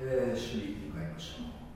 え、主に向かいましょう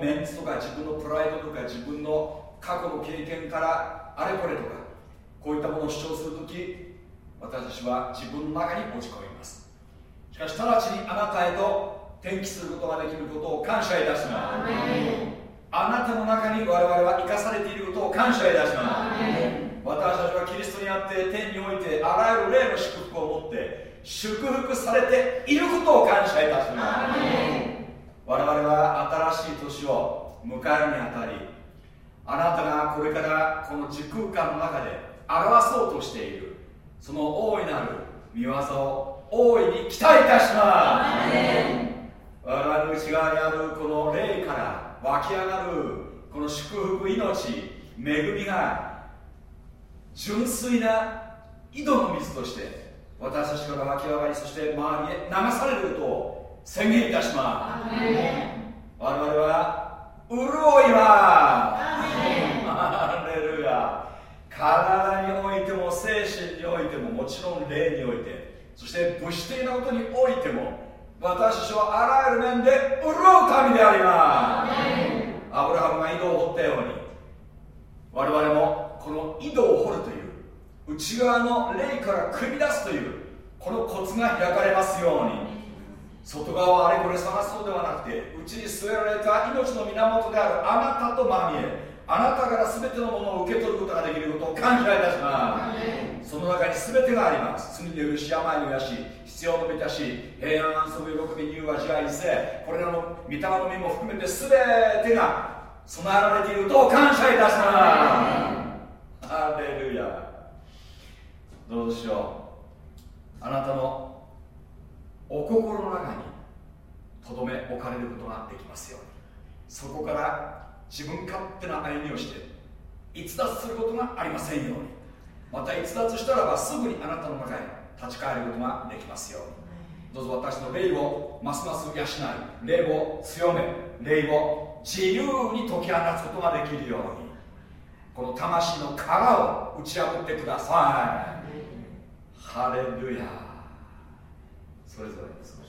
メンツとか自分のプライドとか自分の過去の経験からあれこれとかこういったものを主張するとき私たちは自分の中に持ち込みます。しかし直ちにあなたへと転機することができることを感謝いたします。あなたの中に我々は生かされていることを感謝いたします。私たちはキリストにあって天においてあらゆる霊の祝福を持って祝福されていることを感謝いたします。我々は新しい年を迎えるにあたりあなたがこれからこの時空間の中で表そうとしているその大いなる見業を大いに期待いたします。我々の内側にあるこの霊から湧き上がるこの祝福命恵みが純粋な井戸の水として私たちから湧き上がりそして周りへ流されることを宣言いたします。我々は潤いはハレルヤ体においても精神においてももちろん霊においてそして物質的なことにおいても私たちはあらゆる面で潤う民であります。アブラハムが井戸を掘ったように我々もこの井戸を掘るという内側の霊から繰り出すというこのコツが開かれますように外側をあれこれ探すのではなくて内に据えられた命の源であるあなたとまみえあなたから全てのものを受け取ることができることを感謝いたします。その中に全てがあります。罪の許し病の癒し必要の満たし平安安息喜び柔和自愛理性これらの御霊の実も含めて全てが備えられていることを感謝いたします。ハレルヤ。どうしよう。あなたのお心の中にとどめ置かれることができますように。そこから自分勝手な歩みをして逸脱することがありませんように。また逸脱したらばすぐにあなたの中へ立ち返ることができますように。どうぞ私の霊をますます養い霊を強め霊を自由に解き放つことができるように。この魂の殻を打ち破ってください。ハレルヤそれぞれです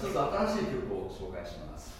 一つ新しい曲を紹介します。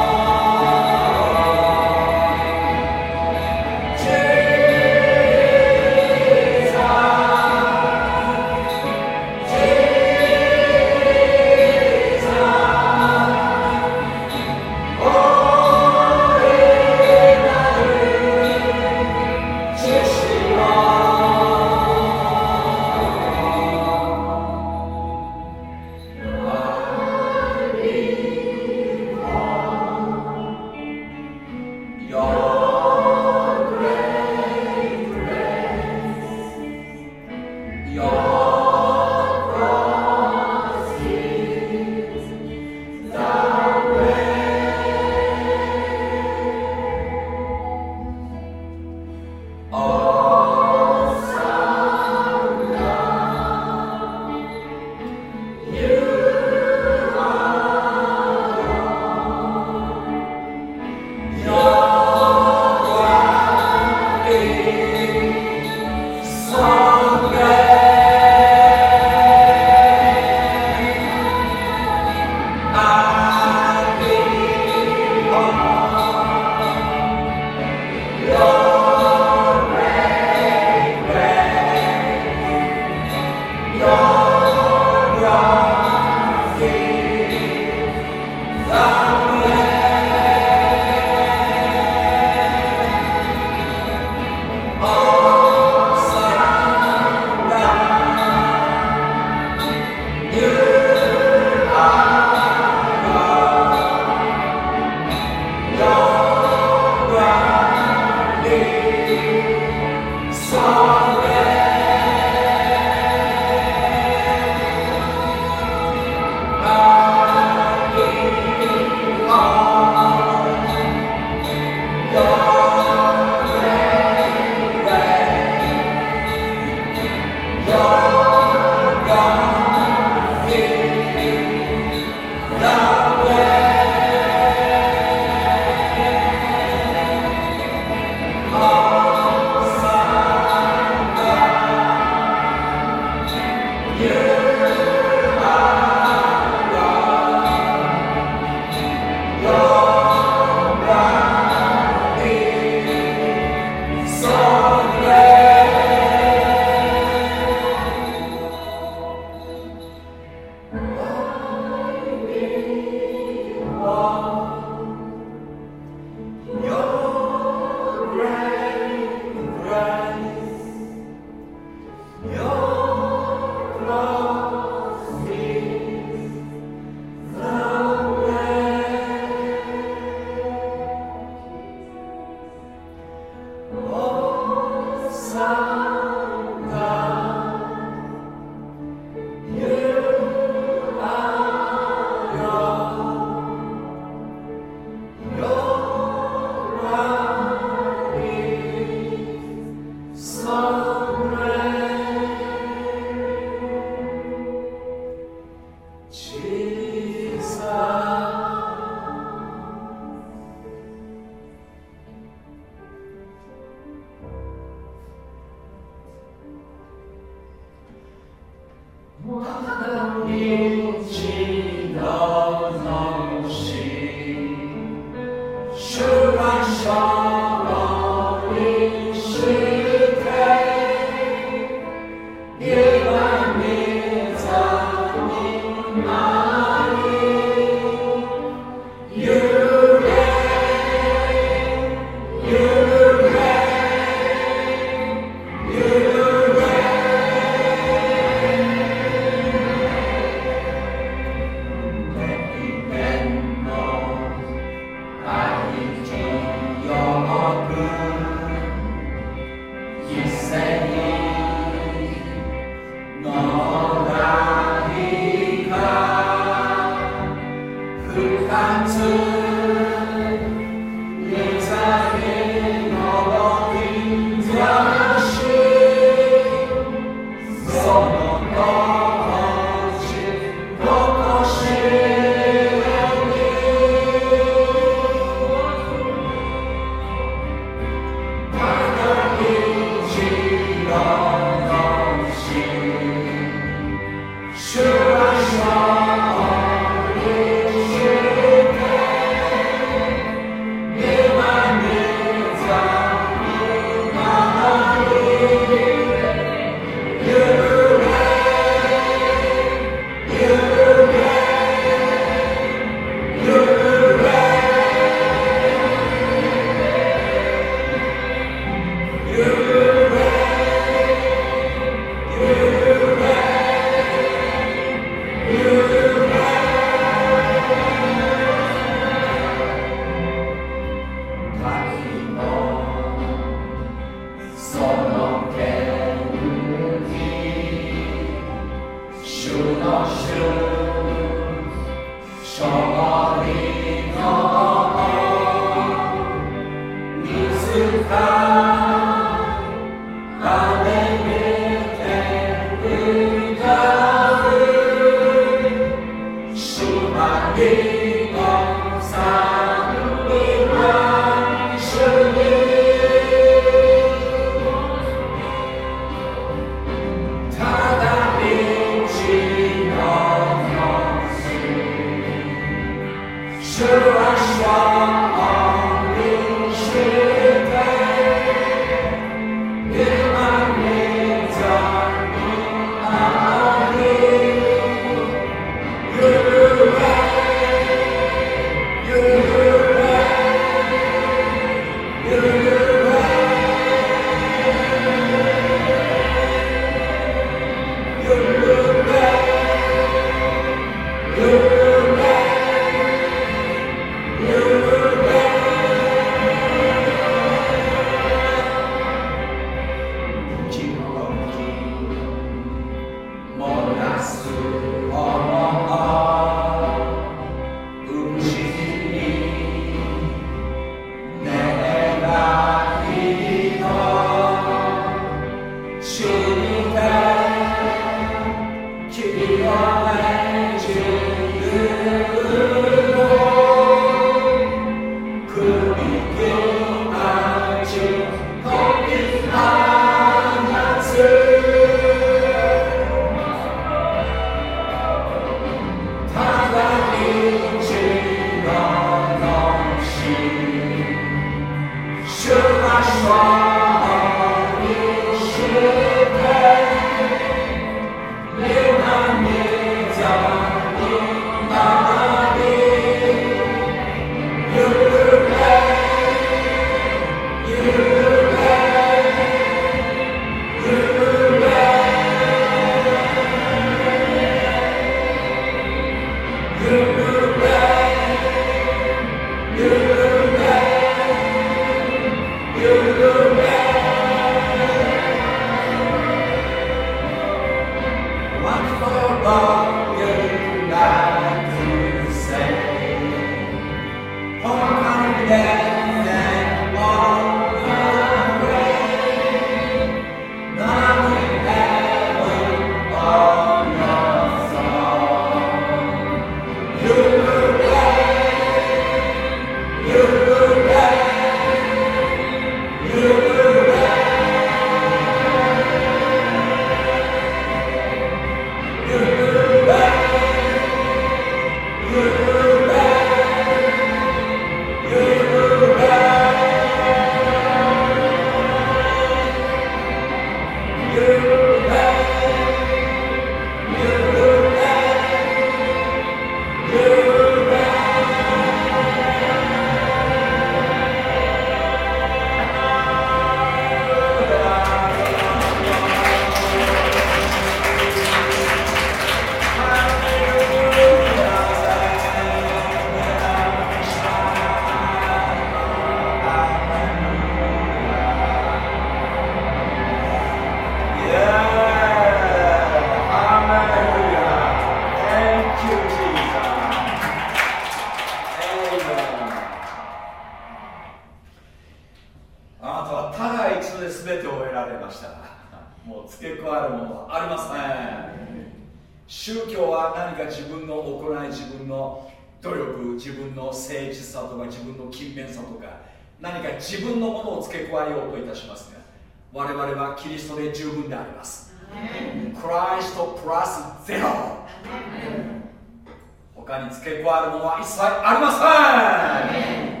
他に付け加えるものは一切ありませ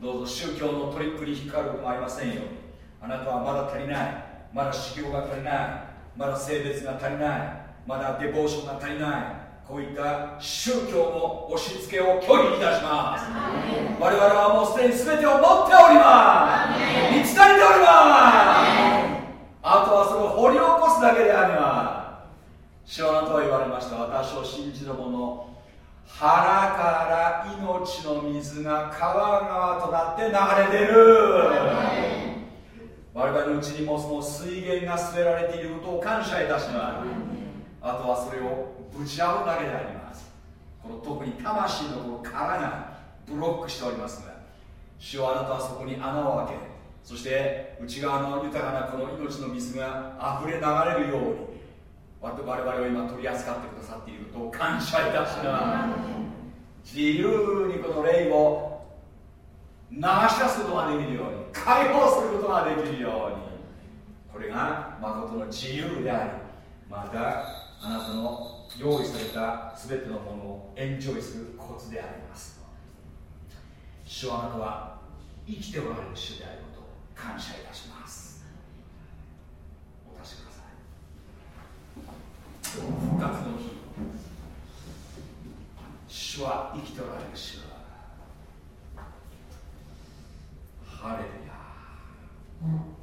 ん。どうぞ宗教のトリックに引っかかることもありませんよ。あなたはまだ足りない。まだ修行が足りない。まだ性別が足りない。まだデボーションが足りない。こういった宗教の押し付けを拒否いたします。我々はもうすでに全てを持っております。満ち足りております。あとはそれを掘り起こすだけであります。主はあなたは言われました。私を信じる者腹から命の水が川川となって流れ出る。我々のうちにもその水源が据えられていることを感謝いたします。あとはそれをぶち破るだけであります。この特に魂のこの殻がブロックしておりますが主はあなたはそこに穴を開けそして内側の豊かなこの命の水が溢れ流れるように我々を今取り扱ってくださっていることを感謝いたします。自由にこの霊を流し出すことができるように解放することができるように。これが誠の自由でありまたあなたの用意された全てのものをエンジョイするコツであります。主はあなたは生きておられる主であることを感謝いたしますお達しください復活の日。主は生きておられる主ハレルヤ、うん。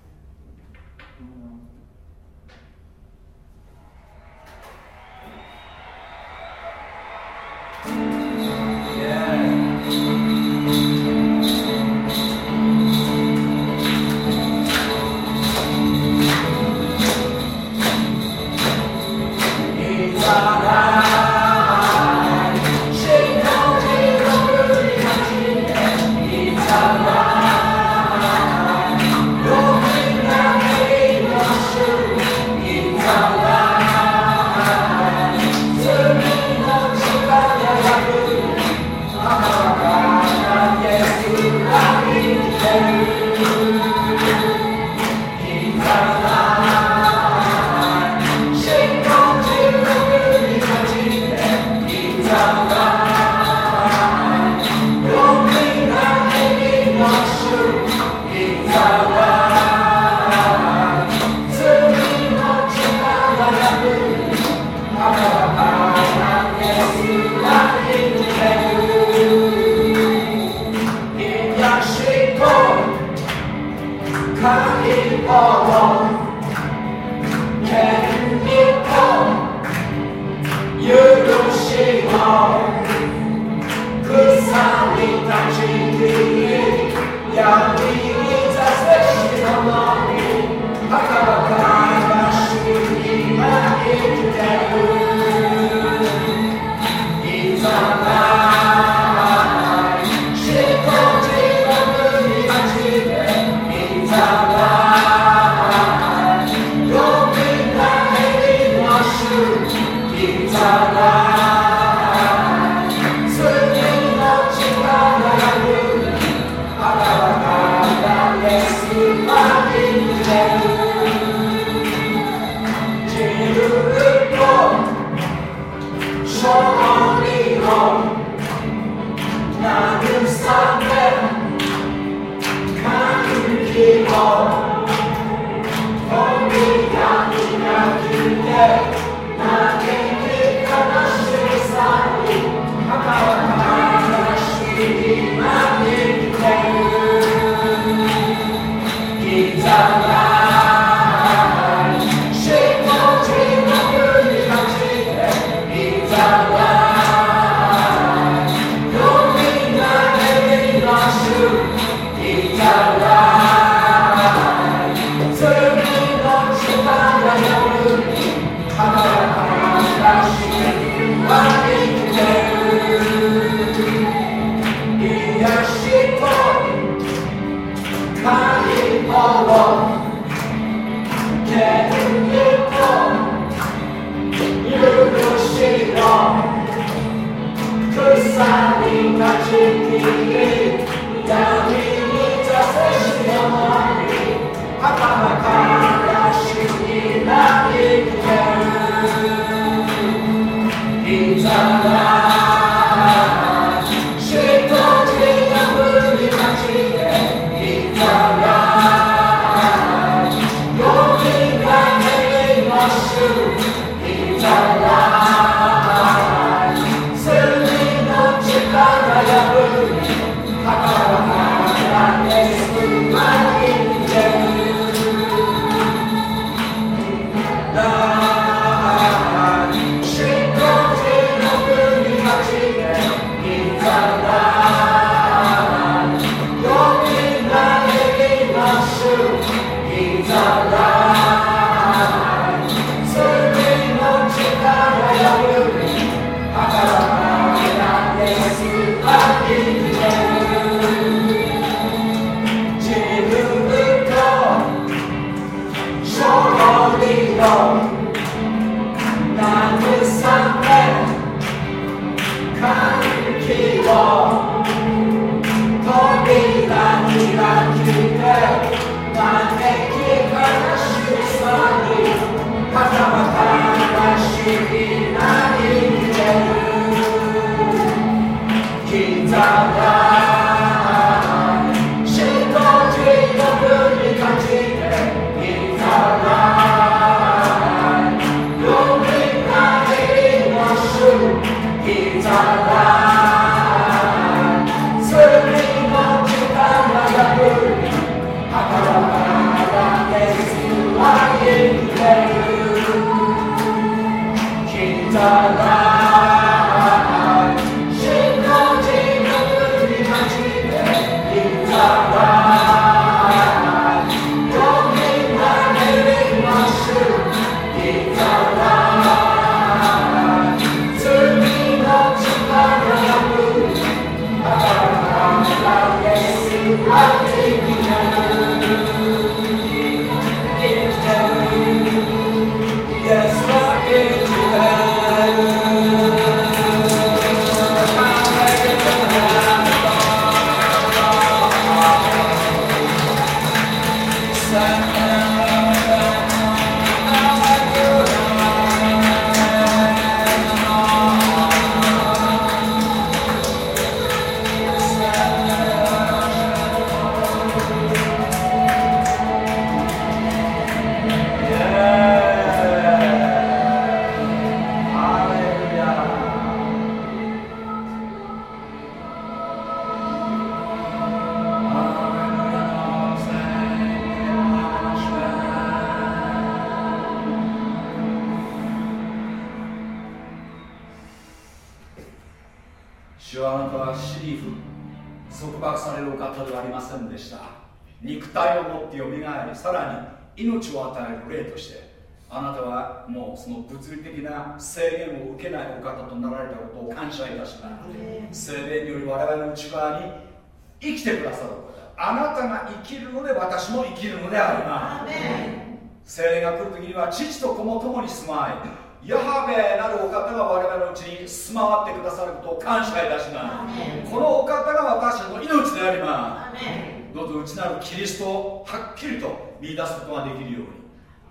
キリストをはっきりと見出すことができるように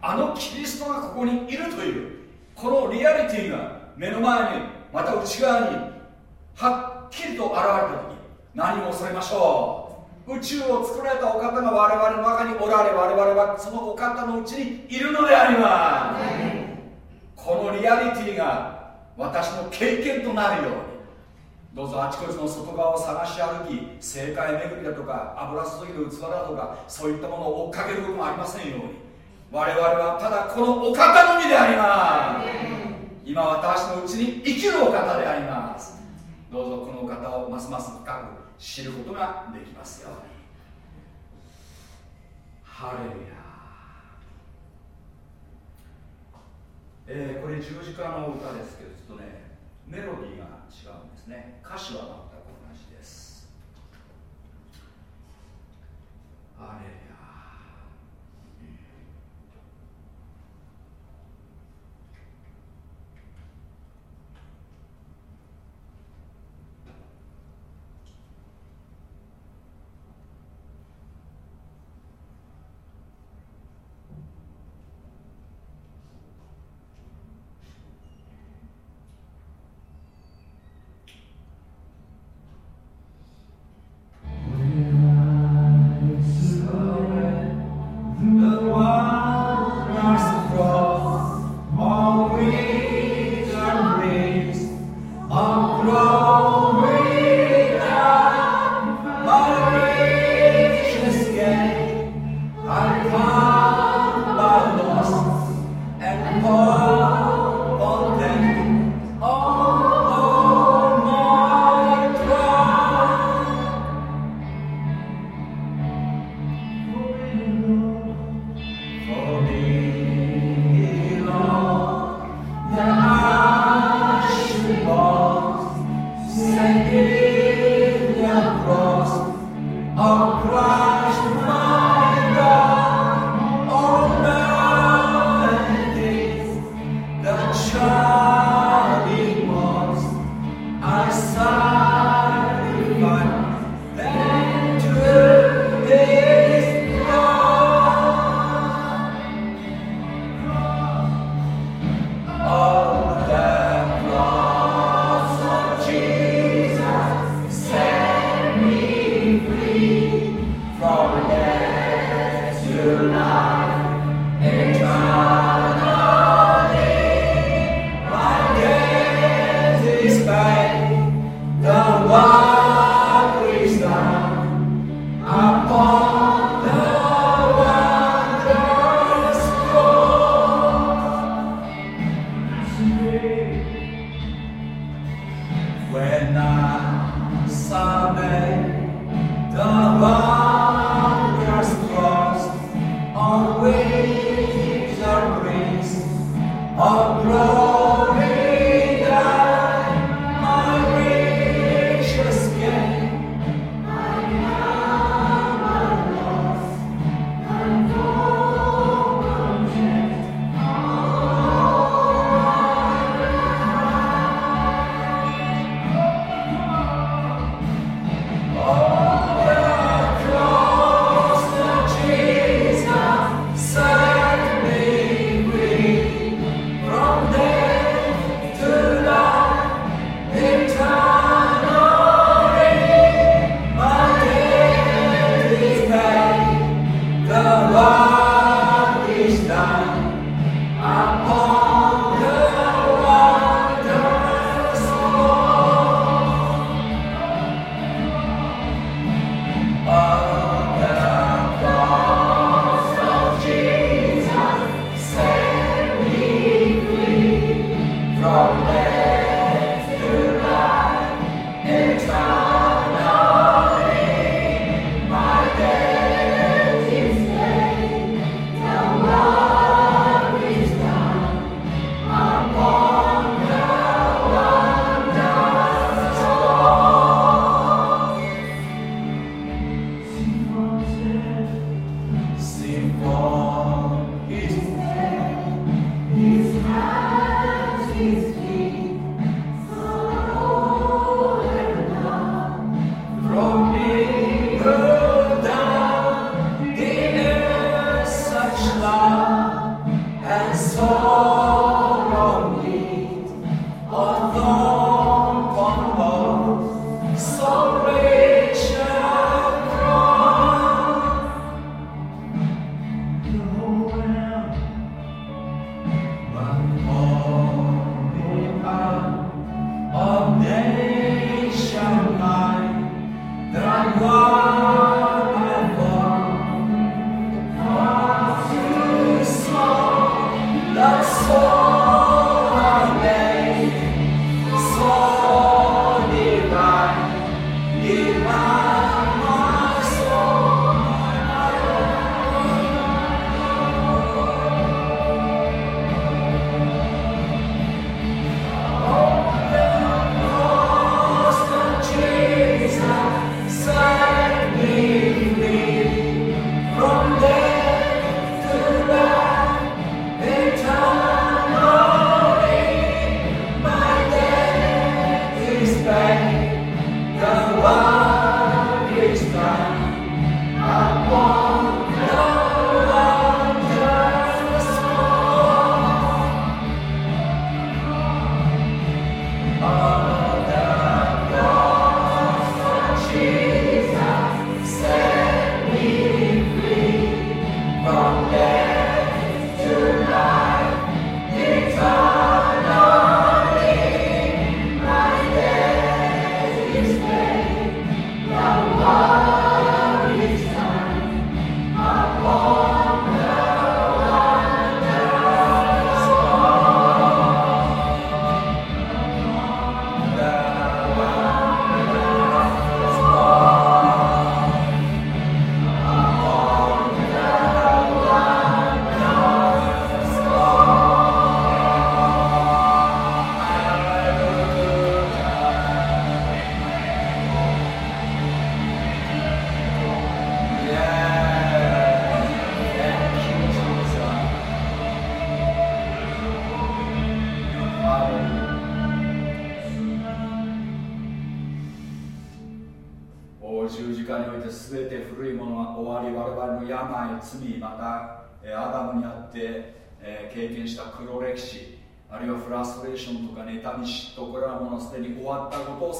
あのキリストがここにいるというこのリアリティが目の前にまた内側にはっきりと現れた時何を恐れましょう宇宙を作られたお方が我々の中におられ我々はそのお方のうちにいるのであります、はい、このリアリティが私の経験となるようにどうぞあちこちの外側を探し歩き正解巡りだとか油注ぎの器だとかそういったものを追っかけることもありませんように。我々はただこのお方のみであります。今私のうちに生きるお方であります。どうぞこのお方をますます深く知ることができますように。ハレルヤえー、これ十字架の歌ですけどちょっとねメロディーが違うんです。ですね。歌詞は全く同じです。あれ。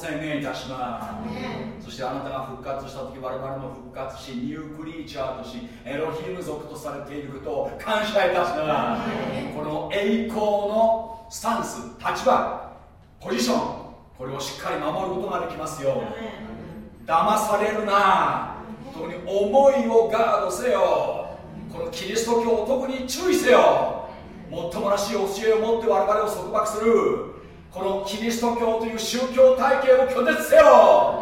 宣言いたします。そしてあなたが復活した時我々も復活しニュークリーチャーとしエロヒム族とされていることを感謝いたします。この栄光のスタンス立場ポジションこれをしっかり守ることができますよ騙されるな。特に思いをガードせよ。このキリスト教を特に注意せよ。もっともらしい教えを持って我々を束縛する。このキリスト教という宗教体系を拒絶せよ。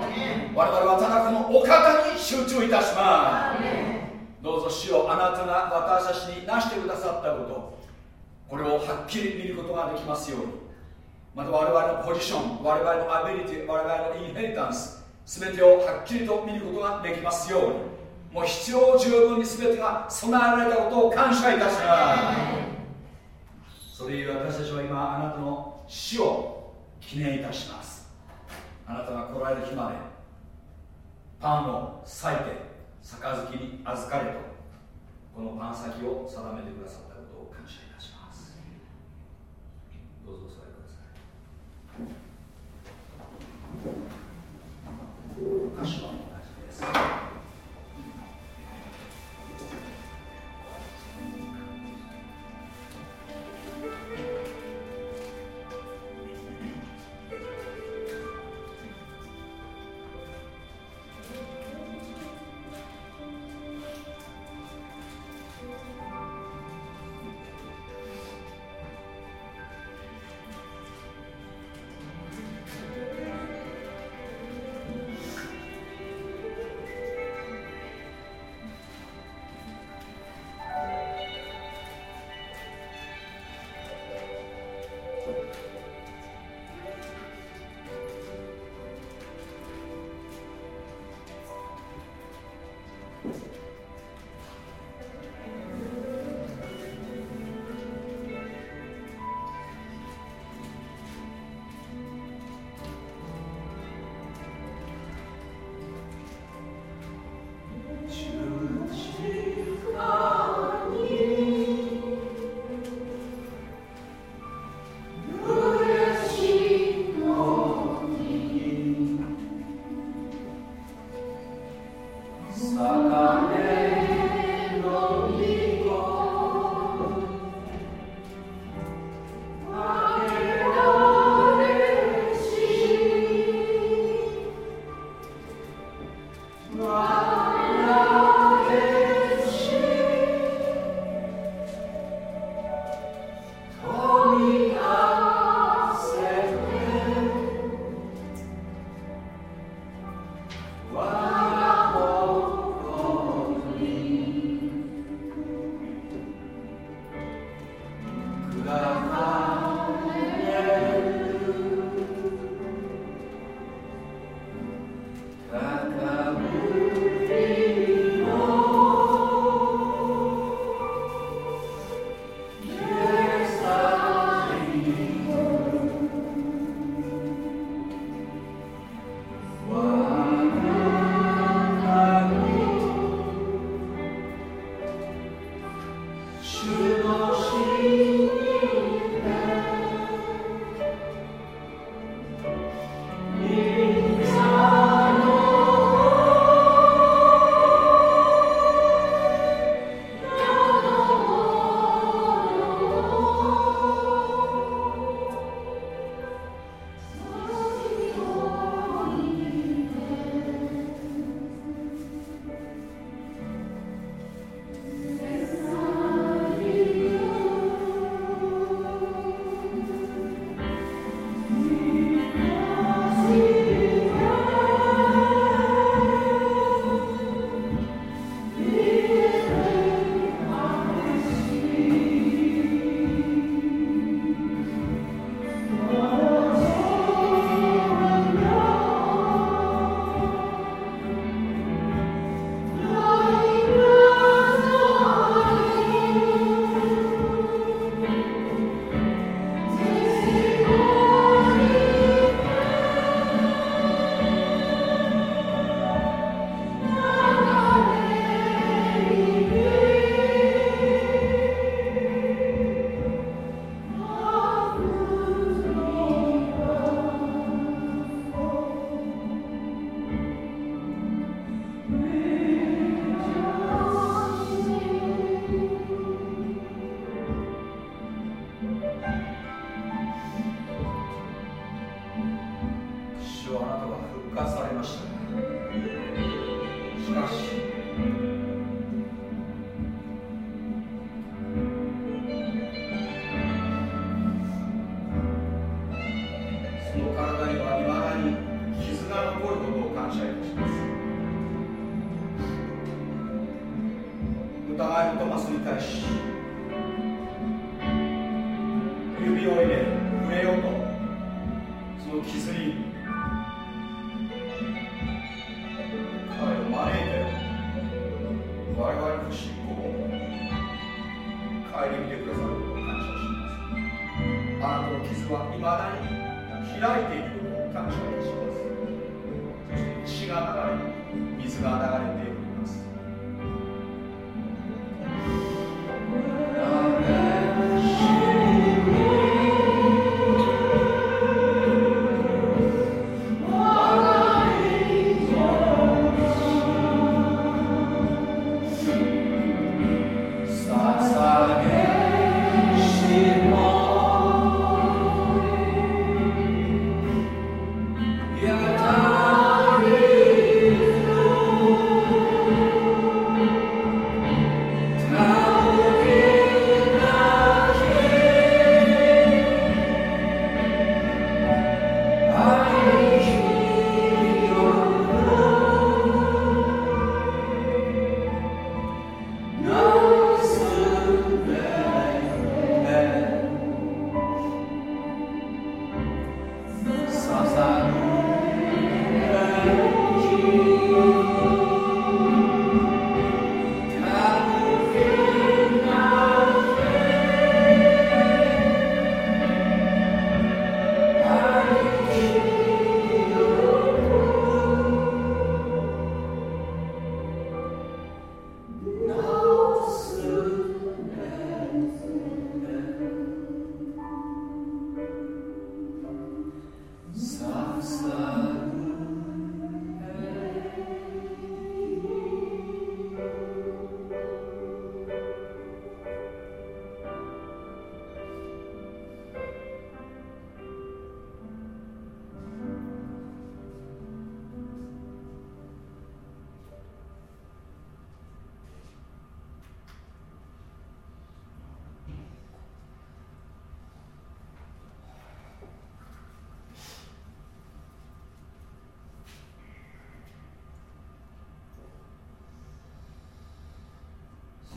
我々はただこのお方に集中いたします。どうぞ主よあなたが私たちになしてくださったこと。これをはっきり見ることができますように。また我々のポジション我々のアビリティ我々のインヘリタンス全てをはっきりと見ることができますように。もう必要十分に全てが備えられたことを感謝いたします。それゆえ私たちは今あなたの死を記念いたします。あなたが来られる日までパンを裂いて杯に預かれとこのパン先を定めてくださったことを感謝いたします。どうぞお座りください。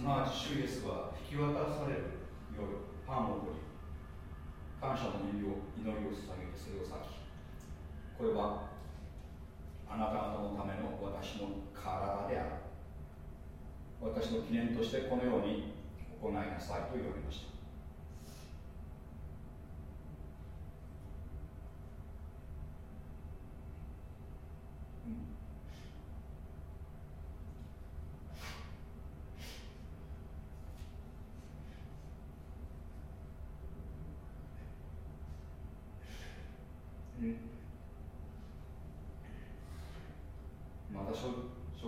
なわち主イエスは引き渡される夜パンを取り感謝の祈りを祈りを捧げてそれを裂きこれはあなた方のための私の体である。私の記念としてこのように行いなさいと言われました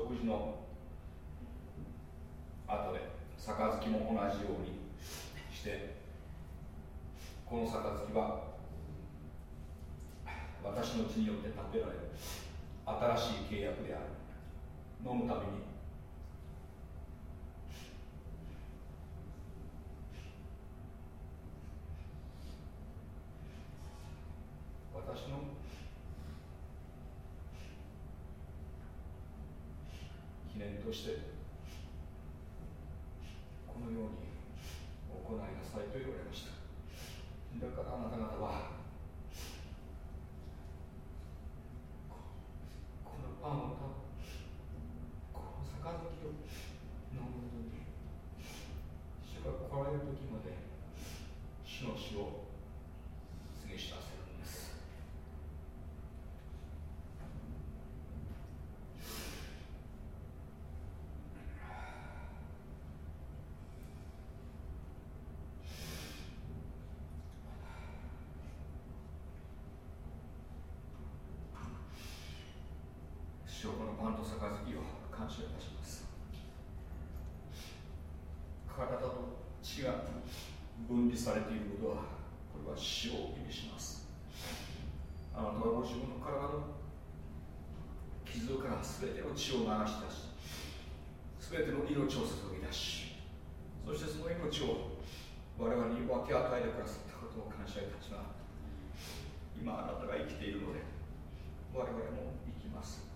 食事の後で杯も同じようにしてこの杯は私の血によって建てられる新しい契約である飲むたびに私の記念としてこのように行いなさいと言われました。だからあなた方はこのパンをこの杯を飲むのに主が来られる時まで主の死を告げ知らせるんです主このパンと杯を感謝いたします。体と血が分離されていることはこれは死を意味します。あなたはご自分の体の傷から全ての血を流し出し全ての命を注ぎ出しそしてその命を我々に分け与えてくださったことを感謝いたします。今あなたが生きているので我々も生きます。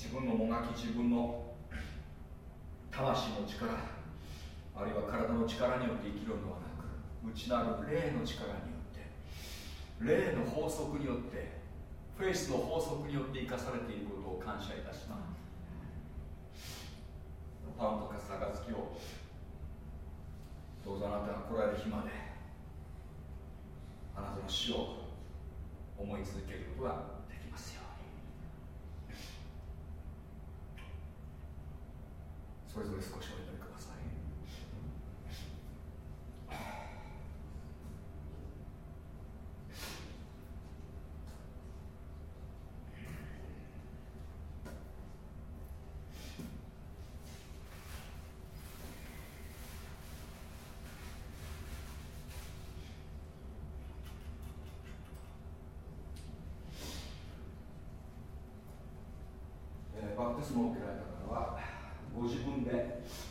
自分のもがき自分の魂の力あるいは体の力によって生きるのではなく内なる霊の力によって霊の法則によってフェイスの法則によって生かされていることを感謝いたします。パンとか杯をどうぞあなたが来られる日まであなたの死を思い続けることができますようにそれぞれ少しお祈りください。バプテスマを受けらご自分で。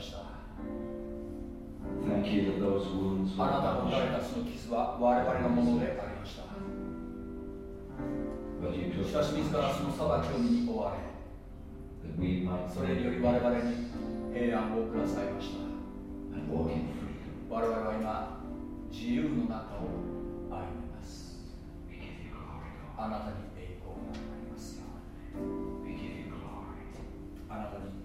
ました。Thank you that those wounds あなたの打たれた傷は我々のものでありました。しかし自らその裁きを身に追われ、それにより我々に平安をくださいました。我々は今、自由の中を歩みます。あなたに栄光がありますよ。あなたに栄光があります。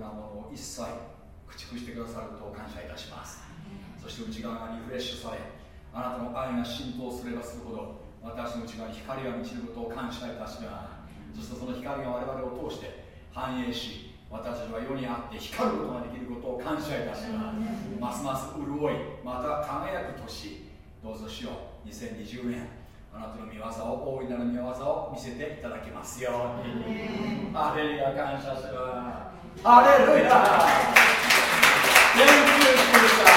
なものを一切駆逐してくださることを感謝いたします。そして内側がリフレッシュされあなたの愛が浸透すればするほど私の内側に光が満ちることを感謝いたします。そしてその光が我々を通して繁栄し私たちは世にあって光ることができることを感謝いたします。ますます潤いまた輝く年。どうぞしよう。2020年あなたの見業を大いなる見業を見せていただきますように。アレルヤ感謝しますハレルヤ天気をしてくれた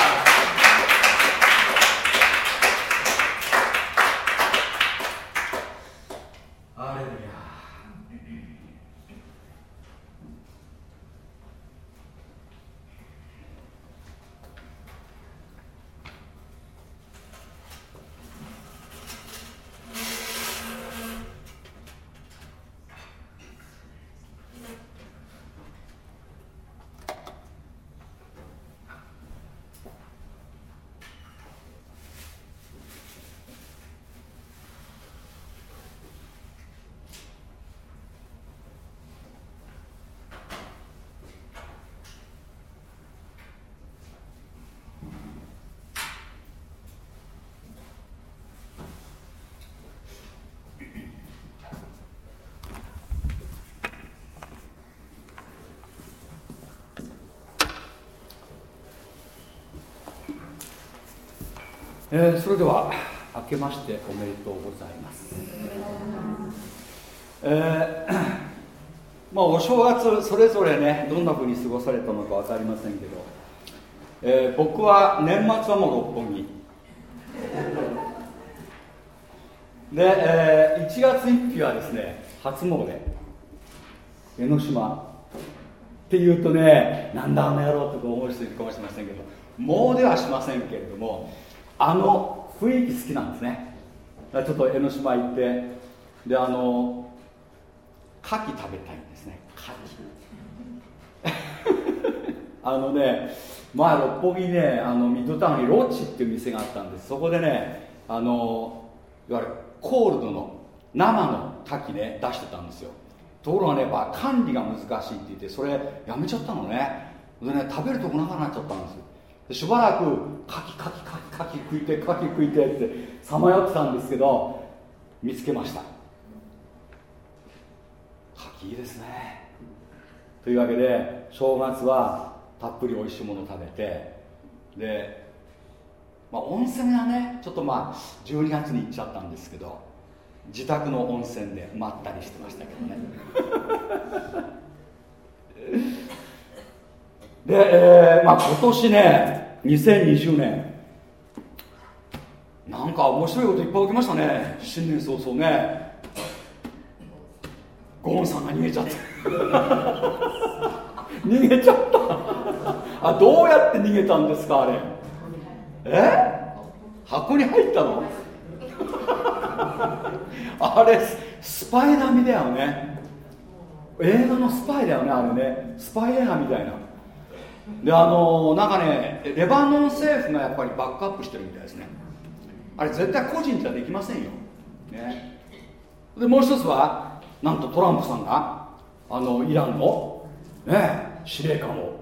えー、それでは明けましておめでとうございます、えー、まあお正月それぞれねどんなふうに過ごされたのか分かりませんけど、えー、僕は年末はもう六本木。で、えー、1月1日はですね初詣。江ノ島。っていうとねなんだあの野郎とか思う人いるかもしれませんけどもうではしませんけれどもあの雰囲気好きなんですね。ちょっと江ノ島行って。であの牡蠣食べたいんですね。牡蠣。あのね前六本木ねあのミッドタウンにロッチっていう店があったんです。そこでねあのいわゆるコールドの生の牡蠣ね出してたんですよ。ところがねやっぱ管理が難しいって言ってそれやめちゃったのね。でね食べるとこなくなっちゃったんですしばらくカキカキカキカキ食いてカキ食いてってさまよってたんですけど見つけました。カキいいですね。というわけで正月はたっぷりおいしいもの食べてで、まあ、温泉がねちょっとまあ12月に行っちゃったんですけど自宅の温泉でまったりしてましたけどね。で、えーまあ、今年ね2020年なんか面白いこといっぱい起きましたね。新年早々ね。ゴーンさんが逃げちゃった。逃げちゃった。あどうやって逃げたんですかあれ。え？箱に入ったの？あれスパイ並みだよね。映画のスパイだよねあれね。スパイ映画みたいな。であのなんかねレバノン政府がやっぱりバックアップしてるみたいですね。あれ絶対個人じゃできませんよ、ね、でもう一つはなんとトランプさんがあのイランの、ね、司令官を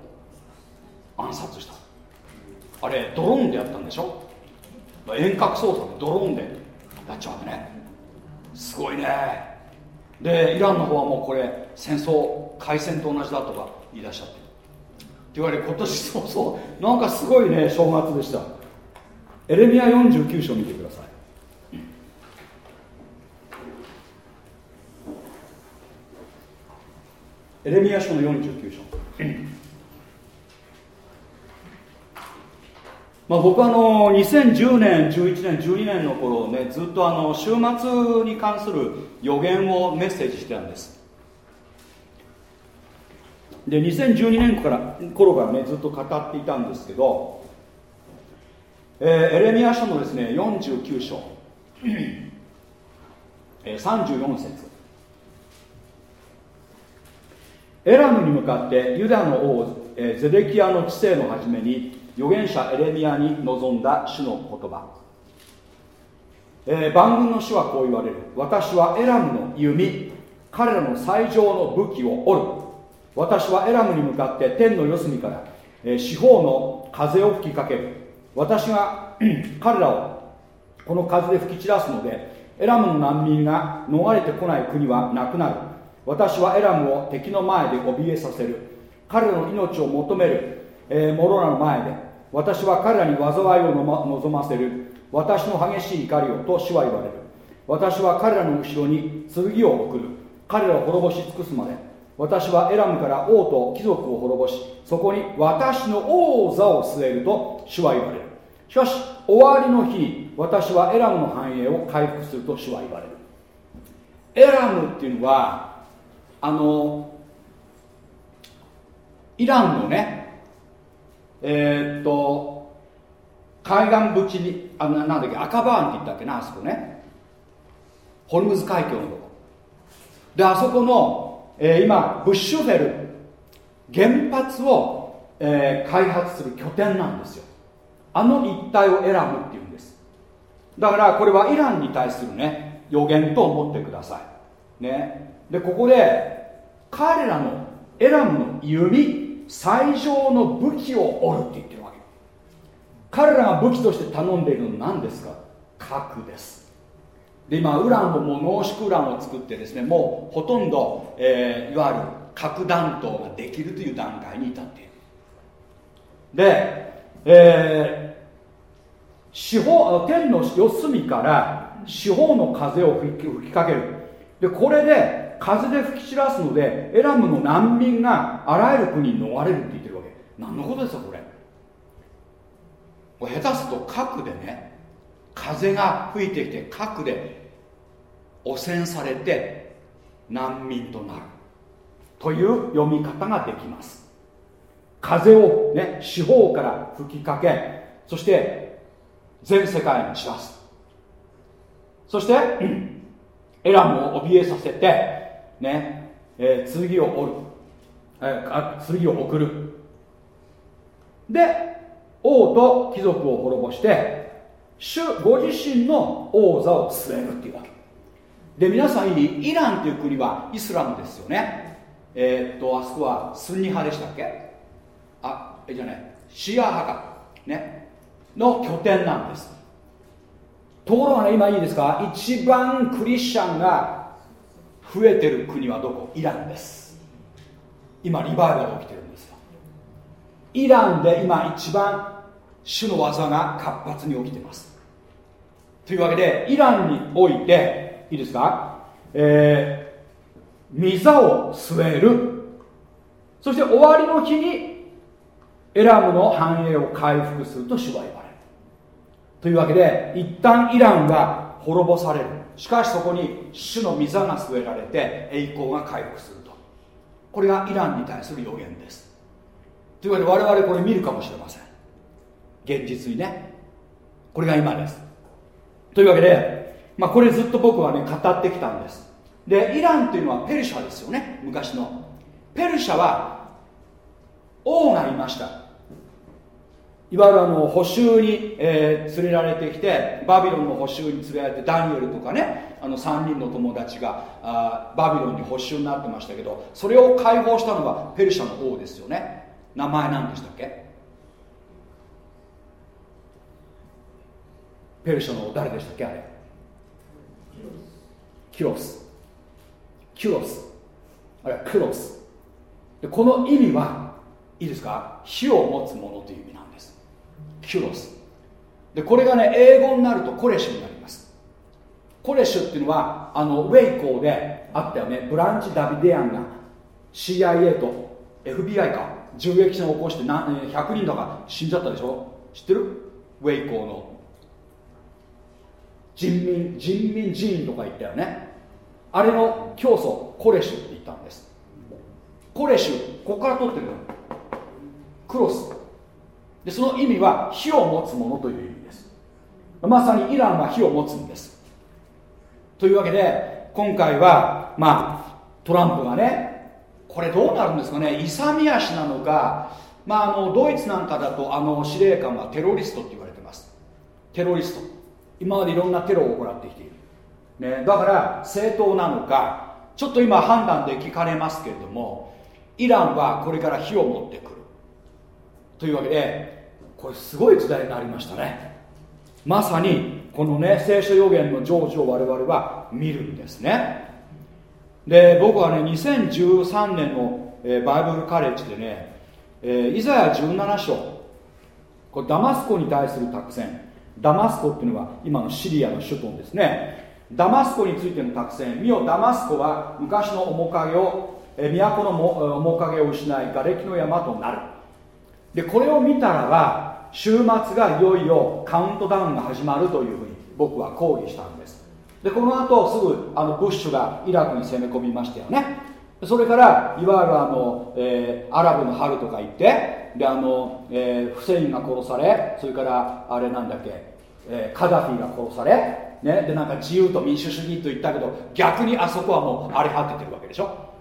暗殺した。あれドローンでやったんでしょ？遠隔操作でドローンでやっちゃうわけね。すごいね。でイランの方はもうこれ戦争開戦と同じだとか言い出しちゃって。って言われ今年そうそうなんかすごいね正月でした。エレミア49章見てください。エレミア書の49章。まあ、僕はあの2010年、11年、12年の頃ねずっとあの週末に関する予言をメッセージしてたんです。で2012年から頃からねずっと語っていたんですけど、えー、エレミア書のですね49章。えー、34節。エラムに向かってユダの王、えー、ゼデキアの治世の初めに預言者エレミアに臨んだ主の言葉、えー、万軍の主はこう言われる。私はエラムの弓彼らの最上の武器を折る。私はエラムに向かって天の四隅から、えー、四方の風を吹きかける。私が彼らをこの風で吹き散らすのでエラムの難民が逃れてこない国はなくなる。私はエラムを敵の前で怯えさせる。彼らの命を求める、えー、者らの前で。私は彼らに災いを望ませる。私の激しい怒りをと主は言われる。私は彼らの後ろに剣を送る。彼らを滅ぼし尽くすまで。私はエラムから王と貴族を滅ぼしそこに私の王座を据えると主は言われる。しかし終わりの日私はエラムの繁栄を回復すると主は言われる。エラムっていうのはあのイランのねえー、っと海岸縁にあなんだっけ赤バーンって言ったっけなあそこね。ホルムズ海峡のとこ。であそこの、えー、今ブッシュフェル原発を、えー、開発する拠点なんですよ。あの一帯を選ぶっていうんです。だからこれはイランに対するね予言と思ってください。ね。でここで彼らのエラムの弓最上の武器を折るって言ってるわけ。彼らが武器として頼んでいるのは何ですか？核です。で今ウランももう濃縮ウランを作ってですねもうほとんど、えー、いわゆる核弾頭ができるという段階に至っている。でえー、四方天の四隅から四方の風を吹きかける。でこれで風で吹き散らすのでエラムの難民があらゆる国に逃れるって言ってるわけ。何のことですかこれ。これ下手すと核でね風が吹いてきて核で汚染されて難民となる。という読み方ができます。風をね四方から吹きかけそして全世界に散らす。そして エラムを怯えさせてね、えー、剣を折る、えー、剣を送る。で王と貴族を滅ぼして主ご自身の王座を据えるっていうわけ。で皆さんイランという国はイスラムですよね。えー、っとあそこはスンニ派でしたっけ？えじゃない。シア派かね。の拠点なんです。ところがね今いいですか。一番クリスチャンが増えてる国はどこ？イランです。今リバイバルが起きてるんですよ。イランで今一番主の技が活発に起きてます。というわけでイランにおいていいですか？えー、御座を据える。そして終わりの日にエラムの繁栄を回復すると主は言われる。というわけで一旦イランは滅ぼされる。しかしそこに主の御座が据えられて栄光が回復すると。これがイランに対する予言です。というわけで我々これ見るかもしれません。現実にね。これが今です。というわけで、まあ、これずっと僕はね語ってきたんです。でイランというのはペルシャですよね。昔の。ペルシャは王がいました。いわゆるあの補修に、えー、連れられてきてバビロンの補修に連れられてダニエルとかねあの3人の友達があバビロンに補修になってましたけどそれを解放したのがペルシャの王ですよね。名前何でしたっけ？ペルシャの王誰でしたっけあれ？キロス。キュロス。あれはクロス。でこの意味はいいですか？火を持つものという意味。キュロスでこれがね英語になるとコレシュになります。コレシュっていうのはあのウェイコーであったよね。ブランチ・ダビデアンが CIA と FBI か銃撃戦を起こして何100人とか死んじゃったでしょ。知ってる？ウェイコーの。人民人民寺院とか言ったよね。あれの教祖コレシュって言ったんです。コレシュここから取ってるの。クロス。でその意味は火を持つものという意味です。まさにイランは火を持つんです。というわけで今回はまあトランプがねこれどうなるんですかね？勇み足なのかまあ、あのドイツなんかだとあの司令官はテロリストって言われてます。テロリスト。今までいろんなテロを行ってきている、ね、だから正当なのかちょっと今判断できかねますけれどもイランはこれから火を持ってくる。というわけでこれすごい時代になりましたね。まさにこのね聖書予言の成就を我々は見るんですね。で僕はね2013年の、えー、バイブルカレッジでね、えー、イザヤ17章これダマスコに対する託戦。ダマスコっていうのは今のシリアの首都ですね。ダマスコについての託戦。見よダマスコは昔の面影を、えー、都の面影を失い瓦礫の山となる。でこれを見たらば週末がいよいよカウントダウンが始まるというふうに僕は抗議したんです。でこの後すぐあのブッシュがイラクに攻め込みましたよね。それからいわゆるあの、えー、アラブの春とか言ってであの、えー、フセインが殺されそれからあれなんだっけ、えー、カダフィが殺され、ね、でなんか自由と民主主義と言ったけど逆にあそこはもう荒れ果ててるわけでしょ。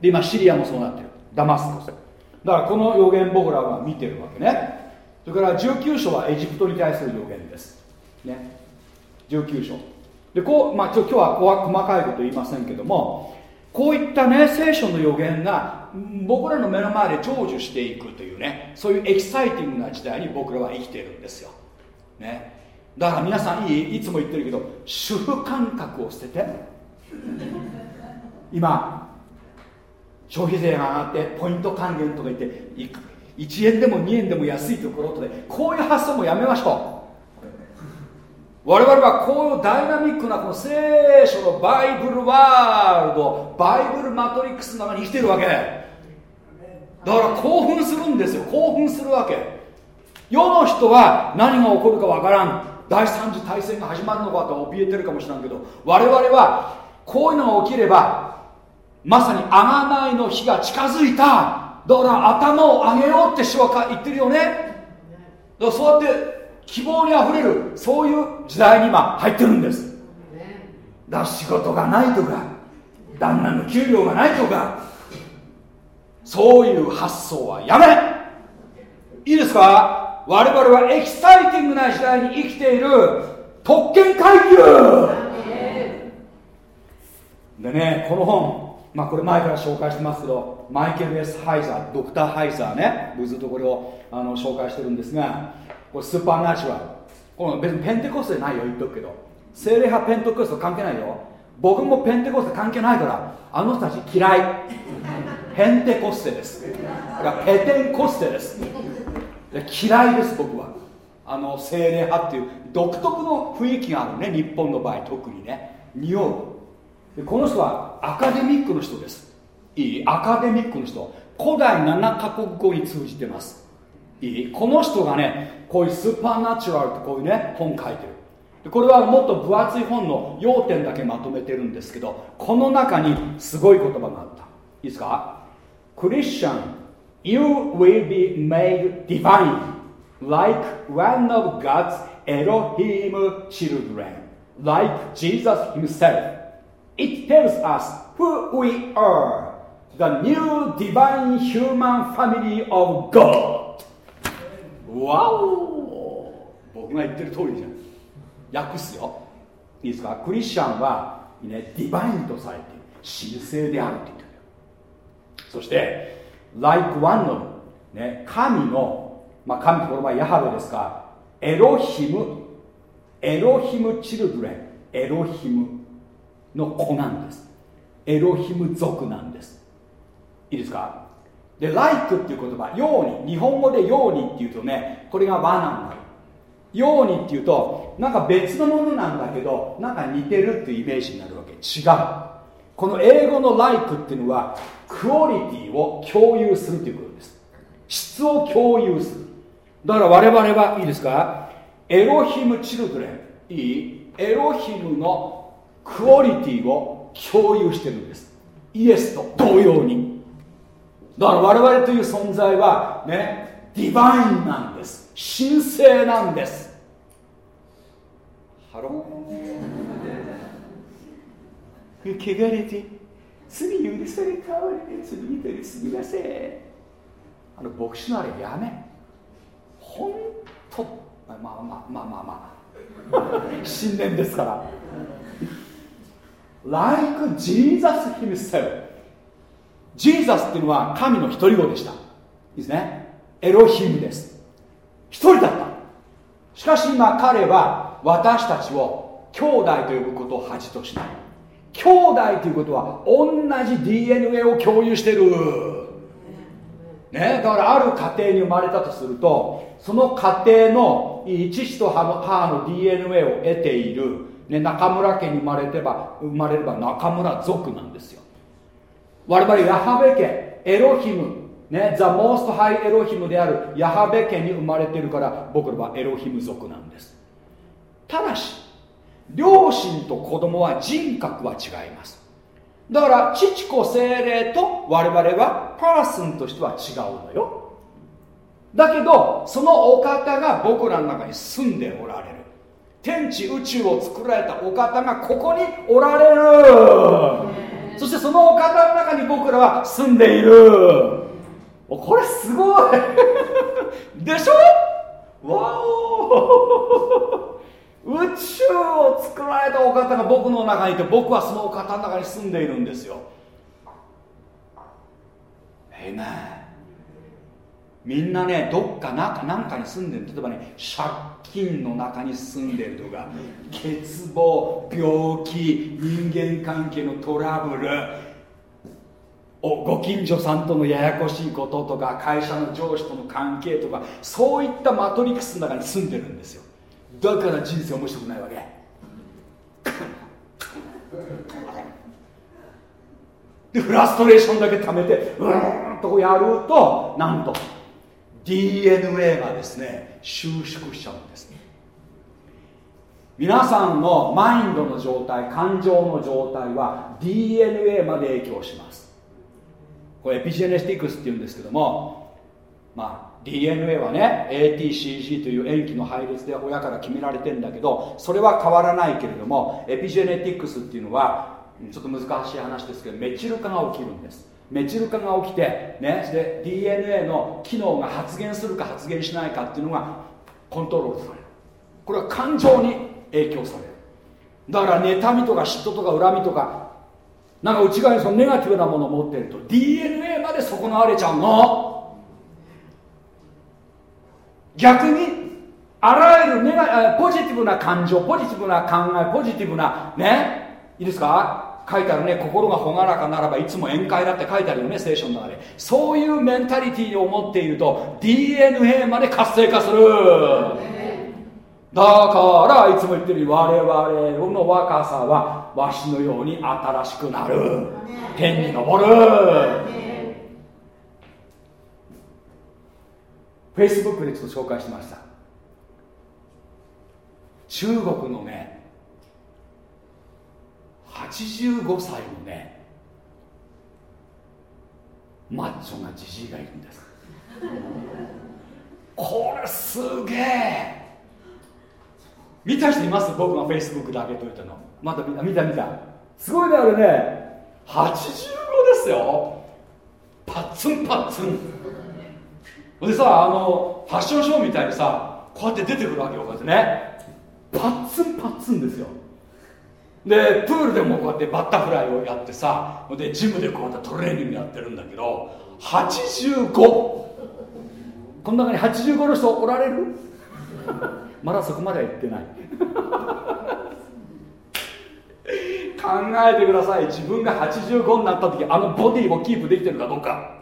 で今シリアもそうなってる。ダマスコスだからこの予言僕らは見てるわけね。それから19章はエジプトに対する予言です、ね、19章。でこう、まあ、今日は細かいこと言いませんけどもこういったね聖書の予言が僕らの目の前で成就していくというねそういうエキサイティングな時代に僕らは生きてるんですよ、ね、だから皆さんいい？いつも言ってるけど主婦感覚を捨てて。今消費税が上がってポイント還元とか言って1円でも2円でも安いところでこういう発想もやめましょう。我々はこういうダイナミックなこの聖書のバイブルワールドバイブルマトリックスの中に生きてるわけ。だから興奮するんですよ。興奮するわけ。世の人は何が起こるかわからん。第三次大戦が始まるのかと怯えてるかもしれんけど我々はこういうのが起きればまさに贖いの日が近づいた。だから頭を上げようって主は言ってるよね。そうやって希望にあふれるそういう時代に今入ってるんです。だから仕事がないとか旦那の給料がないとかそういう発想はやめ。いいですか？我々はエキサイティングな時代に生きている。特権階級。でねこの本まあこれ前から紹介してますけどマイケル・ S・ ハイザードクター・ハイザーねずっとこれをあの紹介してるんですがこれスーパーナチュラル。この別にペンテコステないよ言っとくけど。精霊派ペンテコステ関係ないよ。僕もペンテコステ関係ないからあの人たち嫌い。ペンテコステです。だからペテンコステです。嫌いです僕は。あの精霊派っていう独特の雰囲気があるね日本の場合特にね。匂うこの人はアカデミックの人です。いいアカデミックの人。古代7カ国語に通じてます。いいこの人がねこういうスーパーナチュラルってこういうね本書いてる。これはもっと分厚い本の要点だけまとめてるんですけどこの中にすごい言葉があった。いいですか？クリスチャン You will be made divine like one of God's Elohim children like Jesus himself. It tells us who we are. The new divine human family of God. わお僕が言ってる通りじゃん。訳すよ。いいですか？クリスチャンは、ね、ディバインとされている神聖であるって言ってるそして like one of、ね、神の、まあ、神ってこれはヤハベですか？エロヒム。エロヒムチルドレン。エロヒムの子なんです。エロヒム族なんです。いいですか？で like っていう言葉ように日本語でようにっていうとねこれが和なんだよ。うにっていうとなんか別のものなんだけどなんか似てるっていうイメージになるわけ。違う。この英語の like っていうのはクオリティを共有するということです。質を共有する。だから我々はいいですか？エロヒムチルドレン。いい？エロヒムのクオリティを共有してるんです。イエスと同様に。だから我々という存在はねディバインなんです。神聖なんです。ハロー。汚れて罪許されたわれて罪に取りすぎません。あの牧師のあれやめ。本当。まあまあまあまあまあまあ。新年ですから Like Jesus himself. ジーザスっていうのは神の独り子でした。いいですね。エロヒムです。一人だった。しかし今彼は私たちを兄弟と呼ぶことを恥としない。兄弟ということは同じ DNA を共有してる。ね、だからある家庭に生まれたとするとその家庭の父と母の DNA を得ている、ね、中村家に生まれてば生まれれば中村族なんですよ。我々ヤハベ家エロヒムね、ザ・モースト・ハイ・エロヒムであるヤハベ家に生まれてるから僕らはエロヒム族なんです。ただし両親と子供は人格は違います。だから父子精霊と我々はパーソンとしては違うのよ。だけどそのお方が僕らの中に住んでおられる。天地宇宙を作られたお方がここにおられる。そしてそのお方の中に僕らは住んでいる。これすごい。でしょ？わお。宇宙を作られたお方が僕の中にいて僕はそのお方の中に住んでいるんですよ。えめみんなねどっか中なんかに住んでる。例えばね借金の中に住んでるとか欠乏病気人間関係のトラブルおご近所さんとのややこしいこととか会社の上司との関係とかそういったマトリックスの中に住んでるんですよ。だから人生面白くないわけ。でフラストレーションだけ溜めてうーんとやるとなんと DNA がですね収縮しちゃうんです。皆さんのマインドの状態感情の状態は DNA まで影響します。これエピジェネティクスっていうんですけどもまあ DNA はね ATCG という塩基の配列で親から決められてんだけどそれは変わらないけれどもエピジェネティクスっていうのはちょっと難しい話ですけどメチル化が起きるんです。メチル化が起きて、ね、で DNA の機能が発現するか発現しないかっていうのがコントロールされる。これは感情に影響される。だから妬みとか嫉妬とか恨みとかなんか内側にそのネガティブなものを持ってると DNA まで損なわれちゃうの。逆にあらゆるネガポジティブな感情ポジティブな考えポジティブなねいいですか？書いてあるね心が朗らかならばいつも宴会だって書いてあるよね聖書の中で。そういうメンタリティーを持っていると DNA まで活性化する。だからいつも言ってるように我々の若さはわしのように新しくなる。天に昇る。フェイスブックでちょっと紹介しました。中国のね85歳のねマッチョなじじいがいるんです。これすげえ。見た人います？僕がフェイスブックで上げといたの。また見た見た。見たすごいねあれね。85ですよ。パッツンパッツン。でさあのファッションショーみたいにさこうやって出てくるわけよこうやってね。パッツンパッツンですよでプールでもこうやってバッタフライをやってさでジムでこうやってトレーニングやってるんだけど85この中に85の人おられる？まだそこまでは言ってない。考えてください。自分が85になった時あのボディをキープできてるかどうか。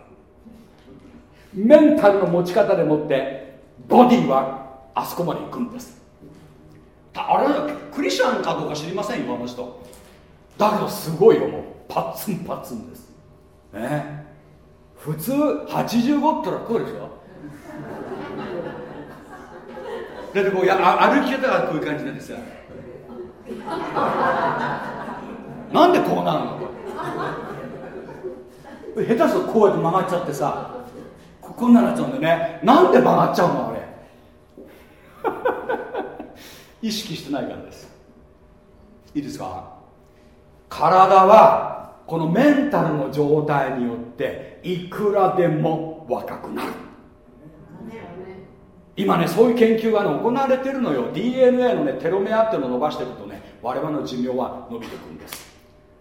メンタルの持ち方でもってボディはあそこまで行くんです。あれクリスチャンかどうか知りませんよあの人。だけどすごいよもう。パッツンパッツンです。ね。普通85ったらこうでしょ？だってこうや歩き方がこういう感じなんですよ。なんでこうなるの下手するとこうやって曲がっちゃってさこんなになっちゃうんだよね。なんで曲がっちゃうのあれ意識してないからです。いいですか？体はこのメンタルの状態によっていくらでも若くなる。今ねそういう研究が、ね、行われてるのよ。DNA のねテロメアっていうのを伸ばしていくとね我々の寿命は伸びていくんです。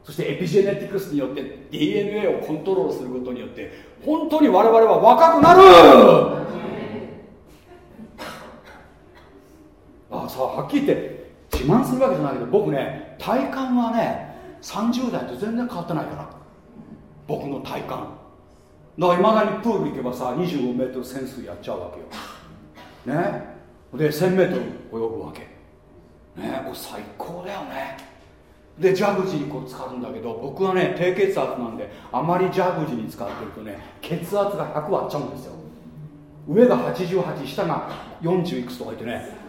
そしてエピジェネティクスによって DNA をコントロールすることによって本当に我々は若くなる。あさあはっきり言って自慢するわけじゃないけど僕ね体感はね30代と全然変わってないから僕の体感。だからいまだにプール行けばさ25メートル潜水やっちゃうわけよ。ね？で1000メートル泳ぐわけ。ね？これ最高だよね。でジャグジーにこう使うんだけど僕はね低血圧なんであまりジャグジーに使ってるとね血圧が100割っちゃうんですよ。上が88下が40いくつとか言ってね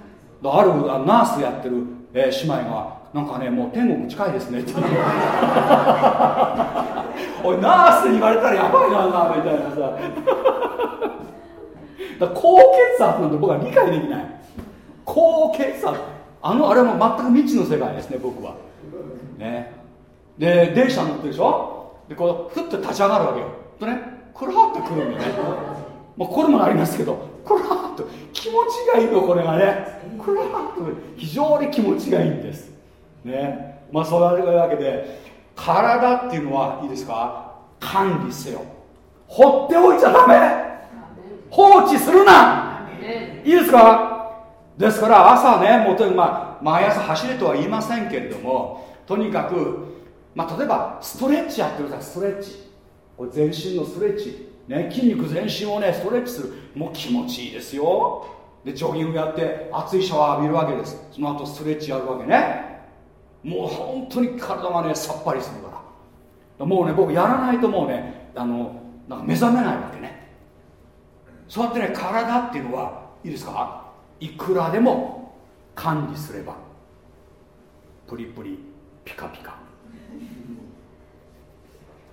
あるナースやってる、えー、姉妹がなんかねもう天国近いですね。っ ておいナースに言われたらやばいなみたいなさ。だ高血圧なんて僕は理解できない。高血圧。あのあれも全く未知の世界ですね僕は。ね。で電車乗ってるでしょ？でこうふっと立ち上がるわけよ。とねクラッとくるんでね。まあこれもありますけどクラッと。気持ちがいいのこれがね。クラッと非常に気持ちがいいんです。ね。まあそういうわけで体っていうのはいいですか？管理せよ。放っておいちゃダメ。放置するな。いいですか？ですから朝ねもとにまあ、毎朝走れとは言いませんけれどもとにかく、まあ、例えばストレッチやってくださいストレッチ。これ全身のストレッチ、ね、筋肉全身をねストレッチする。もう気持ちいいですよ。でジョギングやって熱いシャワー浴びるわけです。その後ストレッチやるわけね。もう本当に体がねさっぱりするから。もうね僕やらないともうねあのなんか目覚めないわけね。そうやってね体っていうのはいいですか？いくらでも管理すればプリプリピカピカ。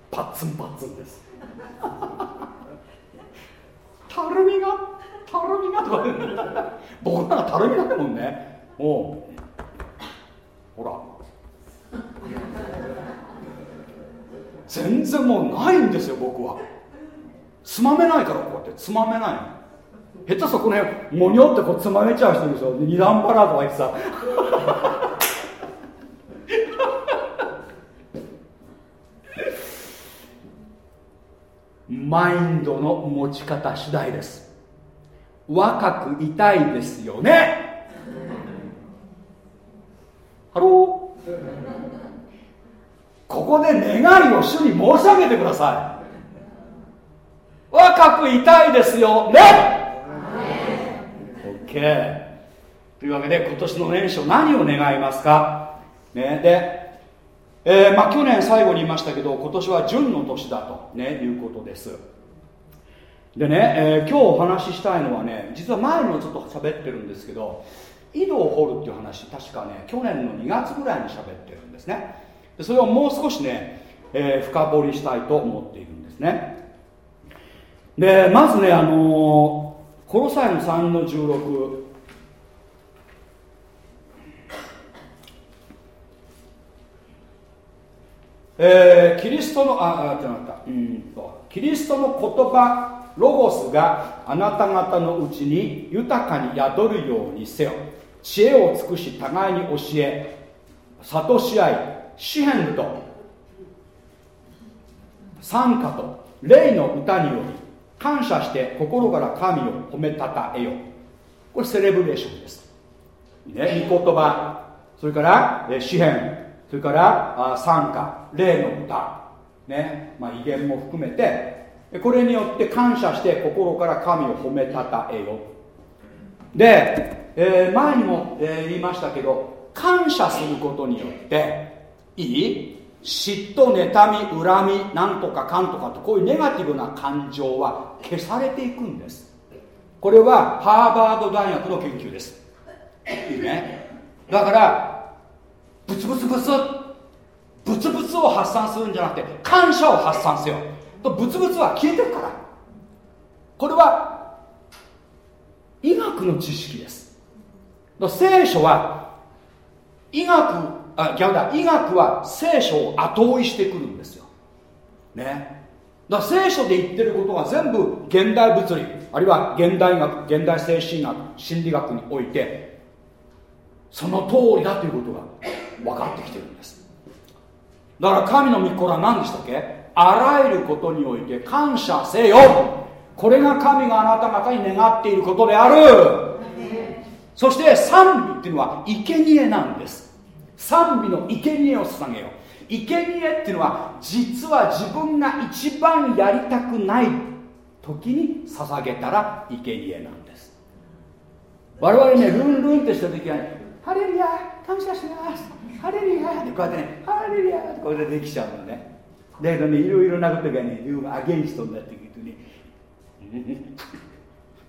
パッツンパッツンです。たるみがたるみがとか。僕なんかたるみだもんね。もう。ほら。全然もうないんですよ僕は。つまめないからこうやって。つまめない下手そこねもにょってこうつまめちゃう人でしょ二段バラとか言ってさ。マインドの持ち方次第です。若くいたいですよね。ハロー。ここで願いを主に申し上げてください。若くいたいですよね。OK というわけで今年の年初何を願いますか、ね、でえー、まあ、去年最後に言いましたけど今年は純の年だと、ね、いうことです。でね、えー、今日お話ししたいのはね実は前にもちょっと喋ってるんですけど井戸を掘るっていう話確かね去年の2月ぐらいに喋ってるんですね。でそれをもう少しね、えー、深掘りしたいと思っているんですね。でまずねあのー、コロサイの3の16えー、キリストのああってなった。うん。とキリストの言葉ロゴスがあなた方のうちに豊かに宿るようにせよ。知恵を尽くし互いに教え諭し合い詩篇と賛歌と霊の歌により感謝して心から神を褒めたたえよこれセレブレーションです。ね。御言葉。それから詩篇それから賛歌霊の歌。ね。まあ、威厳も含めて。これによって感謝して心から神を褒めたたえよ。で、えー、前にも、えー、言いましたけど感謝することによっていい？嫉妬妬み恨みなんとかかんとかとこういうネガティブな感情は消されていくんです。これはハーバード大学の研究です。いいね。だからブツブツブツ。ブツブツを発散するんじゃなくて感謝を発散せよ。とブツブツは消えてるから。これは医学の知識です。聖書は医学あ逆だ。医学は聖書を後追いしてくるんですよ。ね。だ聖書で言ってることが全部現代物理あるいは現代学現代精神学心理学においてその通りだということが分かってきてるんです。だから神の御子は何でしたっけ？あらゆることにおいて感謝せよ。これが神があなた方に願っていることである。そして賛美っていうのは生贄なんです。賛美の生贄を捧げよう。生贄っていうのは実は自分が一番やりたくない時に捧げたら生贄なんです。我々ねルンルンってした時はねハレルヤ感謝します。ハレルヤ。ってこうやってねハレルヤ。ってこれでできちゃうのね。だけどねいろいろなことがねアゲインストになってくるとね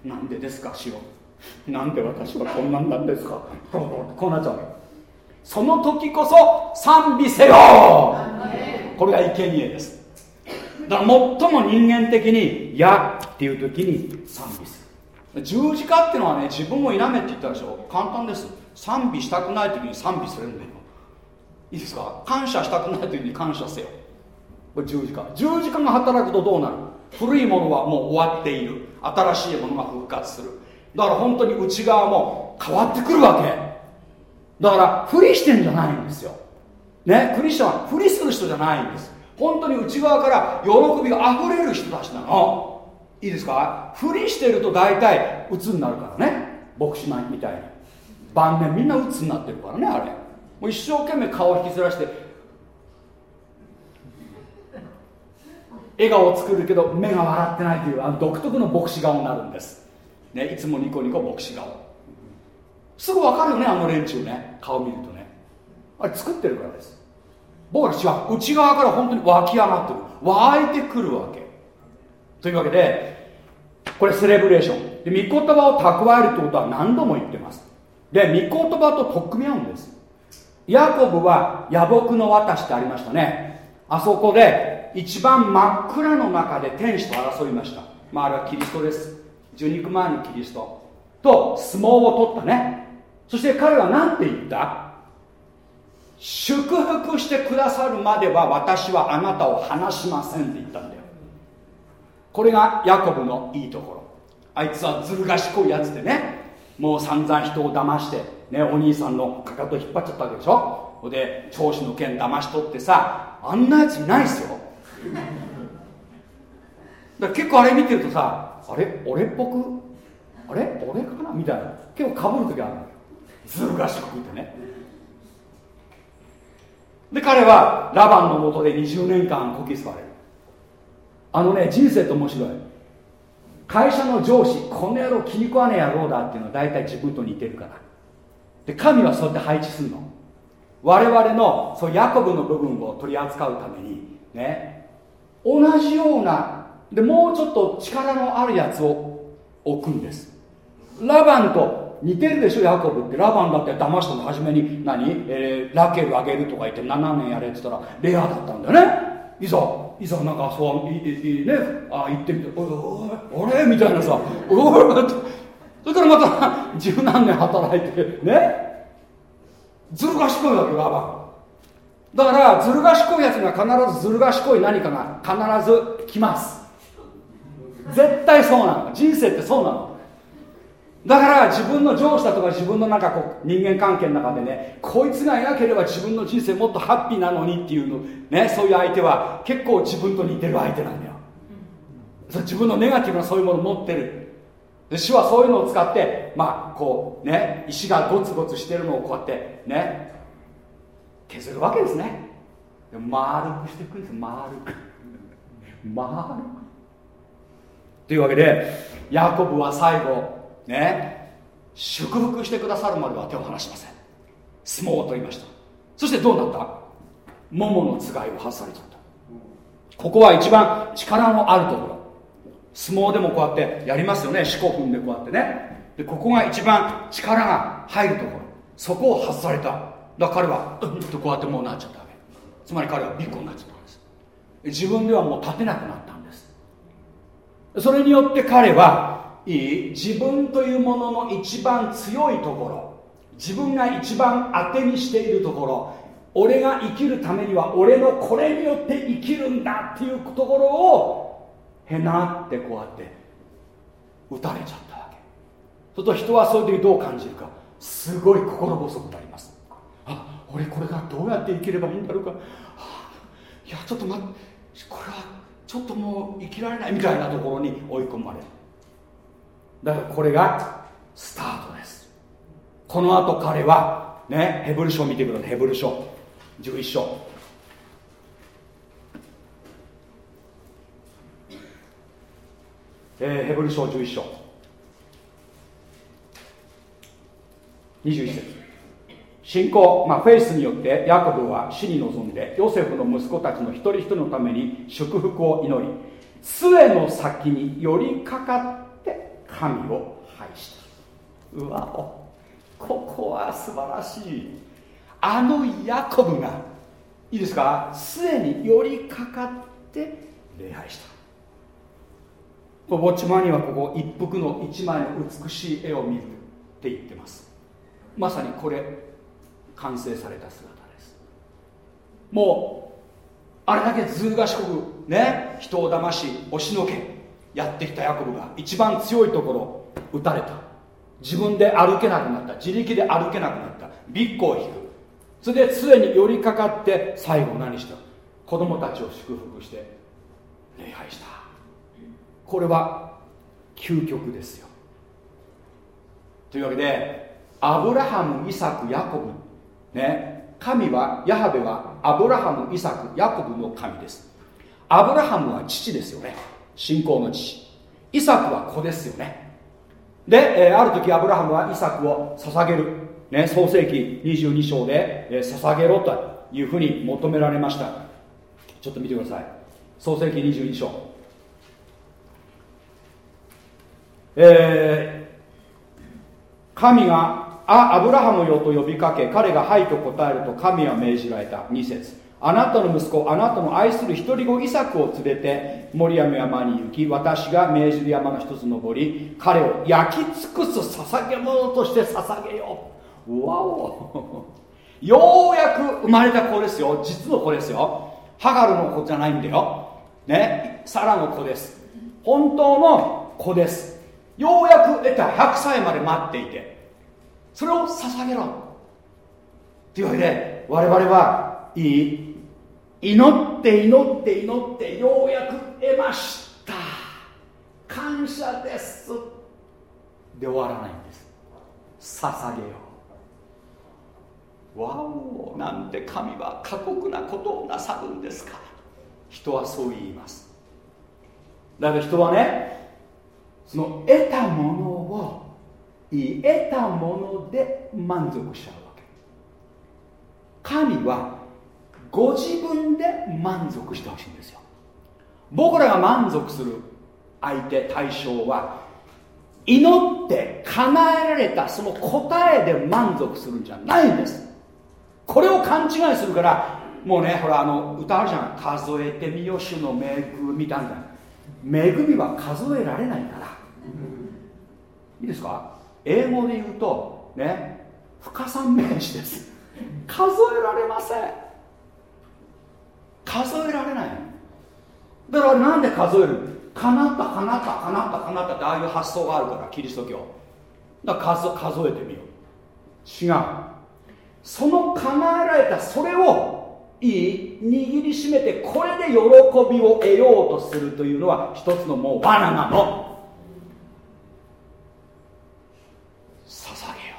なんでですか主よ。なんで私はこんなんなんですか。こうなっちゃうわその時こそ賛美せよ。これが生贄です。だから最も人間的に嫌っていう時に賛美する。十字架っていうのはね自分を否めって言ったでしょ。簡単です賛美したくない時に賛美するんだよ。いいですか？感謝したくない時に感謝せよ。これ十字架。十字架が働くとどうなる？古いものはもう終わっている。新しいものが復活する。だから本当に内側も変わってくるわけ。だからふりしてんじゃないんですよ。ね？クリスチャンはふりする人じゃないんです。本当に内側から喜びが溢れる人たちなの。いいですか？ふりしてると大体鬱になるからね。牧師みたいに。晩年みんな鬱になってるからねあれ。もう一生懸命顔を引きずらして笑顔を作るけど目が笑ってないというあの独特の牧師顔になるんです。ね、いつもニコニコ牧師顔。すぐ分かるよねあの連中ね顔見るとね。あれ作ってるからです。僕たちは内側から本当に湧き上がってる。湧いてくるわけ。というわけでこれセレブレーション。で御言葉を蓄えるってことは何度も言ってます。で御言葉と取っ組み合うんです。ヤコブは野木の私ってありましたね。あそこで一番真っ暗の中で天使と争いました。まああれはキリストです。受肉前のキリスト。と相撲を取ったね。そして彼は何て言った？祝福してくださるまでは私はあなたを離しませんって言ったんだよ。これがヤコブのいいところ。あいつはずる賢いやつでね。もう散々人を騙して、ね、お兄さんのかかと引っ張っちゃったわけでしょ？で長子の剣騙し取ってさあんなやついないですよ。だ結構あれ見てるとさあれ？俺っぽく？あれ？俺かな？みたいな。結構かぶる時あるのよ。ずる賢くてね。で彼はラバンのもとで20年間こき使われる。あのね人生って面白い。会社の上司この野郎気に食わねえ野郎だっていうのは大体自分と似てるから。で神はそうやって配置するの。我々のそうヤコブの部分を取り扱うためにね。同じようなでもうちょっと力のあるやつを置くんです。ラバンと似てるでしょヤコブって。ラバンだって騙したの初めに。何、えー、ラケルあげるとか言って7年やれって言ったらレアだったんだよね。いざいざなんかそういいいねあ行ってみておいおいあれ？みたいなさおいおいそれからまた十何年働いてね。ずる賢いわけラバンだからずる賢いやつが必ずずる賢い何かが必ず来ます。絶対そうなの。人生ってそうなの。だから自分の上司だとか自分のなんかこう人間関係の中でねこいつがいなければ自分の人生もっとハッピーなのにっていうのねそういう相手は結構自分と似てる相手なんだよ。自分のネガティブなそういうものを持ってる。で主はそういうのを使ってまあこうね石がゴツゴツしてるのをこうやってね削るわけですね。で丸くしていくんです丸く。丸く。というわけでヤコブは最後ね。祝福してくださるまでは手を離しません。相撲を取りました。そしてどうなった？桃のつがいを外されちゃった。ここは一番力のあるところ。相撲でもこうやってやりますよね。四股踏んでこうやってね。でここが一番力が入るところ。そこを外された。だから彼はうんとこうやってもうなっちゃったわけ。つまり彼はビッグになっちゃったんです。自分ではもう立てなくなったんです。それによって彼はいい？自分というものの一番強いところ。自分が一番当てにしているところ。俺が生きるためには俺のこれによって生きるんだっていうところをへなってこうやって打たれちゃったわけ。そうすると人はそういう時どう感じるか。すごい心細くなります。あ俺これからどうやって生きればいいんだろうか、はあ、いやちょっと待って。これはちょっともう生きられないみたいなところに追い込まれる。だからこれがスタートです。この後彼はねヘブル書見てください。ヘブル書。11章。えー、ヘブル書11章。21節。信仰、まあ、フェイスによってヤコブは死に臨んでヨセフの息子たちの一人一人のために祝福を祈り杖の先に寄りかかっ神を拝したうわお。ここは素晴らしい。あのヤコブがいいですか？杖に寄りかかって礼拝した。ウォッチマンにはここ一服の一枚の美しい絵を見るって言ってます。まさにこれ完成された姿です。もうあれだけずる賢くね人を騙し押しのけ。やってきたヤコブが一番強いところ撃たれた。自分で歩けなくなった。自力で歩けなくなった。ビッグを引く。それで杖に寄りかかって最後何した？子供たちを祝福して礼拝した。これは究極ですよ。というわけでアブラハムイサクヤコブ。ね。神はヤハベはアブラハムイサクヤコブの神です。アブラハムは父ですよね。信仰の父。イサクは子ですよね。で、えー、ある時アブラハムはイサクを捧げる、ね、創世紀22章で、えー、捧げろというふうに求められました。ちょっと見てください。創世紀22章。えー、神があアブラハムよと呼びかけ彼がはいと答えると神は命じられた。2節。あなたの息子あなたの愛する一人子イサクを連れて森山山に行き私が命じる山の一つ登り彼を焼き尽くす捧げ物として捧げよう。わお。ようやく生まれた子ですよ。実の子ですよ。ハガルの子じゃないんだよ。ね。サラの子です。本当の子です。ようやく得た。100歳まで待っていて。それを捧げろ。というわけで我々はいい祈って祈って祈ってようやく得ました。感謝です。で終わらないんです。捧げよう。わおなんて神は過酷なことをなさるんですか。人はそう言います。だけど人はねその得たものを得たもので満足しちゃうわけ。神はご自分で満足してほしいんですよ。僕らが満足する相手対象は祈って叶えられたその答えで満足するんじゃないんです。これを勘違いするからもうねほらあの歌あるじゃん数えてみよ主の恵みたいな。恵みは数えられないから。いいですか？英語で言うとね不可算名詞です。数えられません。数えられないだからなんで数える？かなったかなったかなったかなったってああいう発想があるからキリスト教。だから数数えてみよう。違う。その叶えられたそれをいい握りしめてこれで喜びを得ようとするというのは一つのもう罠なの。捧げよ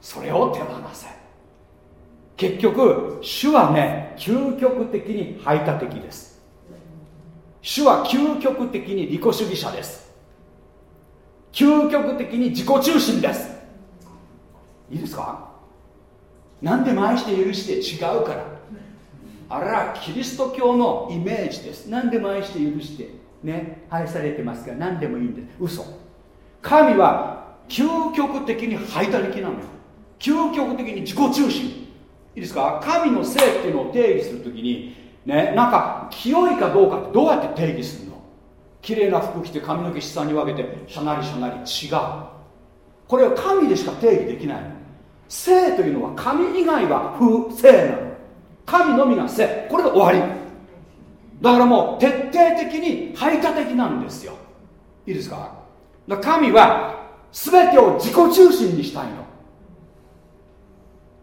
それを手放せ。結局主はね究極的に排他的です。主は究極的に利己主義者です。究極的に自己中心です。いいですか？何でも愛して許して違うから。あれはキリスト教のイメージです。何でも愛して許してね愛されてますから何でもいいんです。嘘。神は究極的に排他的なのよ。究極的に自己中心。いいですか？神の性っていうのを定義するときにねなんか清いかどうかってどうやって定義するの？綺麗な服着て髪の毛下に分けてしゃなりしゃなり違う。これは神でしか定義できない性というのは神以外は不正なの。神のみがせこれで終わり。だからもう徹底的に排他的なんですよ。いいですか？だか神は全てを自己中心にしたいの。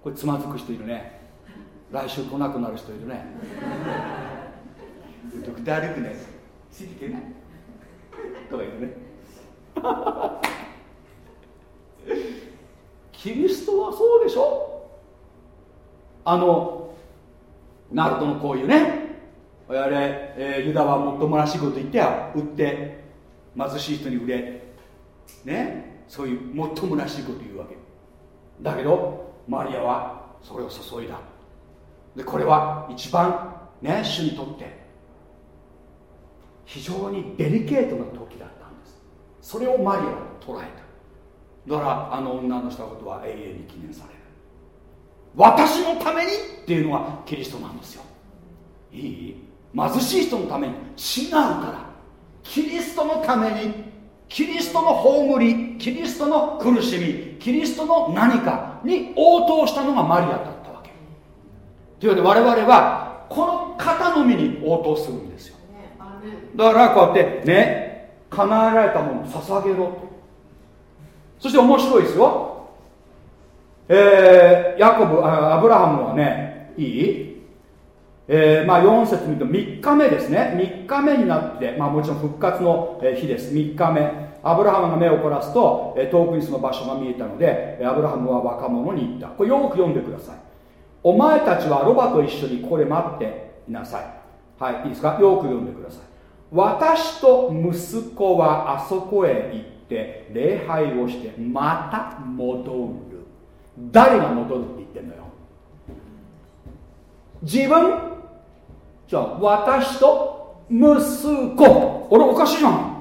これつまずく人いるね。来週来なくなる人いるね。だるくねついてけない。とか言うね。キリストはそうでしょ。あのナルトのこういうね。我々、えー、ユダはもっともらしいこと言ってや。売って貧しい人に売れ。ね。そういうもっともらしいこと言うわけ。だけどマリアはそれを注いだ。でこれは一番ね主にとって非常にデリケートな時だったんです。それをマリアは捉えた。だからあの女のしたことは永遠に記念される。私のためにっていうのはキリストなんですよ。いい。貧しい人のために。違うから。キリストのために。キリストの葬りキリストの苦しみキリストの何かに応答したのがマリアだったわけ。というわけで我々はこの方のみに応答するんですよ。だからこうやってね叶えられたものを捧げろと。そして面白いですよ。えー、ヤコブアブラハムはねいい？えー、まあ、4節見ると3日目ですね。3日目になって、まあ、もちろん復活の日です。3日目。アブラハムが目を凝らすと遠くにその場所が見えたのでアブラハムは若者に言った。これよく読んでください。お前たちはロバと一緒にここで待っていなさい。はいいいですか？よく読んでください。私と息子はあそこへ行って礼拝をしてまた戻る。誰が戻るって言ってんのよ。自分？じゃあ私と息子。俺おかしいじゃん。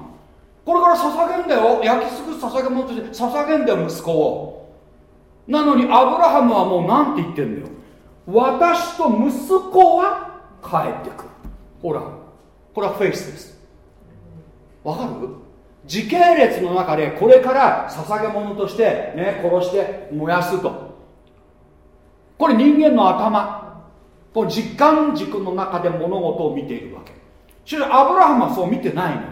これから捧げんだよ。焼き尽くす捧げ物として捧げんだよ息子を。なのにアブラハムはもう何て言ってんだよ。私と息子は帰ってくる。ほらこれはフェイスです。わかる？時系列の中でこれから捧げ物としてね殺して燃やすと。これ人間の頭。この実感軸の中で物事を見ているわけ。しかしアブラハムはそう見てないのよ。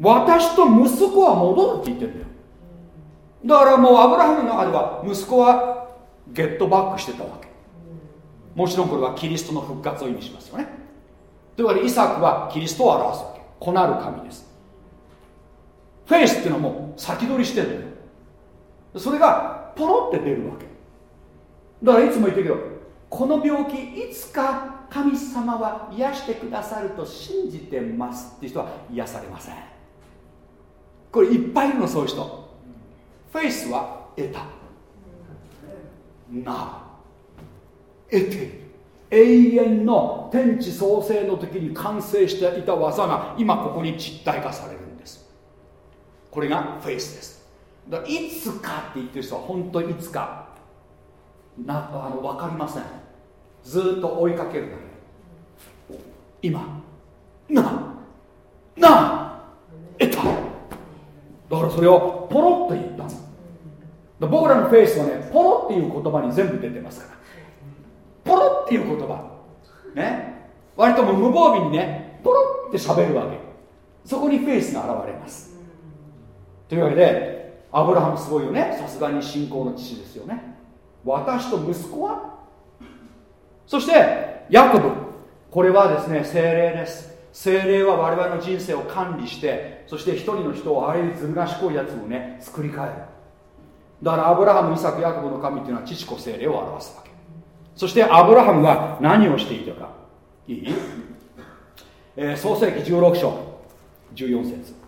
私と息子は戻るって言ってんだよ。だからもうアブラハムの中では息子はゲットバックしてたわけ。もちろんこれはキリストの復活を意味しますよね。というわけでイサクはキリストを表すわけ。子なる神です。フェイスっていうのはもう先取りしてるのよ。それがポロって出るわけ。だからいつも言ってるけどこの病気いつか神様は癒してくださると信じてますっていう人は癒されません。これいっぱいいるのそういう人。フェイスは得た。な得ている。永遠の天地創生の時に完成していた技が今ここに実体化されるんです。これがフェイスです。だからいつかって言ってる人は本当にいつか。なあの分かりません。ずっと追いかけるだけ。今。なな得た。だからそれをポロッと言ったの。僕らのフェイスはねポロっていう言葉に全部出てますから。ポロっていう言葉。ね。割とも無防備にねポロって喋るわけ。そこにフェイスが現れます。というわけでアブラハムすごいよね。さすがに信仰の父ですよね。私と息子は？そしてヤコブ。これはですね精霊です。精霊は我々の人生を管理してそして一人の人をああいうずる賢いやつをね作り変える。だからアブラハムイサクヤコブの神っていうのは父子精霊を表すわけ。そしてアブラハムは何をしていたか。いい、えー、創世紀16章。14節。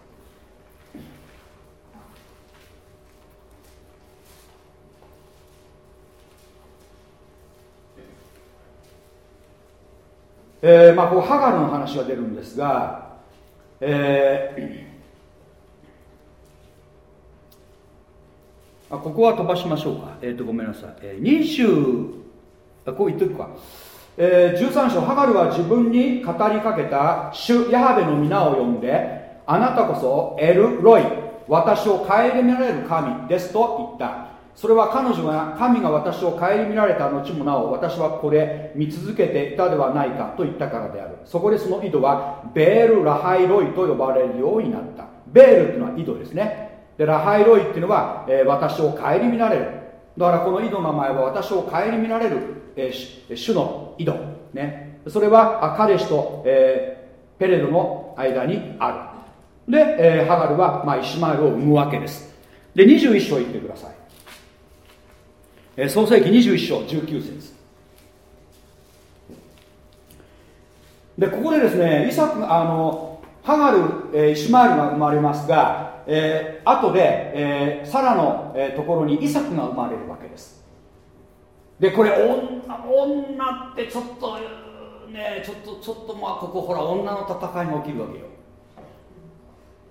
えー、まあ、こうハガルの話が出るんですが、えー、あここは飛ばしましょうか、えーと、ごめんなさい、えー、20あこう言っとくか、えー、13章ハガルは自分に語りかけた主ヤハベの皆を呼んであなたこそエル・ロイ私を顧みられる神ですと言った。それは彼女が神が私を顧みられた後もなお私はこれ見続けていたではないかと言ったからである。そこでその井戸はベール・ラハイロイと呼ばれるようになった。ベールっていうのは井戸ですね。でラハイロイっていうのは、えー、私を顧みられる。だからこの井戸の名前は私を顧みられる、えー、主の井戸ね。それは彼氏と、えー、ペレドの間にある。で、えー、ハガルは、まあ、イシマエルを生むわけです。で21章言ってください。え創世紀21章19節。でここでですねイサクあのハガル、えー、イシュマエルが生まれますが、えー、後で、えー、サラの、えー、ところにイサクが生まれるわけです。でこれ女女ってちょっとねちょっとちょっとまあここほら女の戦いが起きるわけよ。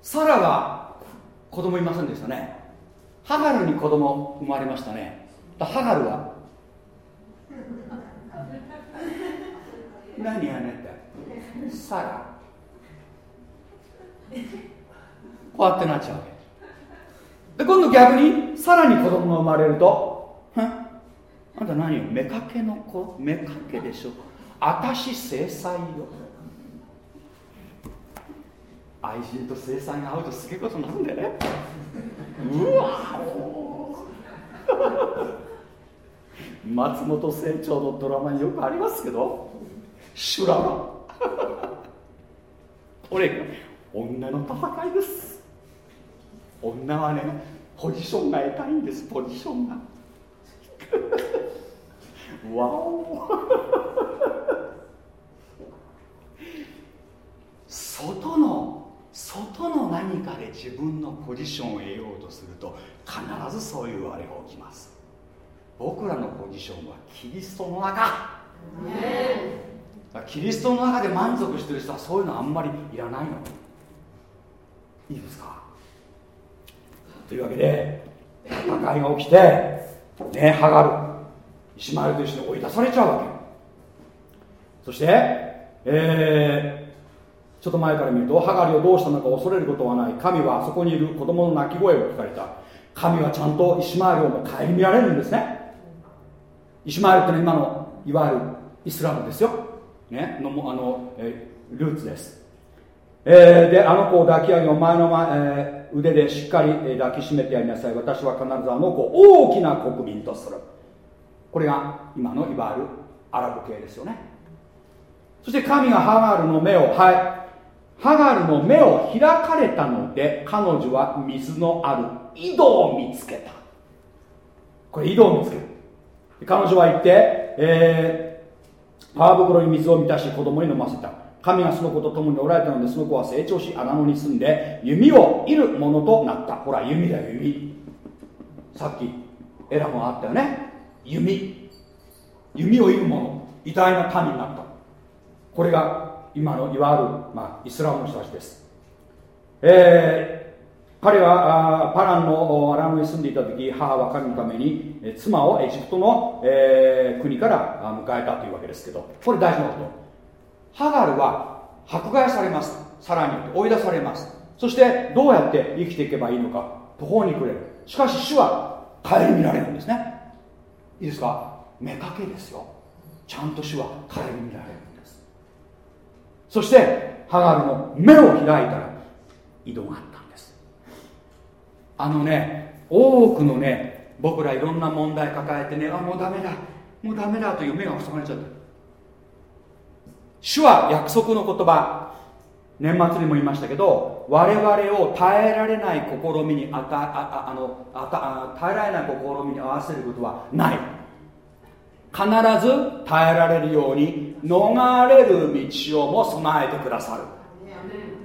サラは子供いませんでしたね。ハガルに子供生まれましたね。ハガルは？何あなた？サラ。こうやってなっちゃうわけ。で今度逆にさらに子供が生まれるとあんた何よ目かけの子？目かけでしょ？あたし制裁よ愛人と制裁が合うとすげえことなんでね。うわ松本清張のドラマによくありますけど修羅場。これ女の戦いです。女はねポジションが得たいんですポジションが。わお 外の外の何かで自分のポジションを得ようとすると必ずそういうあれが起きます。僕らのポジションはキリストの中、キリストの中で満足してる人はそういうのあんまりいらないのいいですか？というわけで戦いが起きてねハガルイシマエルと一緒に追い出されちゃうわけ。そしてえー、ちょっと前から見るとハガリをどうしたのか恐れることはない。神はそこにいる子供の泣き声を聞かれた。神はちゃんとイシマエルをも顧みられるんですねイシュマエルってのは今のいわゆるイスラムですよ、ね、のあの、え、ルーツです、えー、であの子を抱き上げお前の、まえー、腕でしっかり抱きしめてやりなさい。私は必ずあの子を大きな国民とする。これが今のいわゆるアラブ系ですよね。そして神がハガルの目をはい。ハガルの目を開かれたので彼女は水のある井戸を見つけた。これ井戸を見つける。彼女は言って、えー、パワ袋に水を満たし子供に飲ませた。神がその子と共におられたのでその子は成長し穴野に住んで弓を射るものとなった。ほら弓だよ弓。さっきエラモがあったよね。弓。弓を射るもの。偉大な民になった。これが今のいわゆる、まあ、イスラムの人たちです。えー彼はパランのアラムに住んでいた時母は神のために妻をエジプトの、え、国から迎えたというわけですけどこれ大事なこと。ハガルは迫害されます。さらに追い出されます。そしてどうやって生きていけばいいのか途方に暮れる。しかし主は顧みられるんですね。いいですか？目かけですよ。ちゃんと主は顧みられるんです。そしてハガルの目を開いたら井戸があった。あのね多くのね僕らいろんな問題抱えてねあもうダメだもうダメだという目が塞がれちゃった。主は約束の言葉年末にも言いましたけど我々を耐えられない試みにあたああのあた耐えられない試みに合わせることはない。必ず耐えられるように逃れる道をも備えてくださる。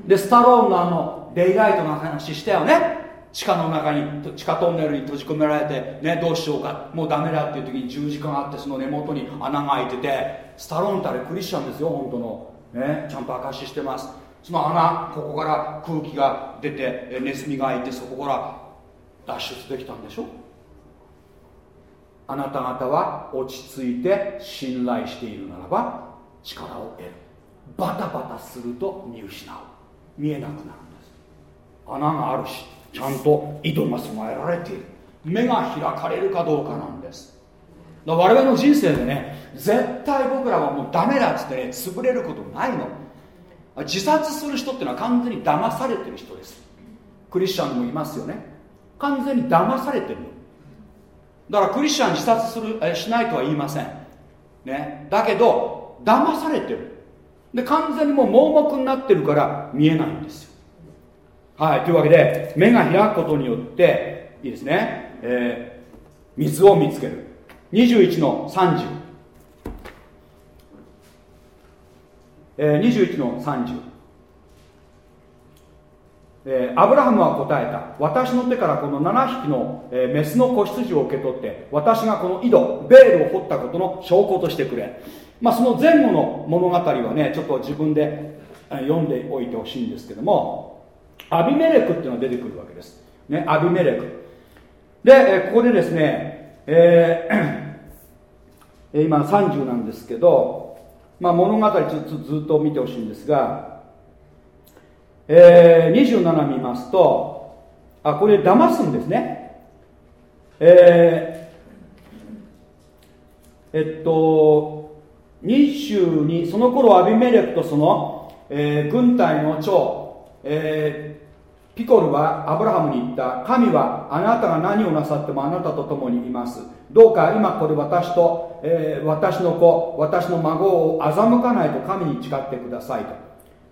でスタローンのあのデイライトの話したよね？地下の中に地下トンネルに閉じ込められて、ね、どうしようかもうダメだっていう時に十字架があってその根元に穴が開いててスタロンってあれクリスチャンですよ本当の、ね、ちゃんと証ししてます。その穴ここから空気が出てネズミが開いてそこから脱出できたんでしょ？あなた方は落ち着いて信頼しているならば力を得る。バタバタすると見失う。見えなくなるんです。穴があるし。ちゃんと井戸が備えられている。目が開かれるかどうかなんです。だ我々の人生でね絶対僕らはもうダメだっつってね潰れることないの。自殺する人ってのは完全に騙されてる人です。クリスチャンもいますよね。完全に騙されてるだからクリスチャン自殺するえしないとは言いません。ね。だけど騙されてる。で完全にもう盲目になってるから見えないんですよ。はいというわけで目が開くことによっていいですね、えー、水を見つける。21の30、えー、21の30えー、アブラハムは答えた。私の手からこの7匹の、えー、メスの子羊を受け取って私がこの井戸ベールを掘ったことの証拠としてくれ。まあ、その前後の物語はねちょっと自分で読んでおいてほしいんですけどもアビメレクっていうのが出てくるわけです、ね、アビメレク。でここでですね、えー、今30なんですけど、まあ、物語ちょっとずっと見てほしいんですが、えー、27見ますとあこれ騙すんですね。えー、えっと22その頃アビメレクとその、えー、軍隊の長、えー、ピコルはアブラハムに言った神はあなたが何をなさってもあなたと共にいます。どうか今これ私と、えー、私の子私の孫を欺かないと神に誓ってくださいと、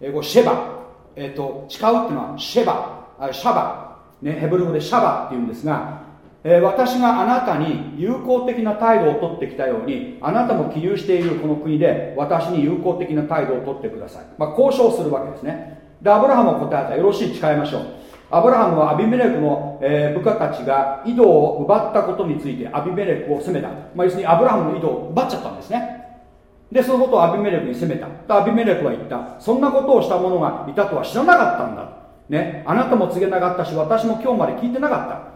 えー、こシェバ、えーと、誓うっていうのはシェバ。あシャバ、ね、ヘブル語でシャバっていうんですがえー、私があなたに友好的な態度をとってきたようにあなたも起立しているこの国で私に友好的な態度をとってください、まあ、交渉するわけですね。でアブラハムは答えた。よろしい誓いましょう。アブラハムはアビメレクの、えー、部下たちが井戸を奪ったことについてアビメレクを責めた、まあ、要するにアブラハムの井戸を奪っちゃったんですね。でそのことをアビメレクに責めた。アビメレクは言った。そんなことをした者がいたとは知らなかったんだ。ね。あなたも告げなかったし私も今日まで聞いてなかった。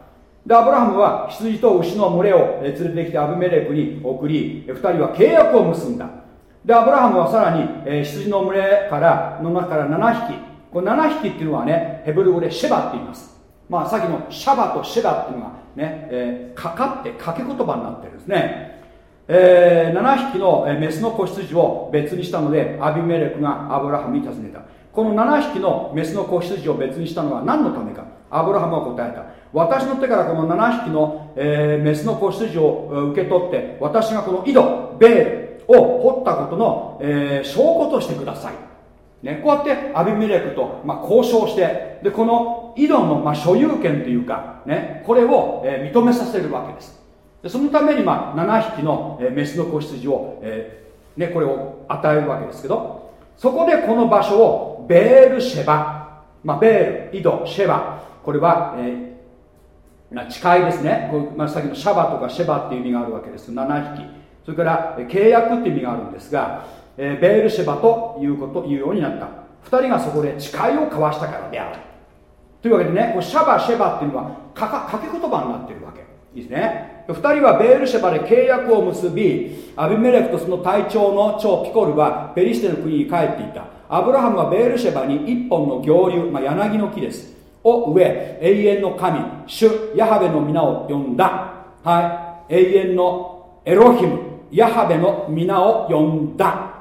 でアブラハムは羊と牛の群れを連れてきてアブメレクに送り2人は契約を結んだ。でアブラハムはさらに、えー、羊の群れからの中から7匹この7匹っていうのはねヘブル語でシェバって言います。まあさっきのシャバとシェバっていうのがね、えー、かかって掛け言葉になってるんですね。えー、7匹のメスの子羊を別にしたのでアビメレクがアブラハムに尋ねた。この7匹のメスの子羊を別にしたのは何のためか？アブラハムは答えた。私の手からこの7匹の、えー、メスの子羊を受け取って私がこの井戸ベールを掘ったことの、えー、証拠としてください、ね、こうやってアビミレクと、まあ、交渉してでこの井戸の、まあ、所有権というか、ね、これを、えー、認めさせるわけです。でそのために、まあ、7匹の、えー、メスの子羊を、えーね、これを与えるわけですけどそこでこの場所をベールシェバ、まあ、ベール井戸シェバこれは、えー誓いですね。こう、まあ、さっきのシャバとかシェバっていう意味があるわけです。7匹。それから契約っていう意味があるんですが、えー、ベールシェバということ言うようになった。2人がそこで誓いを交わしたからである。というわけでねこシャバシェバっていうのは掛け言葉になってるわけ。いいですね。2人はベールシェバで契約を結びアビメレクとその隊長の長ピコルはペリシテの国に帰っていた。アブラハムはベールシェバに1本の行流、まあ、柳の木です。を植え永遠の神主ヤハベの皆を呼んだ。はい。永遠のエロヒムヤハベの皆を呼んだ。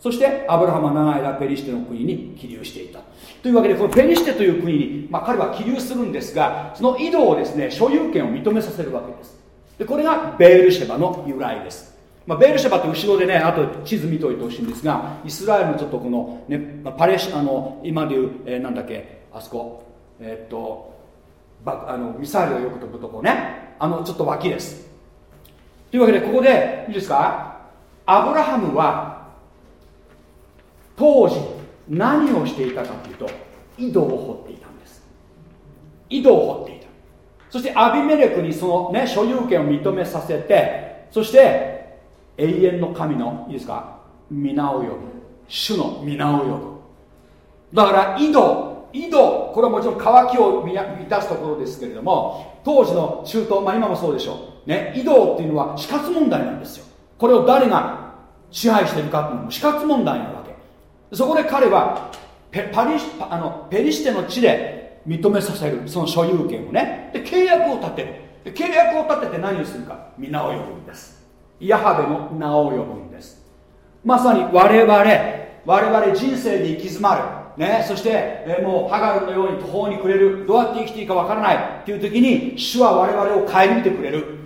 そしてアブラハムは長い間ペリシテの国に起立していた。というわけでこのペリシテという国に、まあ、彼は起立するんですがその井戸をですね所有権を認めさせるわけです。でこれがベールシェバの由来です。まあ、ベールシェバって後ろでねあと地図見といてほしいんですがイスラエルのちょっとこの、ね、パレシあの今でいう、えー、なんだっけあそこえー、っとあのミサイルがよく飛ぶとこね。あのちょっと脇です。というわけでここでいいですか？アブラハムは当時何をしていたかというと井戸を掘っていたんです。井戸を掘っていた。そしてアビメレクにその、ね、所有権を認めさせてそして永遠の神のいいですか？皆を呼ぶ。主の皆を呼ぶ。だから井戸井戸これはもちろん渇きを満たすところですけれども当時の中東、まあ、今もそうでしょう、ね、井戸っていうのは死活問題なんですよ。これを誰が支配してるかっていうのも死活問題なわけ。そこで彼はペパリあのペリシテの地で認めさせるその所有権をね。で契約を立てる。契約を立てて何をするか。皆を呼ぶんです。ヤハベの名を呼ぶんです。まさに我々我々人生で行き詰まる。ね、そして、え、もうハガルのように途方に暮れる。どうやって生きていいかわからない。っていう時に主は我々を顧みてくれる。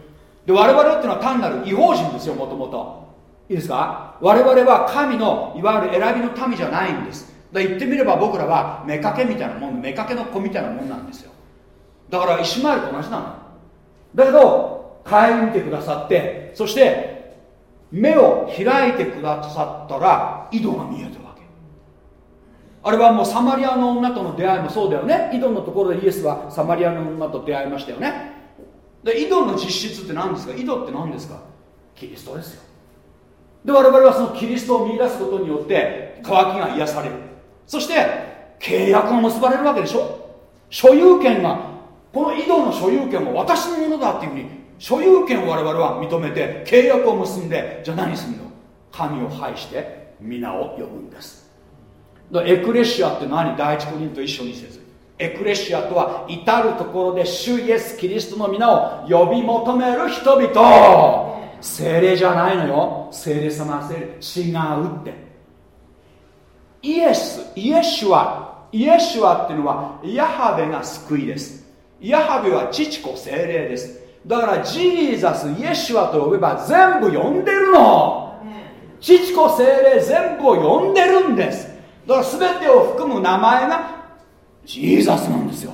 で我々っていうのは単なる違法人ですよもともと。いいですか？我々は神のいわゆる選びの民じゃないんです。だ言ってみれば僕らは妾みたいなもん妾の子みたいなもんなんですよ。だからイシュマエルと同じなの。だけど顧みてくださってそして目を開いてくださったら井戸が見えたわけ。あれはもうサマリアの女との出会いもそうだよね。井戸のところでイエスはサマリアの女と出会いましたよね。で井戸の実質って何ですか？井戸って何ですか？キリストですよ。で我々はそのキリストを見出すことによって渇きが癒される。そして契約が結ばれるわけでしょ？所有権がこの井戸の所有権も私のものだっていうふうに所有権を我々は認めて契約を結んでじゃあ何するの？神を拝して皆を呼ぶんです。エクレシアって何？第一個人と一緒にせずエクレシアとは至る所で主イエス・キリストの皆を呼び求める人々。精霊じゃないのよ。精霊様は精霊。違うって。イエス。イエシュア。イエシュアっていうのはヤハベが救いです。ヤハベは父子精霊です。だからジーザスイエシュアと呼べば全部呼んでるの。父子精霊全部を呼んでるんです。だから全てを含む名前がジーザスなんですよ。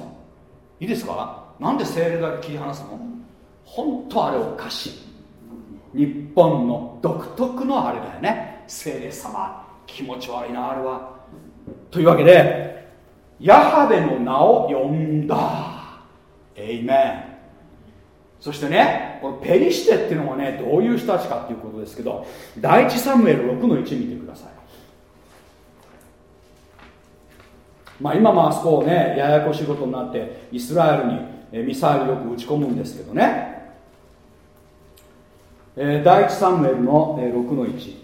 いいですか？なんで精霊だけ切り離すの？本当あれおかしい。日本の独特のあれだよね。精霊様気持ち悪いなあれは。というわけでヤハベの名を呼んだ。エイメンそしてねこのペリシテっていうのはねどういう人たちかっていうことですけど第一サムエル6の1見てください。まあ今もあそこをねややこしいことになってイスラエルにミサイルよく撃ち込むんですけどね。えー、第一サムエルの、えー、6の1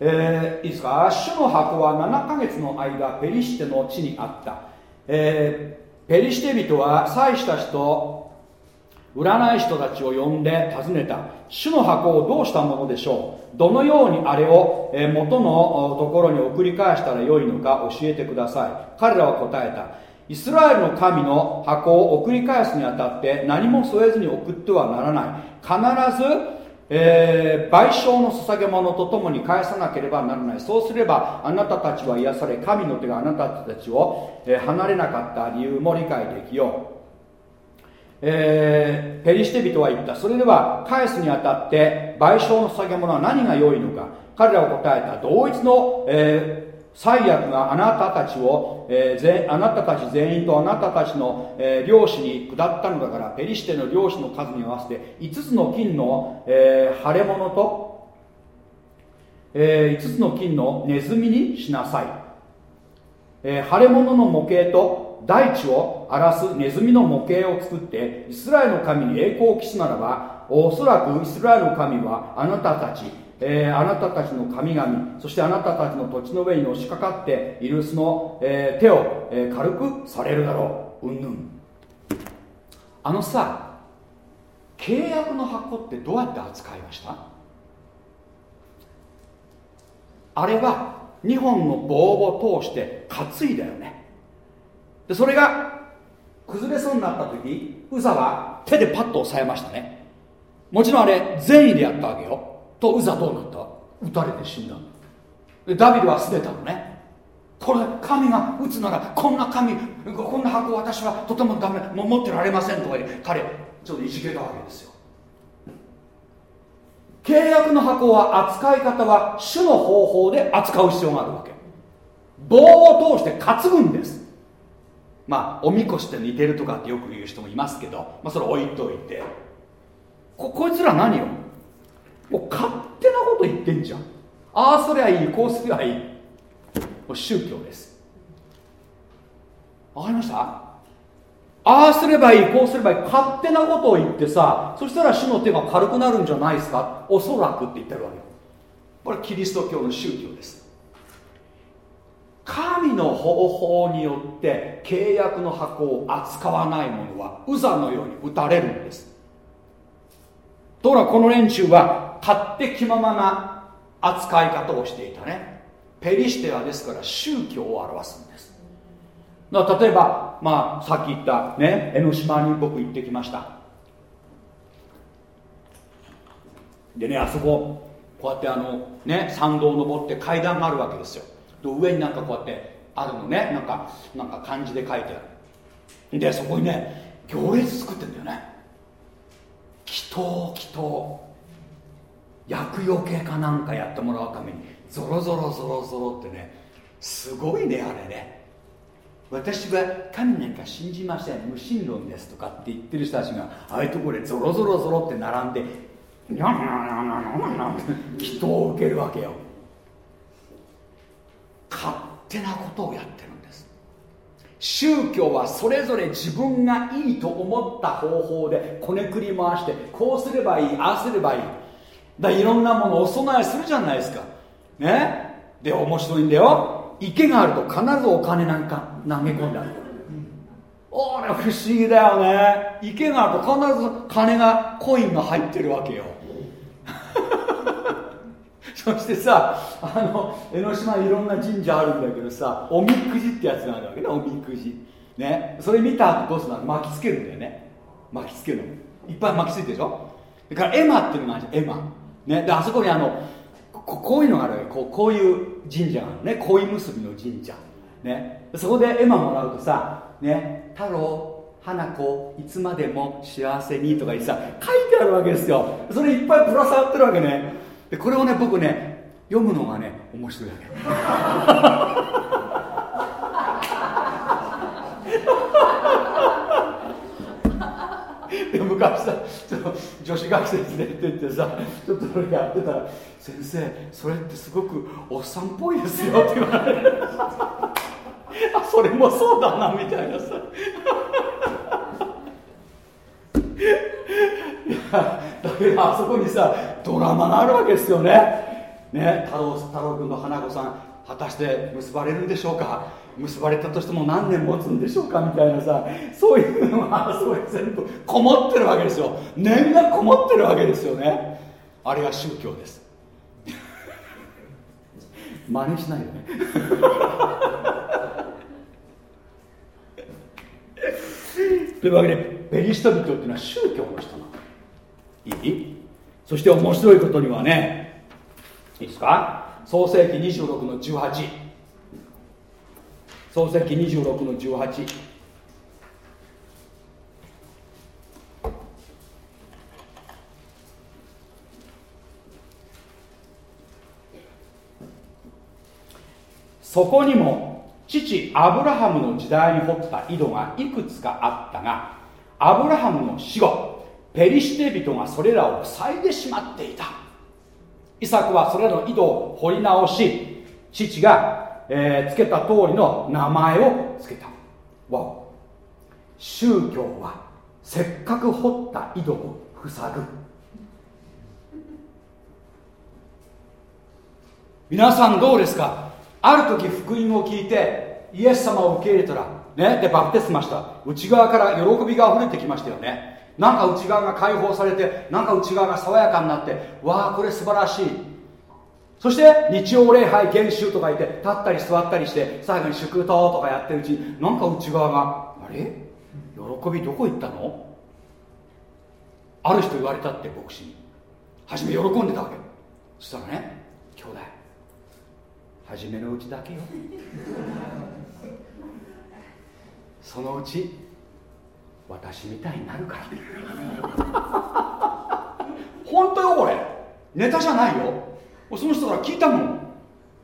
えー、いいですか？主の箱は7ヶ月の間ペリシテの地にあった、えー、ペリシテ人は祭司たちと占い人たちを呼んで尋ねた。主の箱をどうしたものでしょう？どのようにあれを元のところに送り返したらよいのか教えてください。彼らは答えた。イスラエルの神の箱を送り返すにあたって何も添えずに送ってはならない。必ずえー、賠償の捧げ物とともに返さなければならない。そうすればあなたたちは癒され神の手があなたたちを、離れなかった理由も理解できよう。えー、ペリシテ人は言った。それでは返すにあたって賠償の捧げ物は何が良いのか。彼らは答えた同一の、えー、最悪があなたたちを、えー、あなたたち全員とあなたたちの、えー、漁師に下ったのだからペリシテの漁師の数に合わせて5つの金の、えー、腫れ物と、えー、5つの金のネズミにしなさい、えー、腫れ物の模型と大地を荒らすネズミの模型を作ってイスラエルの神に栄光を期すならばおそらくイスラエルの神はあなたたち、えー、あなたたちの神々そしてあなたたちの土地の上にのしかかっているその、えー、手を、えー、軽くされるだろう。うんぬん。あのさ契約の箱ってどうやって扱いました？あれは2本の棒を通して担いだよね。でそれが崩れそうになった時ウザは手でパッと押さえましたね。もちろんあれ善意でやったわけよ。とウザどうなった？撃たれて死んだ。でダビデは捨てたのね。これ神が撃つならこんな神こんな箱私はとてもダメも持ってられませんとか言って彼ちょっといじけたわけですよ。契約の箱は扱い方は主の方法で扱う必要があるわけ。棒を通して担ぐんです。まあおみこしって似てるとかってよく言う人もいますけど、まあ、それ置いといて。ここいつら何よ？もう勝手なこと言ってんじゃん。ああすりゃいい。こうすりゃいい。もう宗教です。わかりました？ああすればいい。こうすればいい。勝手なことを言ってさそしたら主の手が軽くなるんじゃないですか？おそらくって言ってるわけ。よこれキリスト教の宗教です。神の方法によって契約の箱を扱わない者はウザのように打たれるんです。ところがこの連中は勝手気ままな扱い方をしていたね。ペリシテはですから宗教を表すんです。だから例えば、まあ、さっき言ったね江ノ島に僕行ってきました。でねあそここうやってあのね参道を登って階段があるわけですよ。上になんかこうやってあるのね。なんかなんか漢字で書いてある。でそこにね行列作ってんだよね。祈祷祈祷。厄除けかなんかやってもらうためにゾロゾロゾロゾロってね。すごいねあれね。私は神なんか信じません無神論ですとかって言ってる人たちがああいうところでゾロゾロゾロって並んでニャンニャンニャンニャンニャンって祈祷を受けるわけよ勝手なことをやってるんです。宗教はそれぞれ自分がいいと思った方法でこねくり回してこうすればいいああすればいい。だいろんなものお供えするじゃないですか。ね？で面白いんだよ。池があると必ずお金なんか投げ込んであるおれ不思議だよね。池があると必ず金がコインが入ってるわけよ。そしてさあの江ノ島いろんな神社あるんだけどさおみくじってやつがあるわけねおみくじ。ね。それ見た後どうするの？巻きつけるんだよね。巻きつけるの。いっぱい巻きついてるでしょ？だからエマっていうのがあるじゃんエマ。ね。であそこにあのここういうのがあるわけ。こうこういう神社があるね。恋結びの神社。ね。そこでエマもらうとさね。太郎花子いつまでも幸せにとか言ってさ書いてあるわけですよ。それいっぱいプラス合ってるわけね。でこれをね僕ね読むのがね面白いわけ。で昔さちょっと女子学生連れてってさちょっとそれやってたら「先生それってすごくおっさんっぽいですよ」って言われるあそれもそうだなみたいなさ。だけどあそこにさドラマがあるわけですよね。ね太郎太郎君と花子さん果たして結ばれるんでしょうか？結ばれたとしても何年持つんでしょうかみたいなさそういうのがそれ全部こもってるわけですよ。念がこもってるわけですよね。あれが宗教です。真似しないよね。というわけでペリシト人っていうのは宗教の人なの。いい？そして面白いことにはねいいですか？創世紀26の18創世紀26の18そこにも父アブラハムの時代に掘った井戸がいくつかあったがアブラハムの死後ペリシテ人がそれらを塞いでしまっていた。イサクはそれらの井戸を掘り直し父が、えー、つけた通りの名前をつけた。わ宗教はせっかく掘った井戸を塞ぐ。皆さんどうですか？ある時福音を聞いてイエス様を受け入れたらね。でバプテスマした。内側から喜びが溢れてきましたよね。なんか内側が解放されてなんか内側が爽やかになってわあこれ素晴らしい。そして日曜礼拝研修とか言って立ったり座ったりして最後に祝祷とかやってるうちになんか内側があれ？喜びどこ行ったの？ある人言われたって牧師に。初め喜んでたわけ。そしたらね兄弟初めのうちだけよ。そのうち私みたいになるから。本当よこれ。ネタじゃないよ。その人から聞いたもん。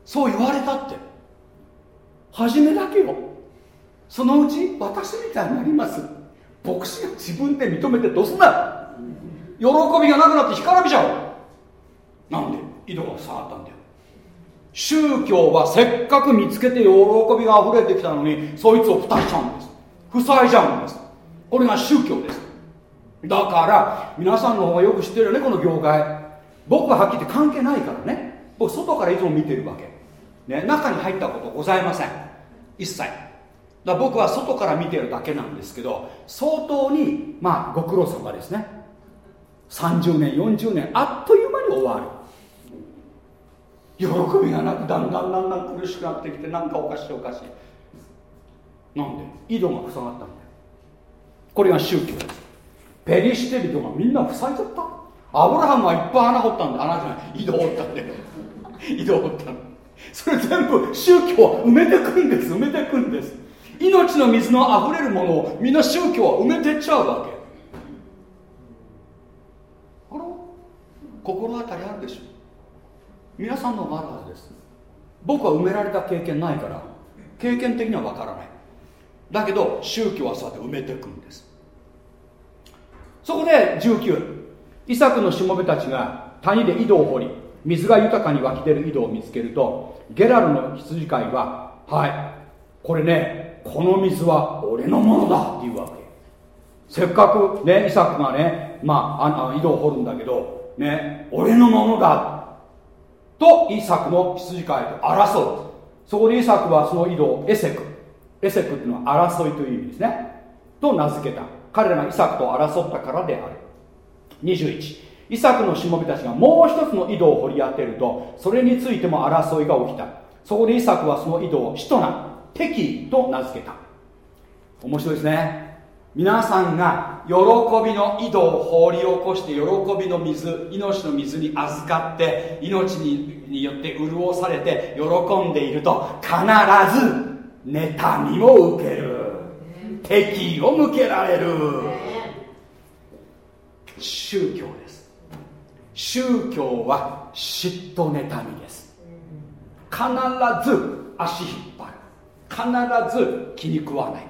そう言われたって。初めだけよ。そのうち私みたいになります。牧師が自分で認めてどうすんだ。喜びがなくなって干からびちゃう。なんで？井戸が下がったんだよ。宗教はせっかく見つけて喜びが溢れてきたのにそいつを蓋しちゃうんです。塞いじゃんです。これが宗教です。だから皆さんの方がよく知ってるよねこの業界。僕ははっきり言って関係ないからね。僕外からいつも見てるわけ。ね、中に入ったことございません。一切。だ僕は外から見てるだけなんですけど相当にまあご苦労様ですね。30年40年あっという間に終わる。喜びがなくだんだんだんだん苦しくなってきてなんかおかしいおかしい。なんで？井戸が塞がったんだよこれが宗教。ですペリシテ人がみんな塞いじゃった？アブラハムはいっぱい穴掘ったんで穴じゃない井戸掘ったんで。井戸掘ったんそれ全部宗教は埋めてくんです。埋めてくんです。命の水の溢れるものをみんな宗教は埋めてっちゃうわけ。あら？心当たりあるでしょ？皆さんのもあるはずです。僕は埋められた経験ないから経験的にはわからない。だけど宗教はそうやって埋めていくんです。そこで19イサクのしもべたちが谷で井戸を掘り水が豊かに湧き出る井戸を見つけるとゲラルの羊飼いははいこれねこの水は俺のものだっていうわけ。せっかくねイサクがねまあ井戸を掘るんだけどね俺のものだとイサクの羊飼いと争う。そこでイサクはその井戸をエセク。エセクっていうのは争いという意味ですね。と名付けた。彼らがイサクと争ったからである。21イサクのしもべたちがもう一つの井戸を掘り当てるとそれについても争いが起きた。そこでイサクはその井戸を使徒な敵と名付けた。面白いですね。皆さんが喜びの井戸を放り起こして喜びの水命の水に預かって命によって潤されて喜んでいると必ず妬みを受ける。敵を向けられる。宗教です。宗教は嫉妬妬みです。必ず足引っ張る。必ず気に食わない。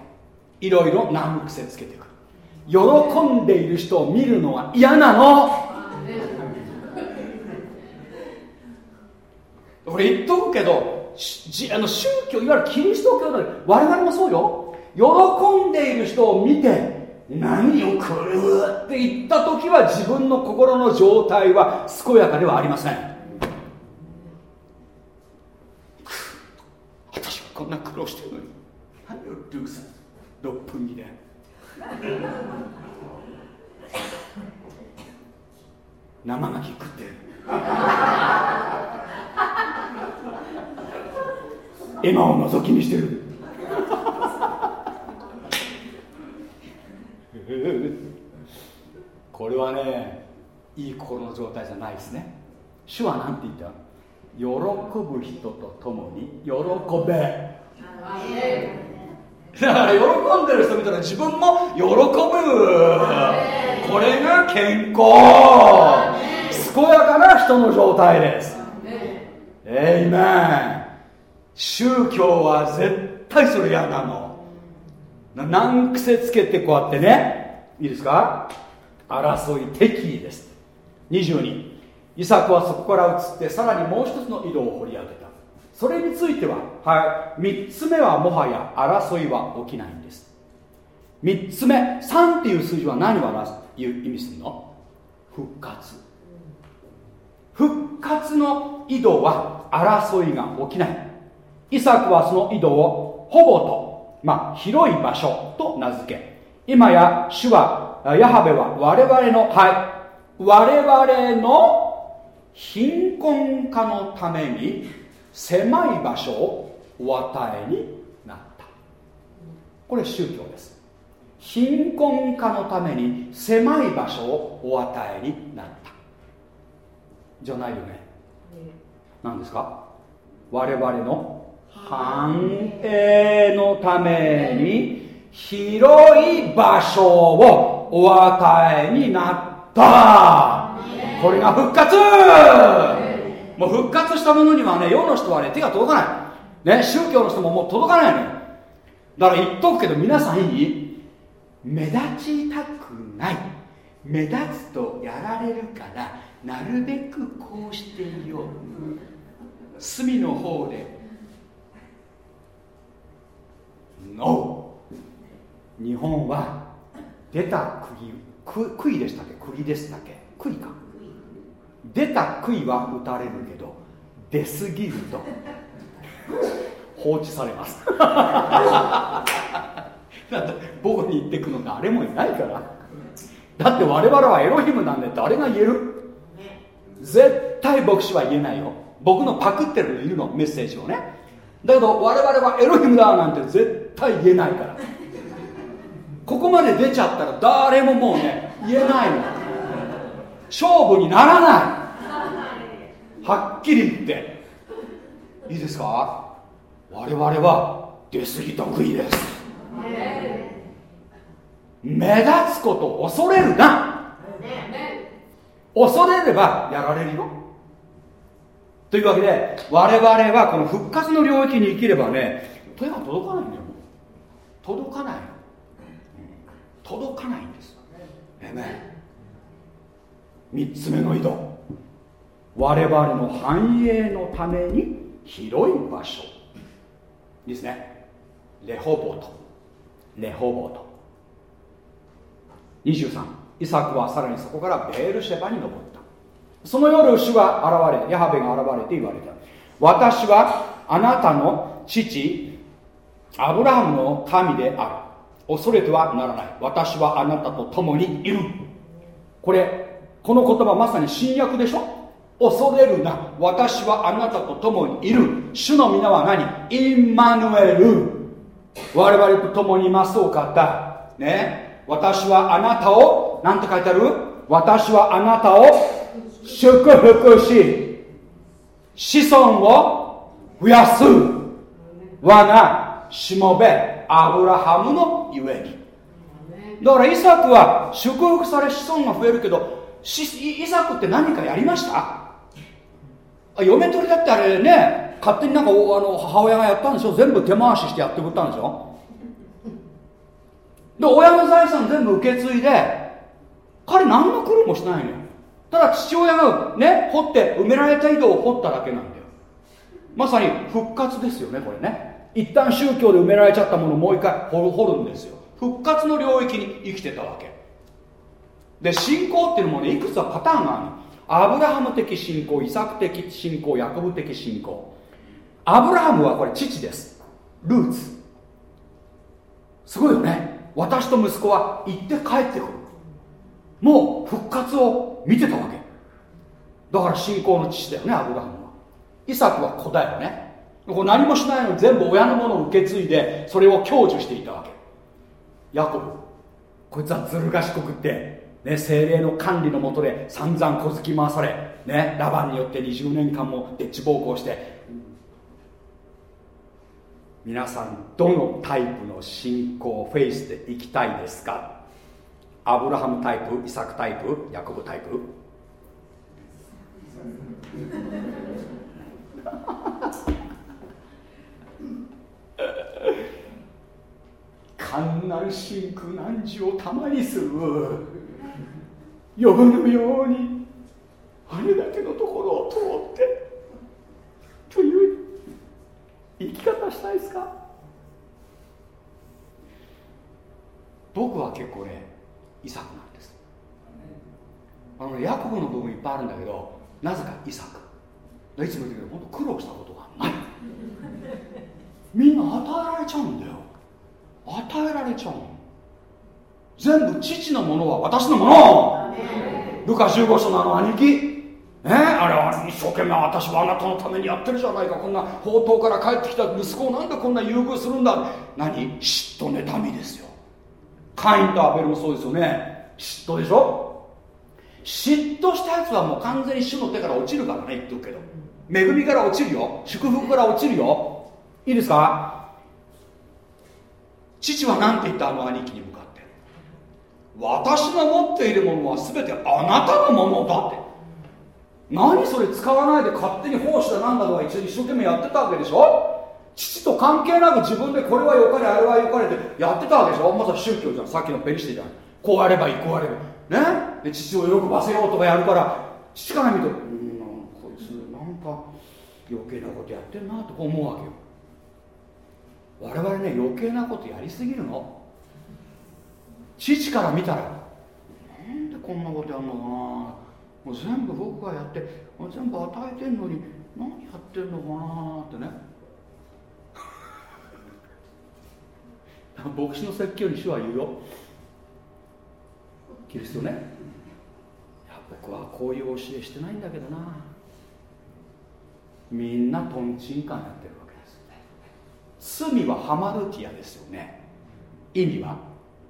いろいろ難癖つけてくる。喜んでいる人を見るのは嫌なの。俺言っとくけどあの宗教いわゆるキリスト教で我々もそうよ。喜んでいる人を見て何を狂うって言った時は自分の心の状態は健やかではありません。私はこんな苦労してるのに。何をルーさん6分にで。生牡蠣食ってる。エマを覗きにしてる。これはねいい心の状態じゃないですね。主は何て言った？喜ぶ人と共に喜べ。だから喜んでる人見たら自分も喜ぶ。これが健康健やかな人の状態です。えいめん宗教は絶対それ嫌なの。難癖つけてこうやってね。いいですか？争い敵意です。22イサクはそこから移ってさらにもう一つの井戸を掘り当てた。それについては、はい、3つ目はもはや争いは起きないんです。3つ目3っていう数字は何を表す意味するの？復活。復活の井戸は争いが起きない。イサクはその井戸をほぼと、まあ、広い場所と名付け今や主はヤハベは我々のはい我々の貧困化のために狭い場所をお与えになった。これ宗教です。貧困化のために狭い場所をお与えになった。じゃないよね。何ですか？我々の繁栄のために広い場所をお与えになった。これが復活。もう復活したものにはね世の人はね手が届かない。ね宗教の人ももう届かないのよ。だから言っとくけど皆さんいい？目立ちたくない。目立つとやられるからなるべくこうしていよう。隅の方で。NO! 日本は出た杭杭でしたっけ？釘でしたっけ？杭か。出た杭は打たれるけど出すぎると。放置されます。だって僕に言ってくの誰もいないから。だって我々はエロヒムなんで誰が言える？絶対牧師は言えないよ。僕のパクってるのいるのメッセージをね。だけど我々はエロヒムだなんて絶対言えないから。ここまで出ちゃったら誰ももうね言えないの。勝負にならない。はっきり言って。いいですか？我々は出過ぎ得意です。目立つことを恐れるな恐れればやられるよ。というわけで我々はこの復活の領域に生きればね手が届かないんだよ。届かない届かないんです。えめ3つ目の井戸。我々の繁栄のために広い場所。ですね。レホボート。レホボート23イサクはさらにそこからベールシェバに登った。その夜主が現れヤハベが現れて言われた。私はあなたの父アブラハムの神である。恐れてはならない。私はあなたと共にいる。これこの言葉まさに新約でしょ？恐れるな。私はあなたと共にいる。主の皆は何？インマヌエル。我々と共にいますお方ね？私はあなたを何て書いてある？私はあなたを祝福し子孫を増やす。我がしもべアブラハムのゆえに。だからイサクは祝福され子孫が増えるけどイサクって何かやりました？嫁取りだってあれね勝手になんかあの母親がやったんでしょ？全部手回ししてやってくれたんでしょ？で親の財産全部受け継いで彼何の苦労もしないのよ。ただ父親がね掘って埋められた井戸を掘っただけなんだよ。まさに復活ですよねこれね。一旦宗教で埋められちゃったものをもう一回掘るんですよ。復活の領域に生きてたわけ。で信仰っていうのもねいくつかパターンがあるの。アブラハム的信仰イサク的信仰ヤコブ的信仰。アブラハムはこれ父です。ルーツ。私と息子は行って帰ってくる。もう復活を見てたわけ。だから信仰の父だよねアブラハムは。イサクは子だよね。これ何もしないのに全部親のものを受け継いでそれを享受していたわけ。ヤコブこいつはずる賢くってね、精霊の管理のもとで散々小突き回され、ね、ラバンによって20年間もデッチ暴行して皆さんどのタイプの信仰フェイスでいきたいですか？アブラハムタイプイサクタイプヤコブタイプ？単なる真空難事をたまにする。呼ぶのようにあれだけのところを通ってという生き方したいですか？僕は結構ねイサクなんです。あのねヤコブの部分いっぱいあるんだけどなぜかイサクいつも言うけど本当苦労したことがない。みんな与えられちゃうんだよ。与えられちゃう全部父のものは私のもの。ルカ15章のあの兄貴ねあれは一生懸命私はあなたのためにやってるじゃないか。こんな宝刀から帰ってきた息子をなんでこんな優遇するんだ？何？嫉妬妬みですよ。カインとアベルもそうですよね。嫉妬でしょ？嫉妬したやつはもう完全に主の手から落ちるからね言っておくけど。恵みから落ちるよ。祝福から落ちるよ。いいですか？父は何て言ったあの兄貴に向かって。私の持っているものは全てあなたのものだって。何それ使わないで勝手に奉仕だなんだとか一生懸命やってたわけでしょ？父と関係なく自分でこれはよかれあれはよかれってやってたわけでしょ？まさ宗教じゃん。さっきのペリシテじゃん。こうやればいいこうやればね？で父を喜ばせようとかやるから父から見るとうんこいつなんか余計なことやってんなとか思うわけよ。我々ね余計なことやりすぎるの。父から見たらなんでこんなことやんのかなもう全部僕がやって全部与えてんのに何やってんのかなってね。牧師の説教に主は言うよ。キリストね。いや僕はこういう教えしてないんだけどな。みんなとんちんかんやってるわけです罪はハマルティアですよね。意味は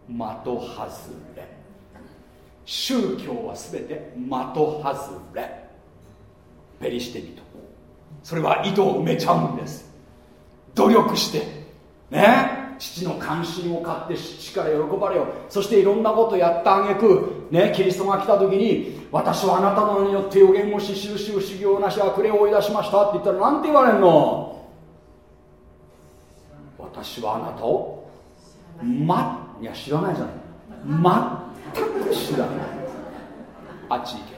的外れ。宗教は全て的外れ。ペリシテ人。それは意図を埋めちゃうんです。努力して。ね。父の関心を買って父から喜ばれよ。そしていろんなことやったあげく。ね。キリストが来た時に私はあなたの名によって予言もし収集修行なし悪霊を追い出しましたって言ったら何て言われんの？私はあなたをまいや知らないじゃない。知らないあっち行け。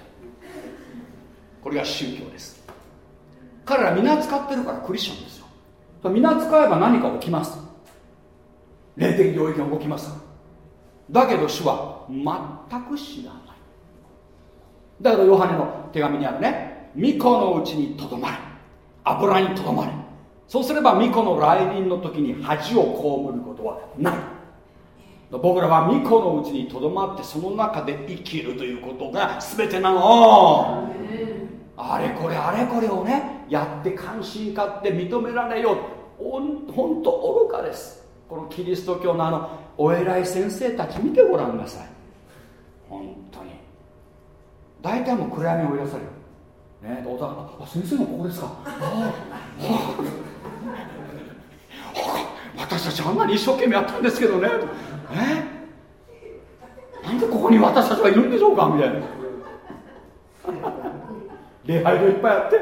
これが宗教です。彼ら皆使ってるからクリスチャンですよ。皆使えば何か起きます。霊的領域が動きます。だけど主は全く知らない。だけどヨハネの手紙にあるね。巫女のうちにとどまれ。油にとどまれ。そうすれば巫女の来臨の時に恥を被ることはない。僕らは巫女のうちにとどまってその中で生きるということが全てなの。あれこれあれこれをねやって関心買って認められよう。ほんと愚かです。このキリスト教のあのお偉い先生たち見てごらんなさい。本当に。大体もう暗闇を追い出される。ねおあ先生もここですかああ私たちあんなに一生懸命やったんですけどねえ？なんでここに私たちはいるんでしょうか？みたいな。礼拝堂いっぱいあって。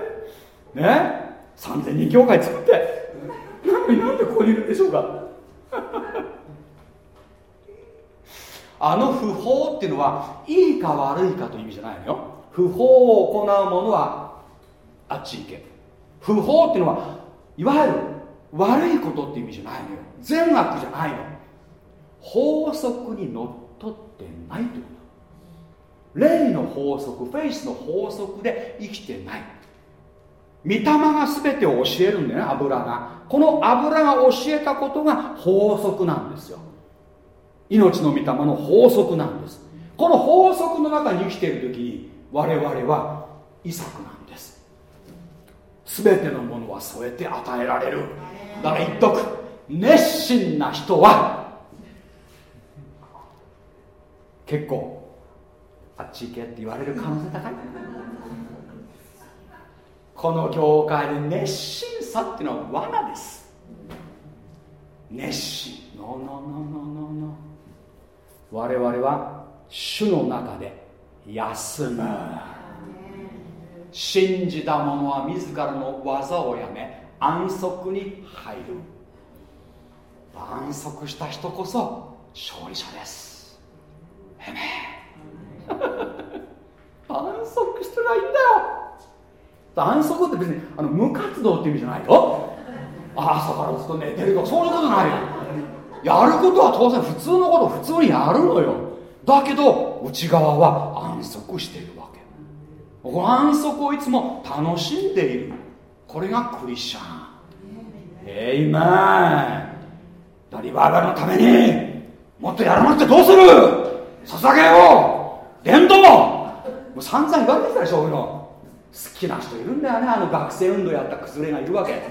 ね？3000人教会作って。なんでここにいるんでしょうか？あの不法っていうのはいいか悪いかという意味じゃないのよ。不法を行う者はあっち行け。不法っていうのはいわゆる悪いことっていう意味じゃないのよ。善悪じゃないの。法則にのっとってないということ。霊の法則フェイスの法則で生きてない。御霊が全てを教えるんだよね油が。この油が教えたことが法則なんですよ。命の御霊の法則なんです。この法則の中に生きている時に我々は遺作なんです。全てのものは添えて与えられる。だから言っとく。熱心な人は結構あっち行けって言われる可能性高い。この教会で熱心さっていうのは罠です。熱心。ノーノーノーノーノーノー我々は主の中で休む。信じた者は自らの技をやめ安息に入る。安息した人こそ勝利者です。へめ 安息してないんだよ。安息って別にあの無活動って意味じゃないよ。朝からずっと寝てるとかそういうことないよ。やることは当然普通のこと普通にやるのよ。だけど内側は安息しているわけ。安息をいつも楽しんでいる。これがクリスチャン。えいまリバイバルのためにもっとやらなくてどうする？捧げよう。伝道。もう散々言われてきたでしょういうの。好きな人いるんだよね。あの学生運動やった崩れがいるわけ。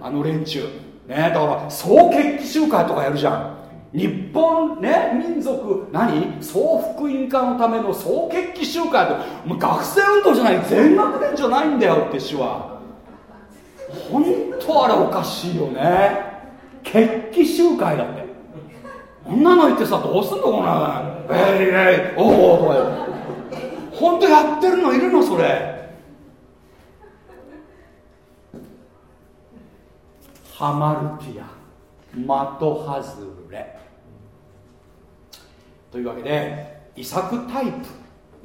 あの連中。ねえだから総決起集会とかやるじゃん。日本ね民族何？総福音化のための総決起集会ともう学生運動じゃない。全学年じゃないんだよって詩は。本当あれおかしいよね。決起集会だって。こんなの言ってさどうすんのこなえいえいおおとか本当やってるのいるのそれ。ハマルティア的外れ。というわけで遺作タイプ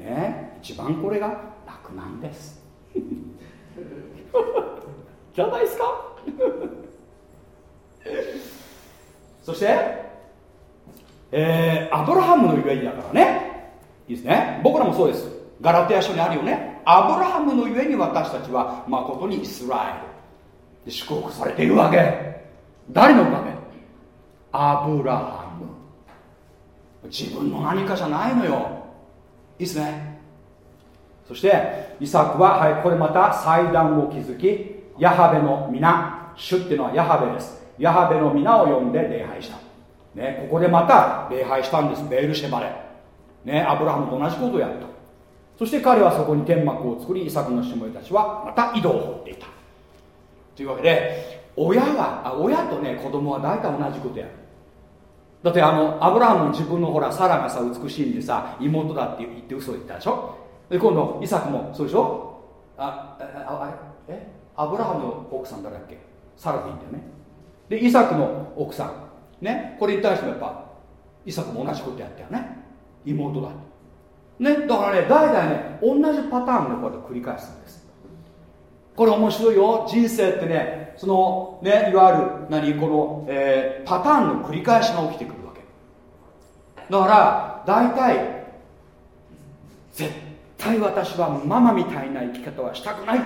ね。一番これが楽なんです。じゃないですか？そしてえー、アブラハムのゆえにだからね。いいですね。僕らもそうです。ガラテヤ書にあるよね。アブラハムのゆえに私たちは誠にイスラエル。で祝福されているわけ。誰のおかげアブラハム。自分の何かじゃないのよ。いいっすね。そしてイサクは、はい、これまた祭壇を築きヤハベの皆。主っていうのはヤハベです。ヤハベの皆を呼んで礼拝した、ね、ここでまた礼拝したんです。ベールシェバレ、ね、アブラハムと同じことをやった。そして彼はそこに天幕を作りイサクのしもべたちはまた井戸を掘っていた。というわけで親はあ親とね子供は大体同じことやる。だってあのアブラハムも自分のほらサラがさ美しいんでさ妹だって言って嘘を言ったでしょ？で今度イサクもそうでしょ？あああえ？アブラハムの奥さん誰だっけ？サラでいいんだよね。でイサクの奥さん。ねこれに対してもやっぱイサクも同じことやったよね。妹だねだからね代々ね同じパターンでこうやって繰り返すんです。これ面白いよ。人生ってねそのねいわゆる何この、えー、パターンの繰り返しが起きてくるわけ。だから大体絶対私はママみたいな生き方はしたくないっ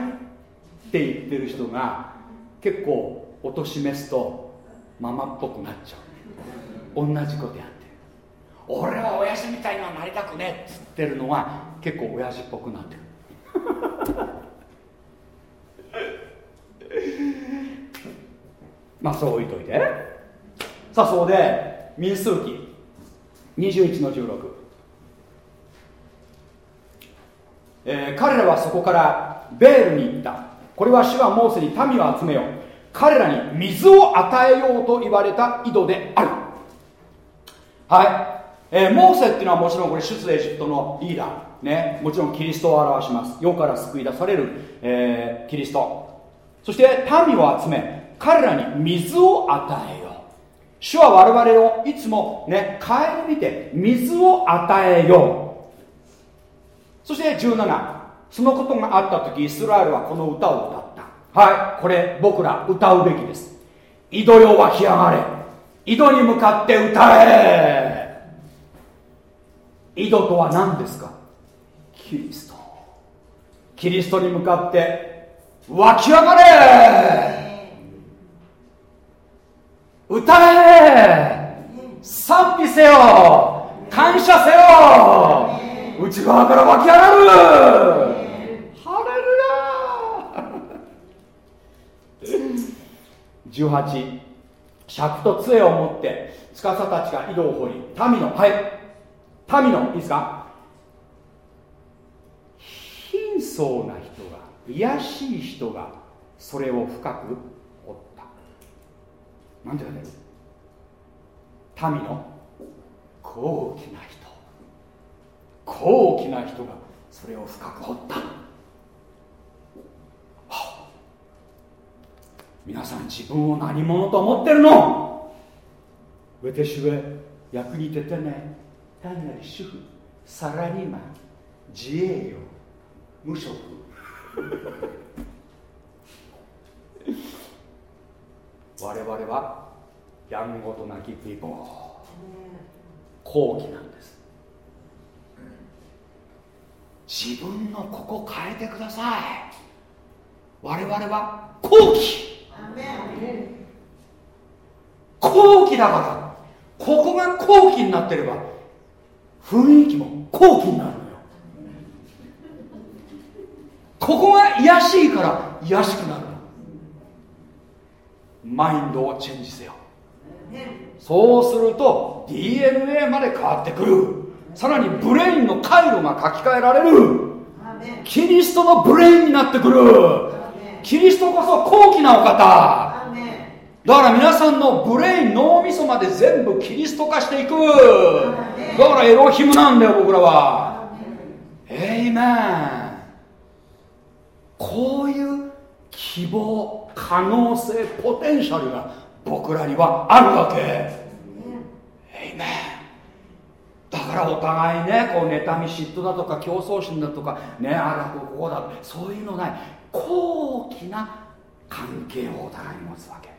て言ってる人が結構おとしめすとママっぽくなっちゃう。同じことやってる。俺は親父みたいにはなりたくねえっつってるのは結構親父っぽくなってる。まあそう置いといて。さあそこで民数記。21の16、えー、彼らはそこからベールに行った。これは主はモーセに民を集めよう。彼らに水を与えようと言われた井戸である。はい、えー、モーセっていうのはもちろんこれ出エジプトのリーダー。ね、もちろんキリストを表します。世から救い出される、えー、キリスト。そして民を集め彼らに水を与えよう。主は我々をいつもね顧みて水を与えよう。そして17そのことがあった時イスラエルはこの歌を歌った。はいこれ僕ら歌うべきです。井戸よ湧き上がれ。井戸に向かって歌え。井戸とは何ですか？キリスト。キリストに向かって湧き上がれ。歌え。賛美せよ。感謝せよ。内側から湧き上がるハレルヤ18尺と杖を持って司たちが井戸を掘り民のはい。民のいいですか？貧相な人が卑しい人がそれを深くなんて言われる民の高貴な人。高貴な人がそれを深く掘った。皆さん自分を何者と思ってるの？私は役に立たない単なる主婦サラリーマン自営業無職。我々はやんごとなきピーポー。後期なんです。自分のここ変えてください。我々は後期後期だから。ここが後期になってれば雰囲気も後期になるのよ。ここが卑しいから卑しくなるマインドをチェンジせよ。そうすると DNA まで変わってくる。さらに brain の回路が書き換えられる。キリストの brain になってくるキリストこそ高貴なお方。だから皆さんの brain 脳みそまで全部キリスト化していく。だからエロヒムなんだよ僕らは。エイメンこういう希望可能性ポテンシャルが僕らにはあるわけ。えいめだからお互いねこう妬み嫉妬だとか競争心だとかねあらここだそういうのない高貴な関係をお互いに持つわけ。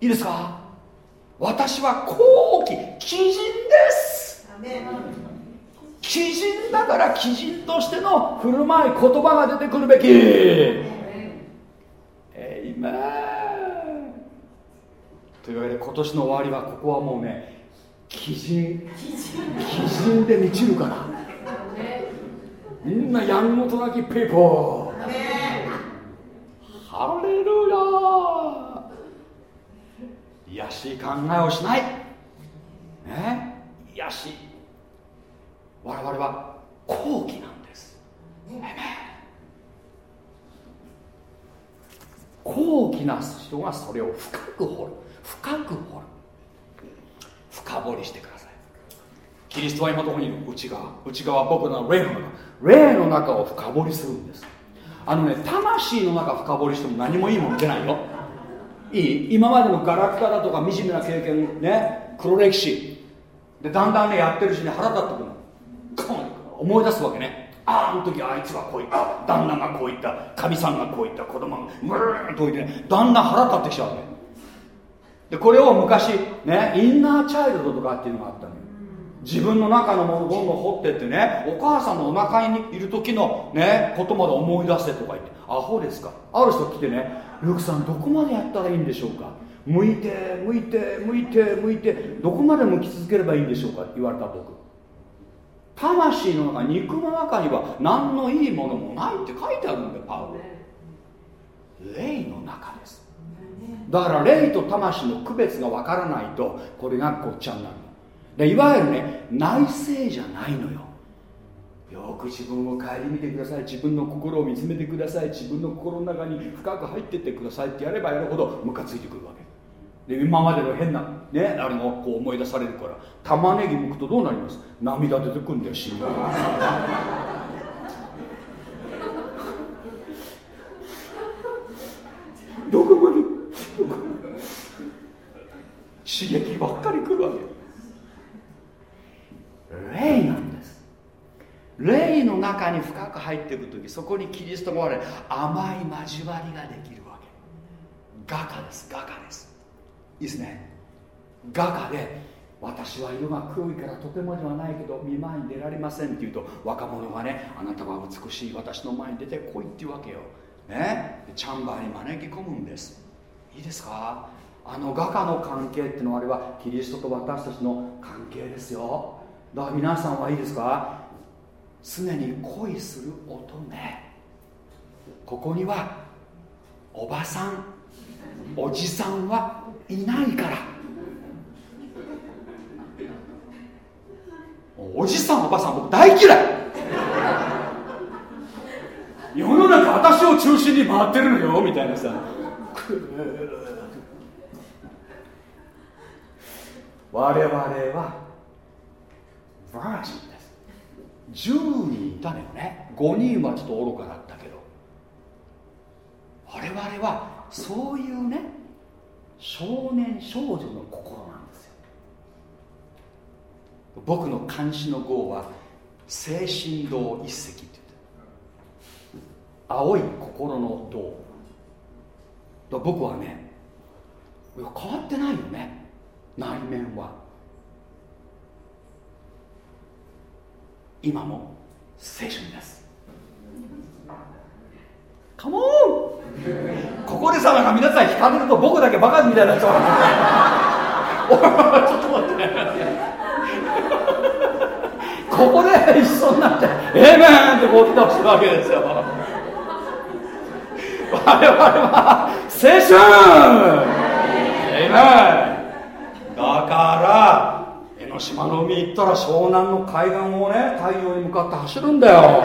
いいですか？私は高貴鬼人です。鬼人だから鬼人としての振る舞い言葉が出てくるべき。えいめというわけで今年の終わりはここはもうね基準基準で満ちるから。みんなやんごとなきペーポー。ハレルヤ癒しい考えをしない。ね。癒し。我々は後期なんです。高貴な人がそれを深く掘る。深く掘る。深掘りしてください。キリストは今どこにいる？内側。内側僕の霊の中。霊の中を深掘りするんです。あのね魂の中深掘りしても何もいいもん出ないよ。いい？今までのガラクタだとか惨めな経験ね。黒歴史。でだんだんねやってるしね腹立ってくるの。思い出すわけね。ああの時あいつはこう言った。旦那がこう言った。かみさんがこう言った。子供がムーンと言ってね。だんだん腹立ってきちゃうわけ。でこれを昔ねインナーチャイルドとかっていうのがあった自分の中のものをどんどん掘ってってねお母さんのお腹にいる時のねことまで思い出せとか言ってアホですか？ある人来てねルークさんどこまでやったらいいんでしょうか？向いて向いて向いて向いてどこまで向き続ければいいんでしょうか？言われた僕。魂の中肉の中には何のいいものもないって書いてあるんだよパウロ。霊の中です。だから霊と魂の区別が分からないとこれがごっちゃになる。でいわゆるね内政じゃないのよ。よく自分を顧みてください。自分の心を見つめてください。自分の心の中に深く入ってってください。ってやればやるほどムカついてくるわけ。で今までの変なねあれもこう思い出されるから玉ねぎ剥くとどうなります？涙出てくるんだよ死んだどこまで？刺激ばっかりくるわけ。霊なんです。霊の中に深く入っていく時そこにキリストが我甘い交わりができるわけ。画家です。画家です。いいですね。画家で私は色が黒いからとてもではないけど見舞いに出られませんって言うと若者がねあなたは美しい私の前に出てこいって言うわけよ、ね、チャンバーに招き込むんです。いいですか？あの画家の関係ってのはあれはキリストと私たちの関係ですよ。だから皆さんはいいですか？常に恋する乙女。ここにはおばさんおじさんはいないから。おじさんおばさん僕大嫌い。世の中私を中心に回ってるのよみたいなさ。我々はバージンです。10人いたのよね。5人はちょっと愚かだったけど。我々はそういうね少年少女の心なんですよ。僕の監視の号は精神道一石って言って青い心の道。僕はね変わってないよね。内面は。今も青春です。カモンここでさなんか皆さん引かれると僕だけバカみたいなっちゃうちょっと待って。ここで一緒になって「ええめん!」ってこう来たするわけですよ。我々は青春ええめんだから江ノ島の海行ったら湘南の海岸をね太陽に向かって走るんだよ。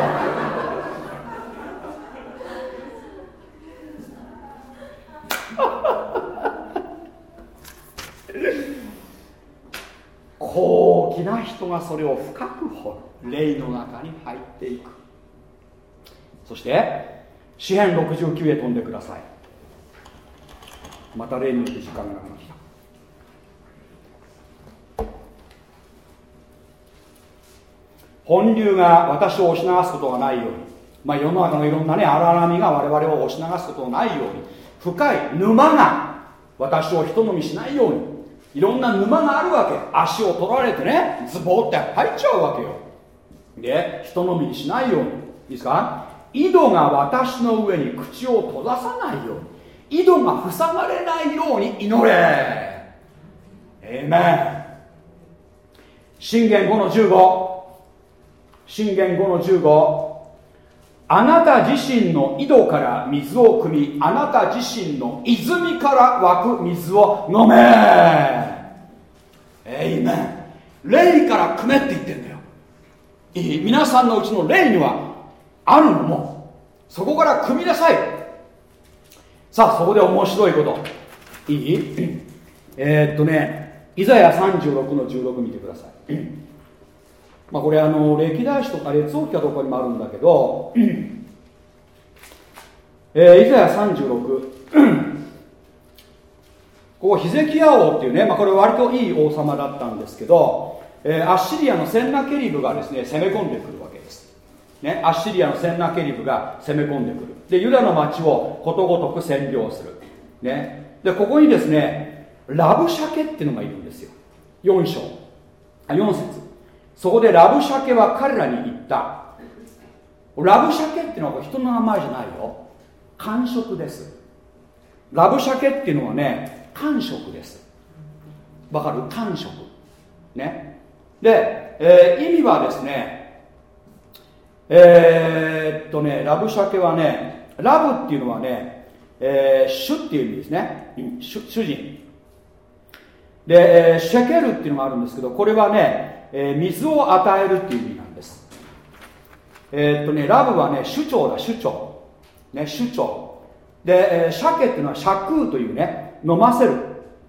高貴な人がそれを深く掘る。霊の中に入っていく。そして詩篇69へ飛んでください。また例によって時間がなくなってきた。本流が私を押し流すことがないように、まあ、世の中のいろんなね荒波が我々を押し流すことがないように。深い沼が私を人飲みしないように。いろんな沼があるわけ。足を取られてねズボって入っちゃうわけよ。で人飲みにしないように。いいですか？井戸が私の上に口を閉ざさないように。井戸が塞がれないように。祈れ。エイメン信玄5の15信玄5の15あなた自身の井戸から水を汲みあなた自身の泉から湧く水を飲め。エイメン霊から汲めって言ってんだよ。いい？皆さんのうちの霊にはあるのも。そこから汲みなさい。さあそこで面白いこと。いい？えー、っとねイザヤ36の16見てください。まあこれあの歴代史とか列王記かどこにもあるんだけど、えー、イザヤ36 ここヒゼキヤ王っていうね、まあ、これ割といい王様だったんですけど、えー、アッシリアのセンナケリブがですね攻め込んでくるわけです、ね、アッシリアのセンナケリブが攻め込んでくる。でユダの町をことごとく占領する、ね、でここにですねラブシャケっていうのがいるんですよ。4章。あ4節。そこでラブシャケは彼らに言った。ラブシャケっていうのは人の名前じゃないよ。感触です。ラブシャケっていうのはね感触です。わかる？感触。ね。で、えー、意味はですねえー、っとねラブシャケはねラブっていうのはね、えー、主っていう意味ですね。主人。で、えー、シェケルっていうのがあるんですけどこれはね、えー、水を与えるっていう意味なんです。えー、っとねラブはね主張だ主張。ね主張。で、えー、鮭っていうのは尺というね飲ませる。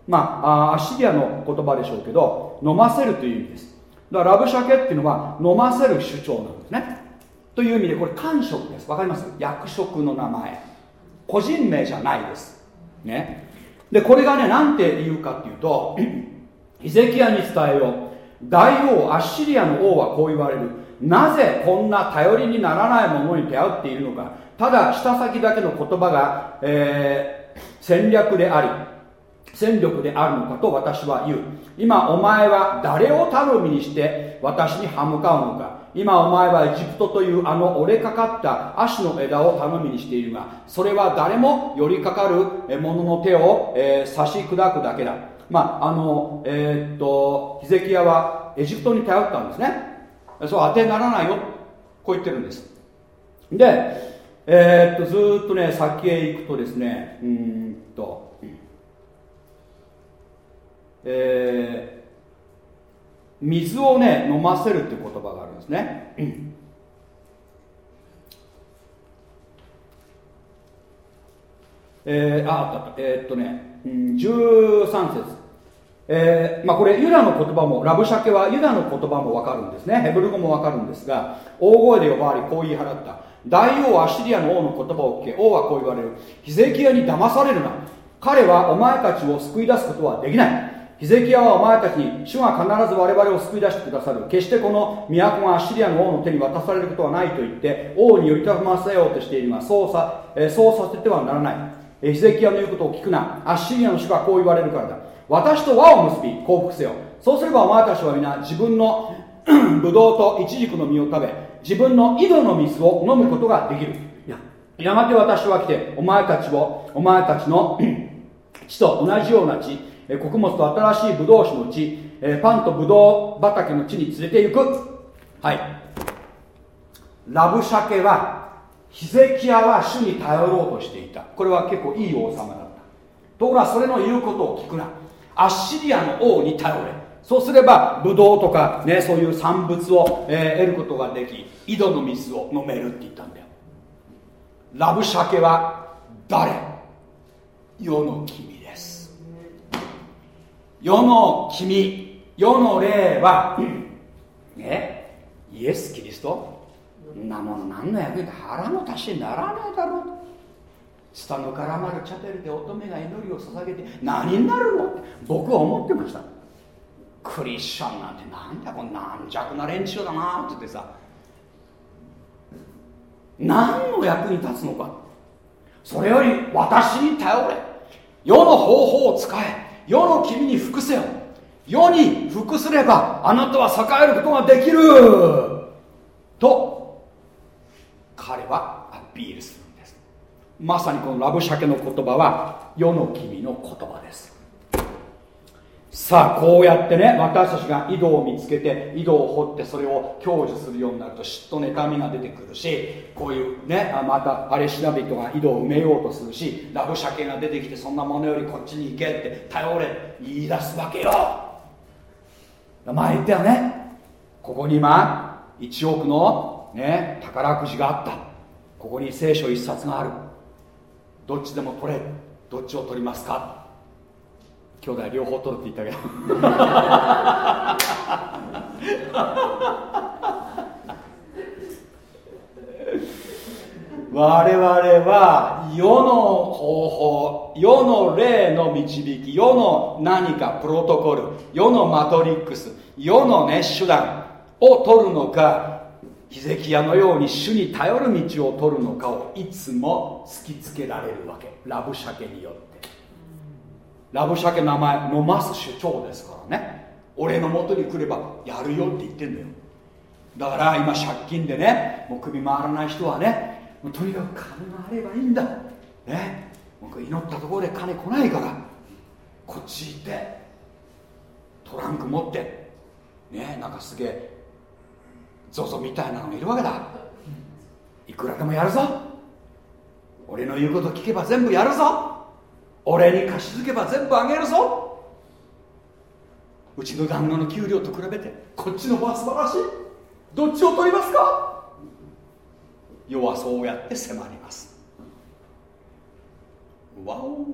まあアッシリアの言葉でしょうけど飲ませるという意味です。だからラブ鮭っていうのは飲ませる主張なんですね。という意味でこれ官職です。わかります？役職の名前。個人名じゃないです。ね。でこれがね何て言うかっていうと ヒゼキヤに伝えよう。大王アッシリアの王はこう言われる。なぜこんな頼りにならないものに頼っているのか。ただ舌先だけの言葉が、えー、戦略であり戦力であるのかと私は言う。今お前は誰を頼みにして私に歯向かうのか。今お前はエジプトというあの折れかかった足の枝を頼みにしているがそれは誰も寄りかかる者の手を、えー、差し砕くだけだ。まああのえー、っとヒゼキヤはエジプトに頼ったんですね。そう当てにならないよ。こう言ってるんです。でえー、っとずっとね先へ行くとですねうんとえー水をね飲ませるっていう言葉があるんですね、えー、ああえー、っとね、うん、13節。えーまあ、これユダの言葉もラブシャケはユダの言葉も分かるんですね。ヘブル語も分かるんですが大声で呼ばわりこう言い払った。大王アシリアの王の言葉を聞け王はこう言われる。ヒゼキヤに騙されるな。彼はお前たちを救い出すことはできない。ヒゼキヤはお前たちに主が必ず我々を救い出してくださる。決してこの都がアシリアの王の手に渡されることはないと言って王に寄りたませようとしているがそうさ,、えそうさせてはならない、ヒゼキヤの言うことを聞くな。アッシリアの主がこう言われるからだ。私と輪を結び降伏せよ。そうすればお前たちは皆自分の ブドウとイチジクの実を食べ自分の井戸の水を飲むことができる。やがて私は来てお前たちをお前たちの 地と同じような地穀物と新しいブドウ酒の地パンとブドウ畑の地に連れて行く。はい。ラブシャケはヒゼキヤは主に頼ろうとしていた。これは結構いい王様だった。ところがそれの言うことを聞くな。アッシリアの王に頼れ。そうすればブドウとか、ね、そういう産物を、えー、得ることができ井戸の水を飲めるって言ったんだよ。ラブシャケは誰？世の君です。世の君世の霊はねイエス・キリスト？んなもの何の役に腹の足しにならないだろう。ツタの絡まるチャペルで乙女が祈りを捧げて何になるの？って僕は思ってました。クリスチャンなんてなんだこの軟弱な連中だなって言ってさ。何の役に立つのか。それより私に頼れ。世の方法を使え。世の君に服せよ。世に服すればあなたは栄えることができる。と彼はアピールするんです。まさにこのラブシャケの言葉は世の君の言葉です。さあこうやってね私たちが井戸を見つけて井戸を掘ってそれを享受するようになると嫉妬妬みが出てくるしこういうねまたパレスチナ人が井戸を埋めようとするしラブシャケが出てきてそんなものよりこっちに行けって頼れ言い出すわけよ。前言ったよねここに今1億の、ね、宝くじがあった。ここに聖書1冊がある。どっちでも取れどっちを取りますか。兄弟両方取るって言ったけど。我々は世の方法世の霊の導き世の何かプロトコル世のマトリックス世のね手段を取るのかヒゼキヤのように主に頼る道を取るのかをいつも突きつけられるわけ。ラブシャケによって。ラブシャケ名前飲ます主張ですからね。俺の元に来ればやるよって言ってんだよ。だから今借金でねもう首回らない人はねもうとにかく金があればいいんだ。ね。僕祈ったところで金来ないから。こっち行ってトランク持ってねなんかすげえゾゾみたいなのがいるわけだ。いくらでもやるぞ。俺の言うこと聞けば全部やるぞ。俺に貸し付けば全部あげるぞ。うちの旦那の給料と比べてこっちの方が素晴らしい。どっちを取りますか？世はそうやって迫ります。わお。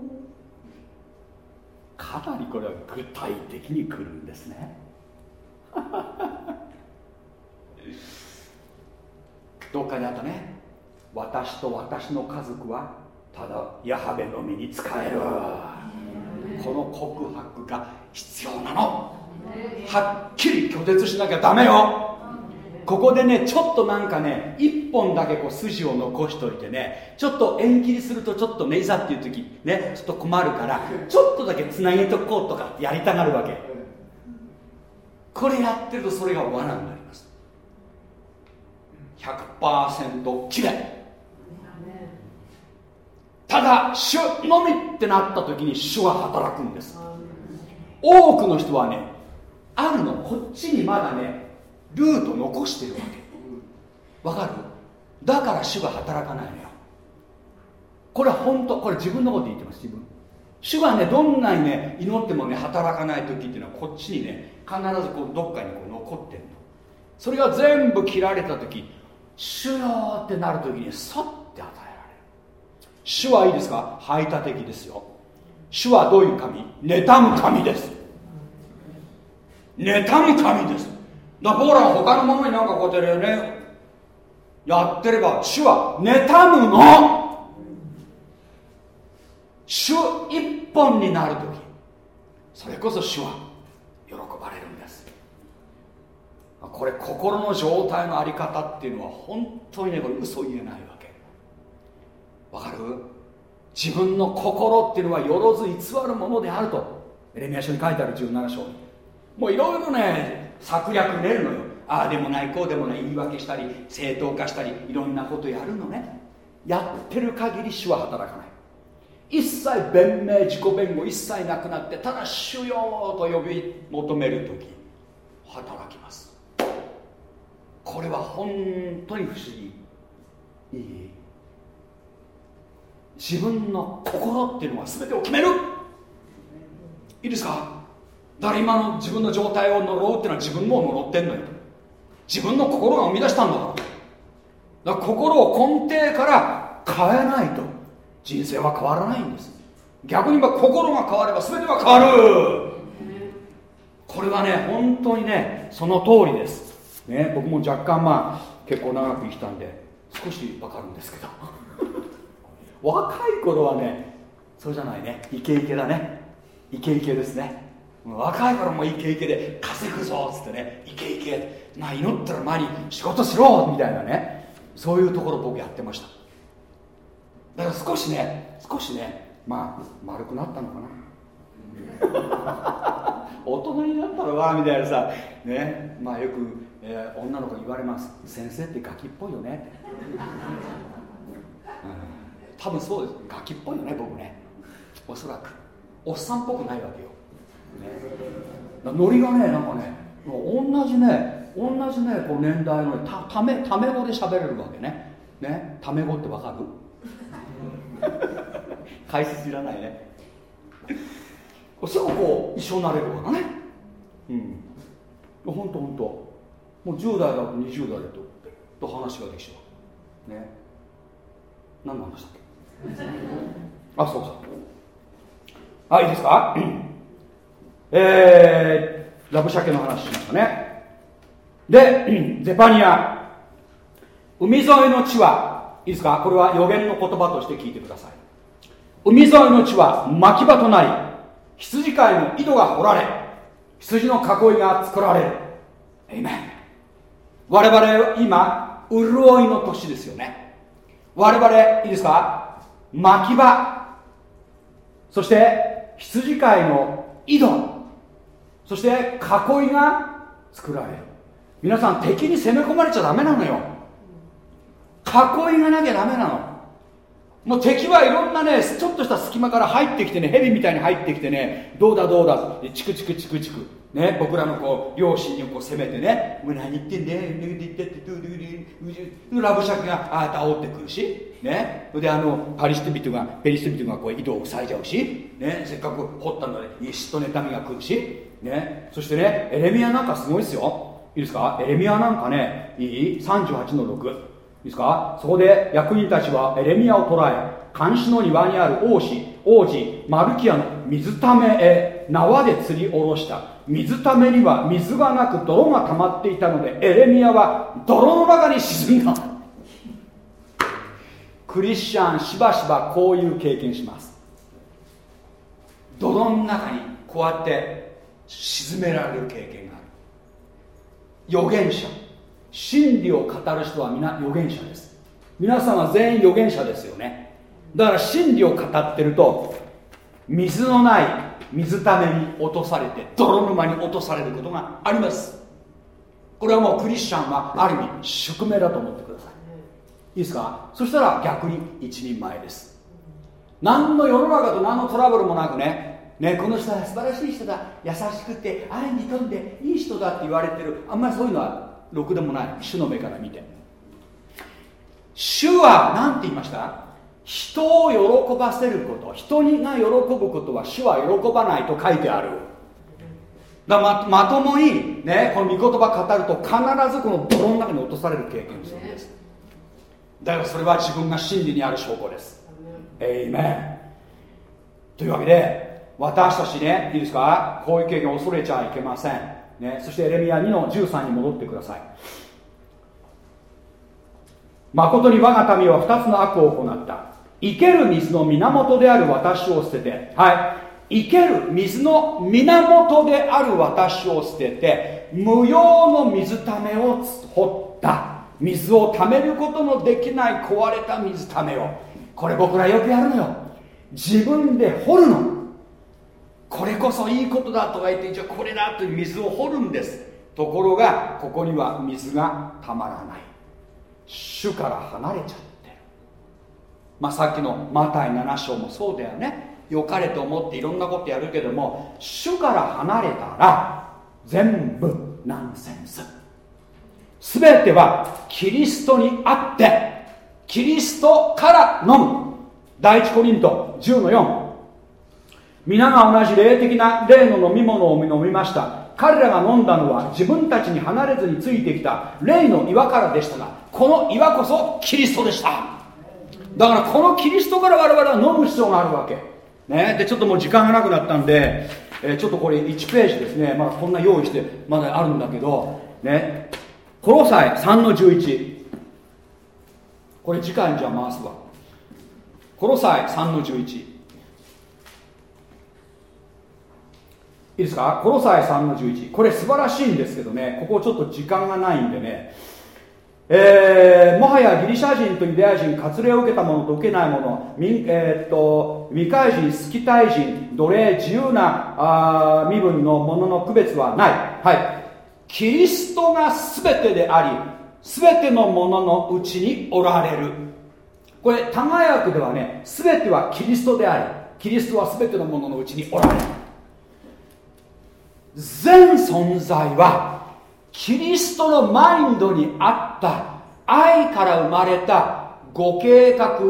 かなりこれは具体的に来るんですね。どっかにあったね。私と私の家族はただヤハベのみに使える。この告白が必要なの。はっきり拒絶しなきゃダメよ。ここでねちょっとなんかね一本だけこう筋を残しといてねちょっと縁切りするとちょっとねいざっていう時ねちょっと困るからちょっとだけつなげとこうとかやりたがるわけ。これやってるとそれが罠なります100%きれい。ただ主のみってなった時に主は働くんです。多くの人はねあるのこっちにまだねルート残してるわけ。わかる？だから主が働かないのよ。これは本当これ自分のこと言ってます自分。主がねどんなにね祈ってもね働かない時っていうのはこっちにね必ずこうどっかにこう残ってんの。それが全部切られた時主よってなる時にそって与えられる。主はいいですか？排他的ですよ。主はどういう神？妬む神です。妬む神です。だから僕らは他のものになんかこうやってねやってれば主は妬むの。主一本になる時。それこそ主は喜ばれるんですこれ心の状態のあり方っていうのは本当にねこれ嘘言えないわけ。わかる？自分の心っていうのはよろず偽るものであるとエレミア書に書いてある17章に。もういろいろね策略練るのよ。ああでもないこうでもない言い訳したり正当化したりいろんなことやるのね。やってる限り主は働かない。一切弁明自己弁護一切なくなってただ主よと呼び求める時働きます。これは本当に不思議。いい自分の心っていうのは全てを決める。いいですか？だから今の自分の状態を呪うっていうのは自分も呪ってんのよ。自分の心が生み出したんだから。だから心を根底から変えないと。人生は変わらないんです。逆に言えば心が変われば全ては変わる。これはね本当にねその通りです、ね、僕も若干まあ結構長く生きたんで少し分かるんですけど。若い頃はねそうじゃないね。イケイケだね。イケイケですね。若い頃もイケイケで稼ぐぞっつってねイケイケ。まあ祈ったら前に仕事しろみたいなね。そういうところ僕やってました。だから少しね少しねまあ丸くなったのかな。大人になったらわみたいなさね。まあよく、えー、女の子に言われます。先生ってガキっぽいよね。って多分そうです。ガキっぽいよね僕ね。おそらく。おっさんっぽくないわけよ。ノリがねなんかね同じね同じねこう年代のたためため語で喋れるわけね。ね。ため語ってわかる？解説いらないね。すぐこう一緒になれるからね。うん。ほんとほんと。もう10代だと20代だとと話ができちゃう。ね。何の話だっけ？あそうそう。あいいですか？えー、ラブシャケの話しましたね。でゼパニア。海沿いの地はいいですか？これは予言の言葉として聞いてください。海沿いの地は牧場となり羊飼いの井戸が掘られ羊の囲いが作られる。エイメン我々今潤いの年ですよね。我々いいですか？牧場。そして羊飼いの井戸。そして囲いが作られる。皆さん敵に攻め込まれちゃダメなのよ。囲いがなきゃダメなの。もう敵はいろんなねちょっとした隙間から入ってきてね蛇みたいに入ってきてねどうだどうだチクチクチクチク。ね僕らのこう両親にこう攻めてねもう何言ってんだよラブシャクがああ煽ってくるしね。であのパリステ人がペリステ人がこう井戸を塞いじゃうしね。せっかく掘ったので嫉妬妬みが来るしね。そしてねエレミアなんかすごいですよ。いいですか？エレミアなんかねいい？38の6いいですか？そこで役人たちはエレミアを捕らえ監視の庭にある王子王子マルキアの水ためへ縄で釣り下ろした。水ためには水がなく泥が溜まっていたのでエレミアは泥の中に沈んだ。クリスチャンしばしばこういう経験します。泥の中にこうやって沈められる経験がある。預言者。真理を語る人は皆預言者です。皆さんは全員預言者ですよね。だから真理を語ってると水のない水ために落とされて泥沼に落とされることがあります。これはもうクリスチャンはある意味宿命だと思ってください。いいですか？そしたら逆に一人前です。何の世の中と何のトラブルもなくね。ねこの人は素晴らしい人だ。優しくて愛に富んでいい人だって言われてる。あんまりそういうのはろくでもない。主の目から見て。主は何て言いました？人を喜ばせること。人にが喜ぶことは主は喜ばないと書いてある。だままともに、ね、この御言葉語ると必ずこの泥の中に落とされる経験をするんです。だからそれは自分が真理にある証拠です。エイメンというわけで私たちねいいですか？こういう経験を恐れちゃいけません。ね、そしてエレミア2の13に戻ってください。誠に我が民は2つの悪を行った。生ける水の源である私を捨ててはい。生ける水の源である私を捨てて無用の水ためを掘った。水をためることのできない壊れた水ためを。これ僕らよくやるのよ。自分で掘るの。これこそいいことだとか言ってじゃあこれだという水を掘るんです。ところがここには水がたまらない。主から離れちゃってるまあさっきのマタイ7章もそうだよね。良かれと思っていろんなことやるけども主から離れたら全部ナンセンス。全てはキリストにあってキリストから飲む。第一コリント10の4皆が同じ霊的な霊の飲み物を飲みました。彼らが飲んだのは自分たちに離れずについてきた霊の岩からでしたがこの岩こそキリストでした。だからこのキリストから我々は飲む必要があるわけ。ね。でちょっともう時間がなくなったんで、えー、ちょっとこれ1ページですね。まだこんな用意してまだあるんだけど。ね。コロサイ3の11これ次回にじゃあ回すわ。コロサイ3の11いいですか？コロサイ3の11これ素晴らしいんですけどね。ここちょっと時間がないんでね。えー、もはやギリシャ人とユダヤ人割礼を受けた者と受けない者、えー、っと未開人、スキタイ人、奴隷、自由なあ身分の者の区別はない、はい、キリストが全てであり全てのもののうちにおられる。これ多賀訳ではね全てはキリストでありキリストは全てのもののうちにおられる。全存在はキリストのマインドにあった。愛から生まれたご計画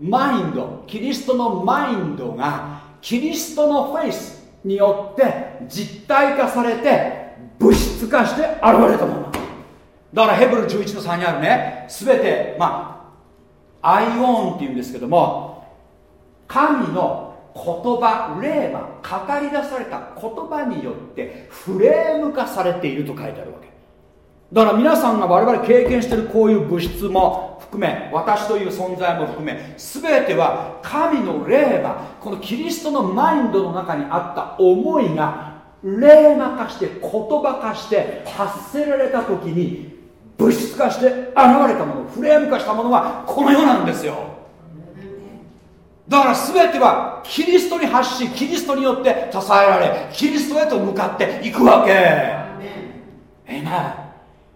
マインドキリストのマインドがキリストのフェイスによって実体化されて物質化して現れたもの。だからヘブル11の3にあるね。全てまあアイオンっていうんですけども神の言葉霊馬語り出された言葉によってフレーム化されていると書いてあるわけ。だから皆さんが我々経験しているこういう物質も含め私という存在も含め全ては神の霊馬このキリストのマインドの中にあった思いが霊魔化して言葉化して発せられた時に物質化して現れたものフレーム化したものはこの世なんですよ。だから全てはキリストに発しキリストによって支えられキリストへと向かっていくわけ。えい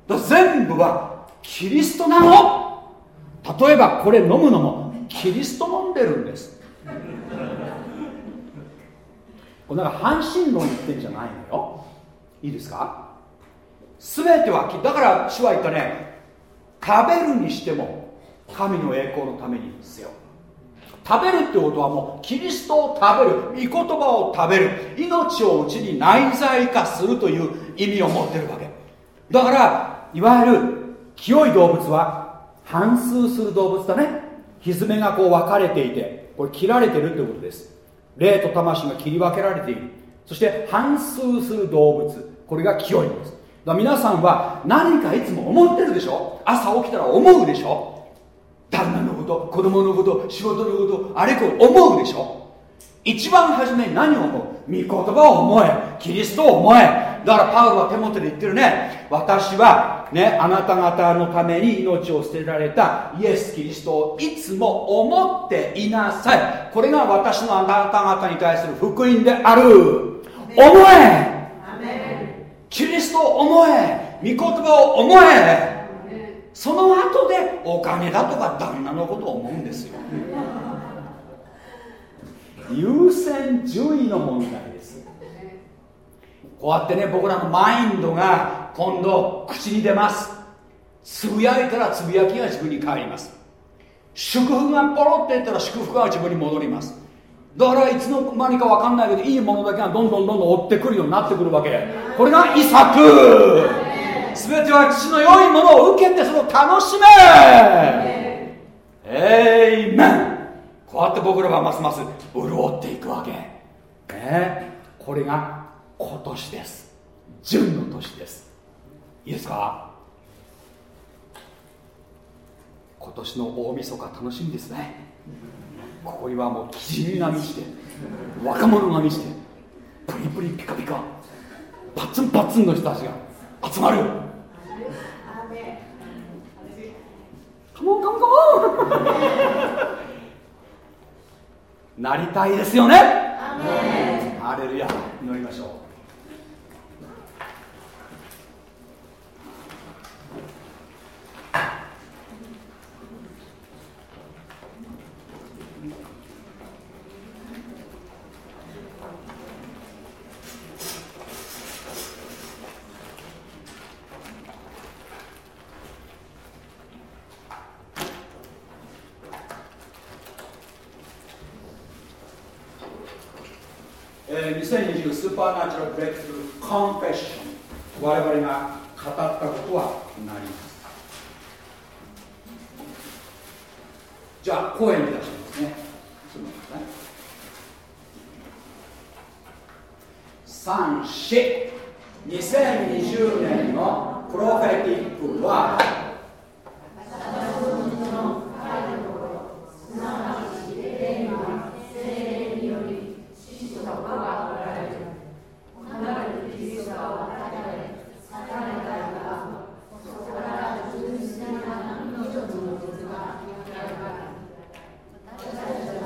な全部はキリストなの。例えばこれ飲むのもキリスト飲んでるんです。これなんか半身論言ってんじゃないのよ。いいですか？全てはだから主は言ったね。食べるにしても神の栄光のためにせよ。食べるってことはもうキリストを食べる御言葉を食べる命をうちに内在化するという意味を持ってるわけ。だからいわゆる清い動物は反数する動物だね。蹄がこう分かれていてこれ切られてるってことです。霊と魂が切り分けられている。そして反数する動物これが清いんです。だから皆さんは何かいつも思ってるでしょ？朝起きたら思うでしょ？旦那のこと子供のこと仕事のことあれこれ思うでしょ？一番初めに何を思う？御言葉を思え。キリストを思え。だからパウロは手元で言ってるね。私はねあなた方のために命を捨てられた。イエス・キリストをいつも思っていなさい。これが私のあなた方に対する福音である。思え。キリストを思え。御言葉を思え。その後でお金だとか旦那のことを思うんですよ。優先順位の問題です。こうやってね僕らのマインドが今度口に出ます。つぶやいたらつぶやきが自分に返ります。祝福がポロって言ったら祝福が自分に戻ります。だからいつの間にか分かんないけどいいものだけがどんどんどんどん追ってくるようになってくるわけ。これがイサク全ては父の良いものを受けてそれを楽しめ。えいめんこうやって僕らはますます潤っていくわけ。ねこれが今年です。純の年です。いいですか？今年の大晦日楽しみですね。ここにはもうキジが満ちて若者が満ちてプリプリピカピカパツンパツンの人たちが集まる。カモン。カモンカモンなりたいですよね。ハレルヤ。祈りましょう2020スーパーナチュラルブレイクスルーコンフェッション我々が語ったことはなります。じゃあ声に出しますね。三四。2020年のプロフェティックは。私たちは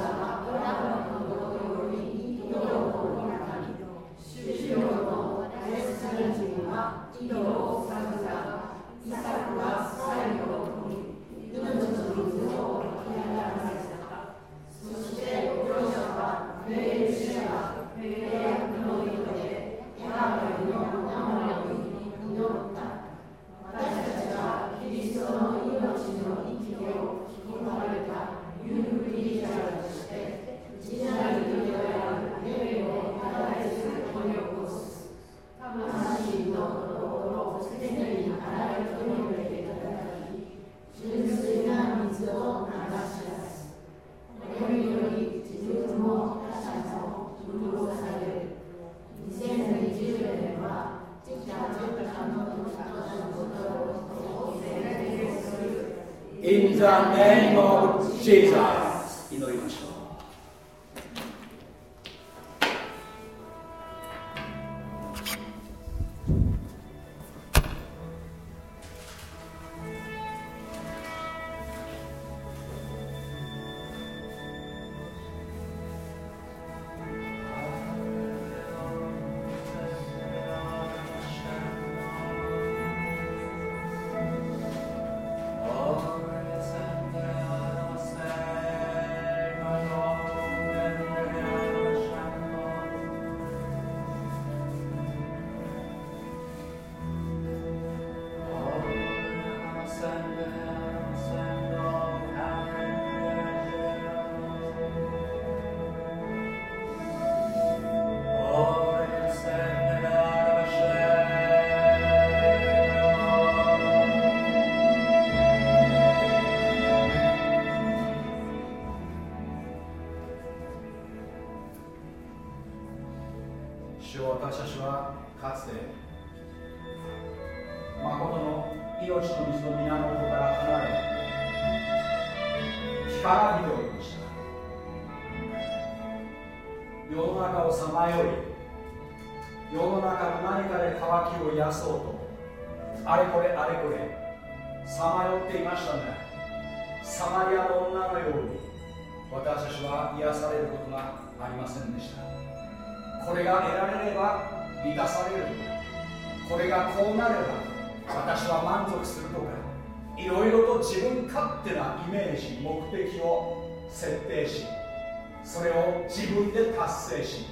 自分で達成し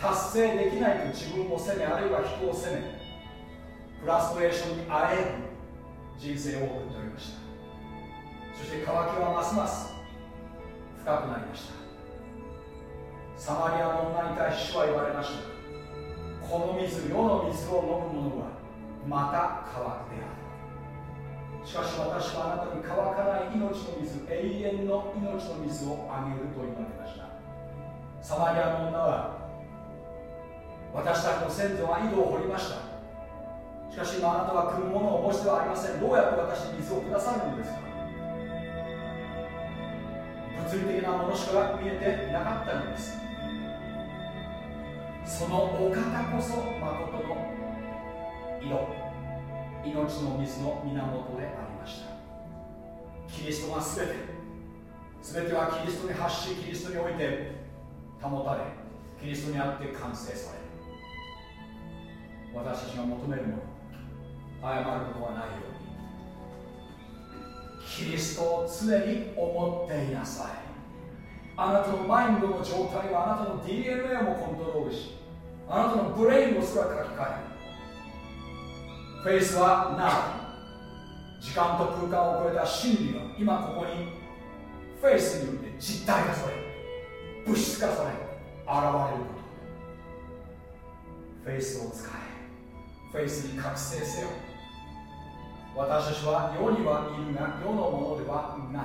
達成できないと自分を責めあるいは人を責めフラストレーションにあえる人生を送っておりました。そして渇きはますます深くなりました。サマリアの女に対し主は言われました。この水世の水を飲む者はまた乾くである。しかし私はあなたに乾かない命の水永遠の命の水をあげると言われました。サマリアの女は私たちの先祖が井戸を掘りました。しかし今あなたは汲むものをお持ちではありません。どうやって私に水をくださるのですか？物理的なものしか見えていなかったのです。そのお方こそ誠の色。命の水の源でありました。キリストが全て。全てはキリストに発しキリストにおいて保たれキリストにあって完成される。私たちが求めるもの謝ることはないようにキリストを常に思っていなさい。あなたのマインドの状態はあなたの DNA もコントロールしあなたの brain をすら書き換える。フェイスはな時間と空間を超えた真理が今ここにフェイスによって実体化され物質化され現れること。 faith を使え。 faith に覚醒せよ。私たちは世にはいるが世のものではない。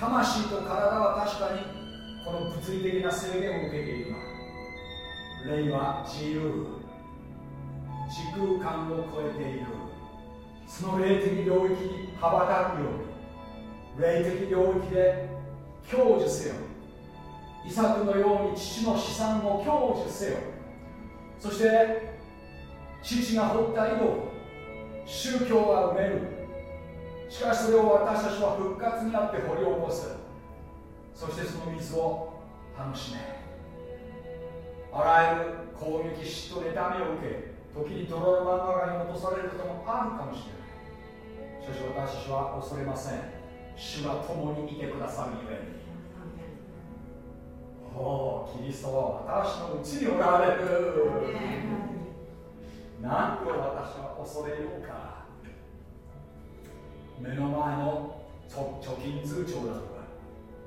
魂と体は確かにこの物理的な制限を受けているが霊は自由。時空間を超えている。その霊的領域に羽ばたくように。霊的領域で享受せよ。イサクのように父の資産を享受せよ。そして父が掘った井戸を宗教は埋める。しかしそれを私たちは復活になって掘り起こす。そしてその水を楽しめ。あらゆる攻撃嫉妬妬みを受け時に泥の真ん中に落とされることもあるかもしれない。しかし私たちは恐れません。主は共にいてくださるゆえに。おおキリストは私のうちにおられる。何を私は恐れようか。目の前の貯金通帳だとか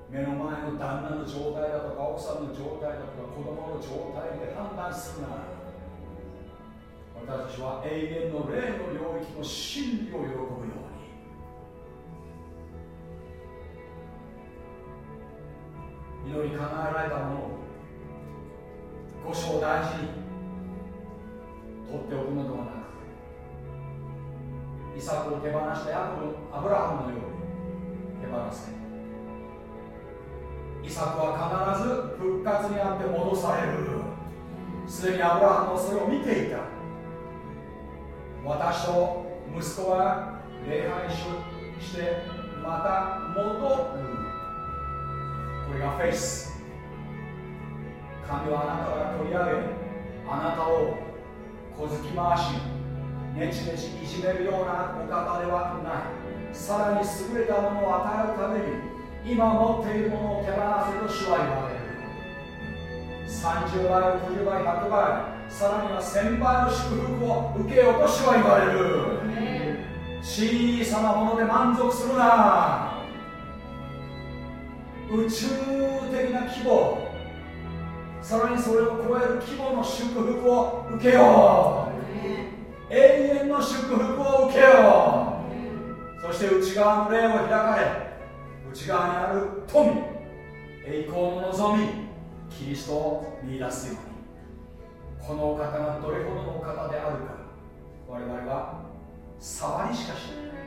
目の前の旦那の状態だとか奥さんの状態だとか子供の状態で判断するなら私は永遠の霊の領域の真理を喜ぶよ。祈り叶えられたものを五章大事に取っておくのではなくイサクを手放したヤコブアブラハムのように手放せ。イサクは必ず復活にあって戻されるすでに。アブラハムはそれを見ていた。私と息子は礼拝してまた戻これがフェイス神はあなたが取り上げあなたを小突き回しねちねちいじめるようなお方ではないさらに優れたものを与えるために今持っているものを手放せと主は言われる30倍50倍100倍さらには1000倍の祝福を受けようと主は言われる。小さなもので満足するな。宇宙的な規模。さらにそれを超える規模の祝福を受けよう。永遠の祝福を受けよう。そして内側の霊を開かれ内側にある富栄光の望みキリストを見出すように。このお方がどれほどのお方であるか我々は触りしかしない。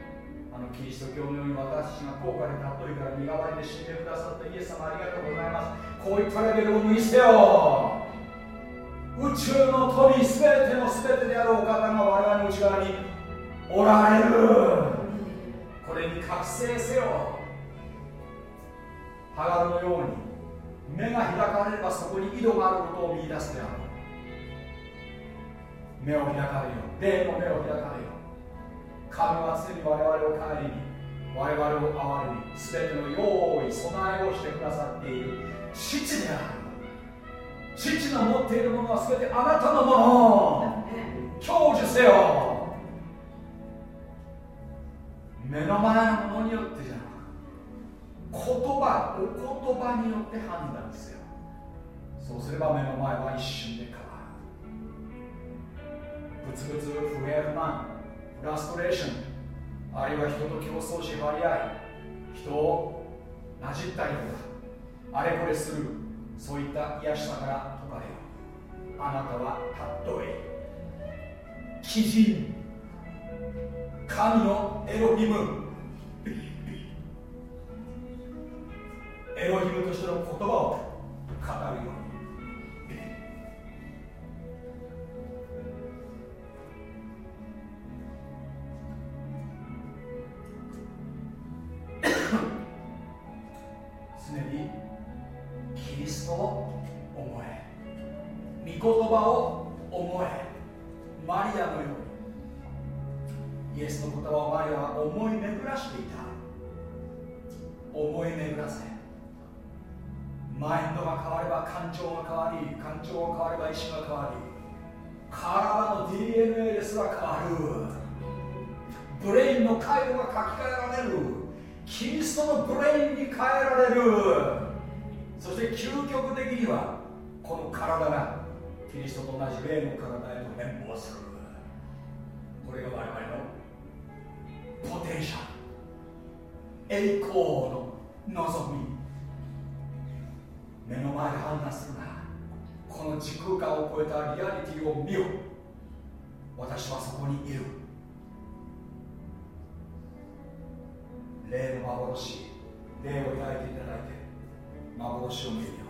あのキリスト教のように私が高価で尊いから身代わりで死んでくださったイエス様ありがとうございます。こういったレベルを脱ぎ捨てよ宇宙の富すべてのすべてであるお方が我々の内側におられる。これに覚醒せよ。ハガルのように目が開かれればそこに井戸があることを見出すであろう目を開かれよ霊の目を開かれよ神は常に我々を顧み我々を憐れみ全ての用意備えをしてくださっている父である父の持っているものは全てあなたのもの享受せよ。目の前のものによってじゃなく言葉お言葉によって判断せよ。そうすれば目の前は一瞬で変わる。ブツブツ不平不満。ラストレーションあるいは人と競争し張り合い人をなじったりとかあれこれするそういった癒しさから解かれよあなたはたとえ。鬼人。神のエロヒム。エロヒムとしての言葉を語るように。常にキリストを思え。御言葉を思え。マリアのように。イエスの言葉をマリアは思い巡らしていた。思い巡らせ。マインドが変われば感情が変わり感情が変われば意志が変わり体の DNA ですら変わる。 brain の回路が書き換えられる。キリストの brain に変えられる。そして究極的にはこの体がキリストと同じ霊の体へと変貌する。これが我々のポテンシャル。栄光の望み。目の前で判断するなこの時空間を超えたリアリティを見よ。私はそこにいる。霊の幻霊を抱いていただいて幻を見るよ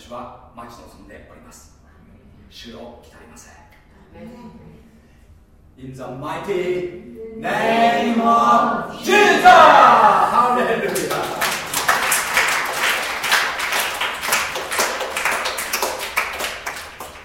たちは待ち望んでおります主を鍛えません In the mighty name of Jesus! Hallelujah!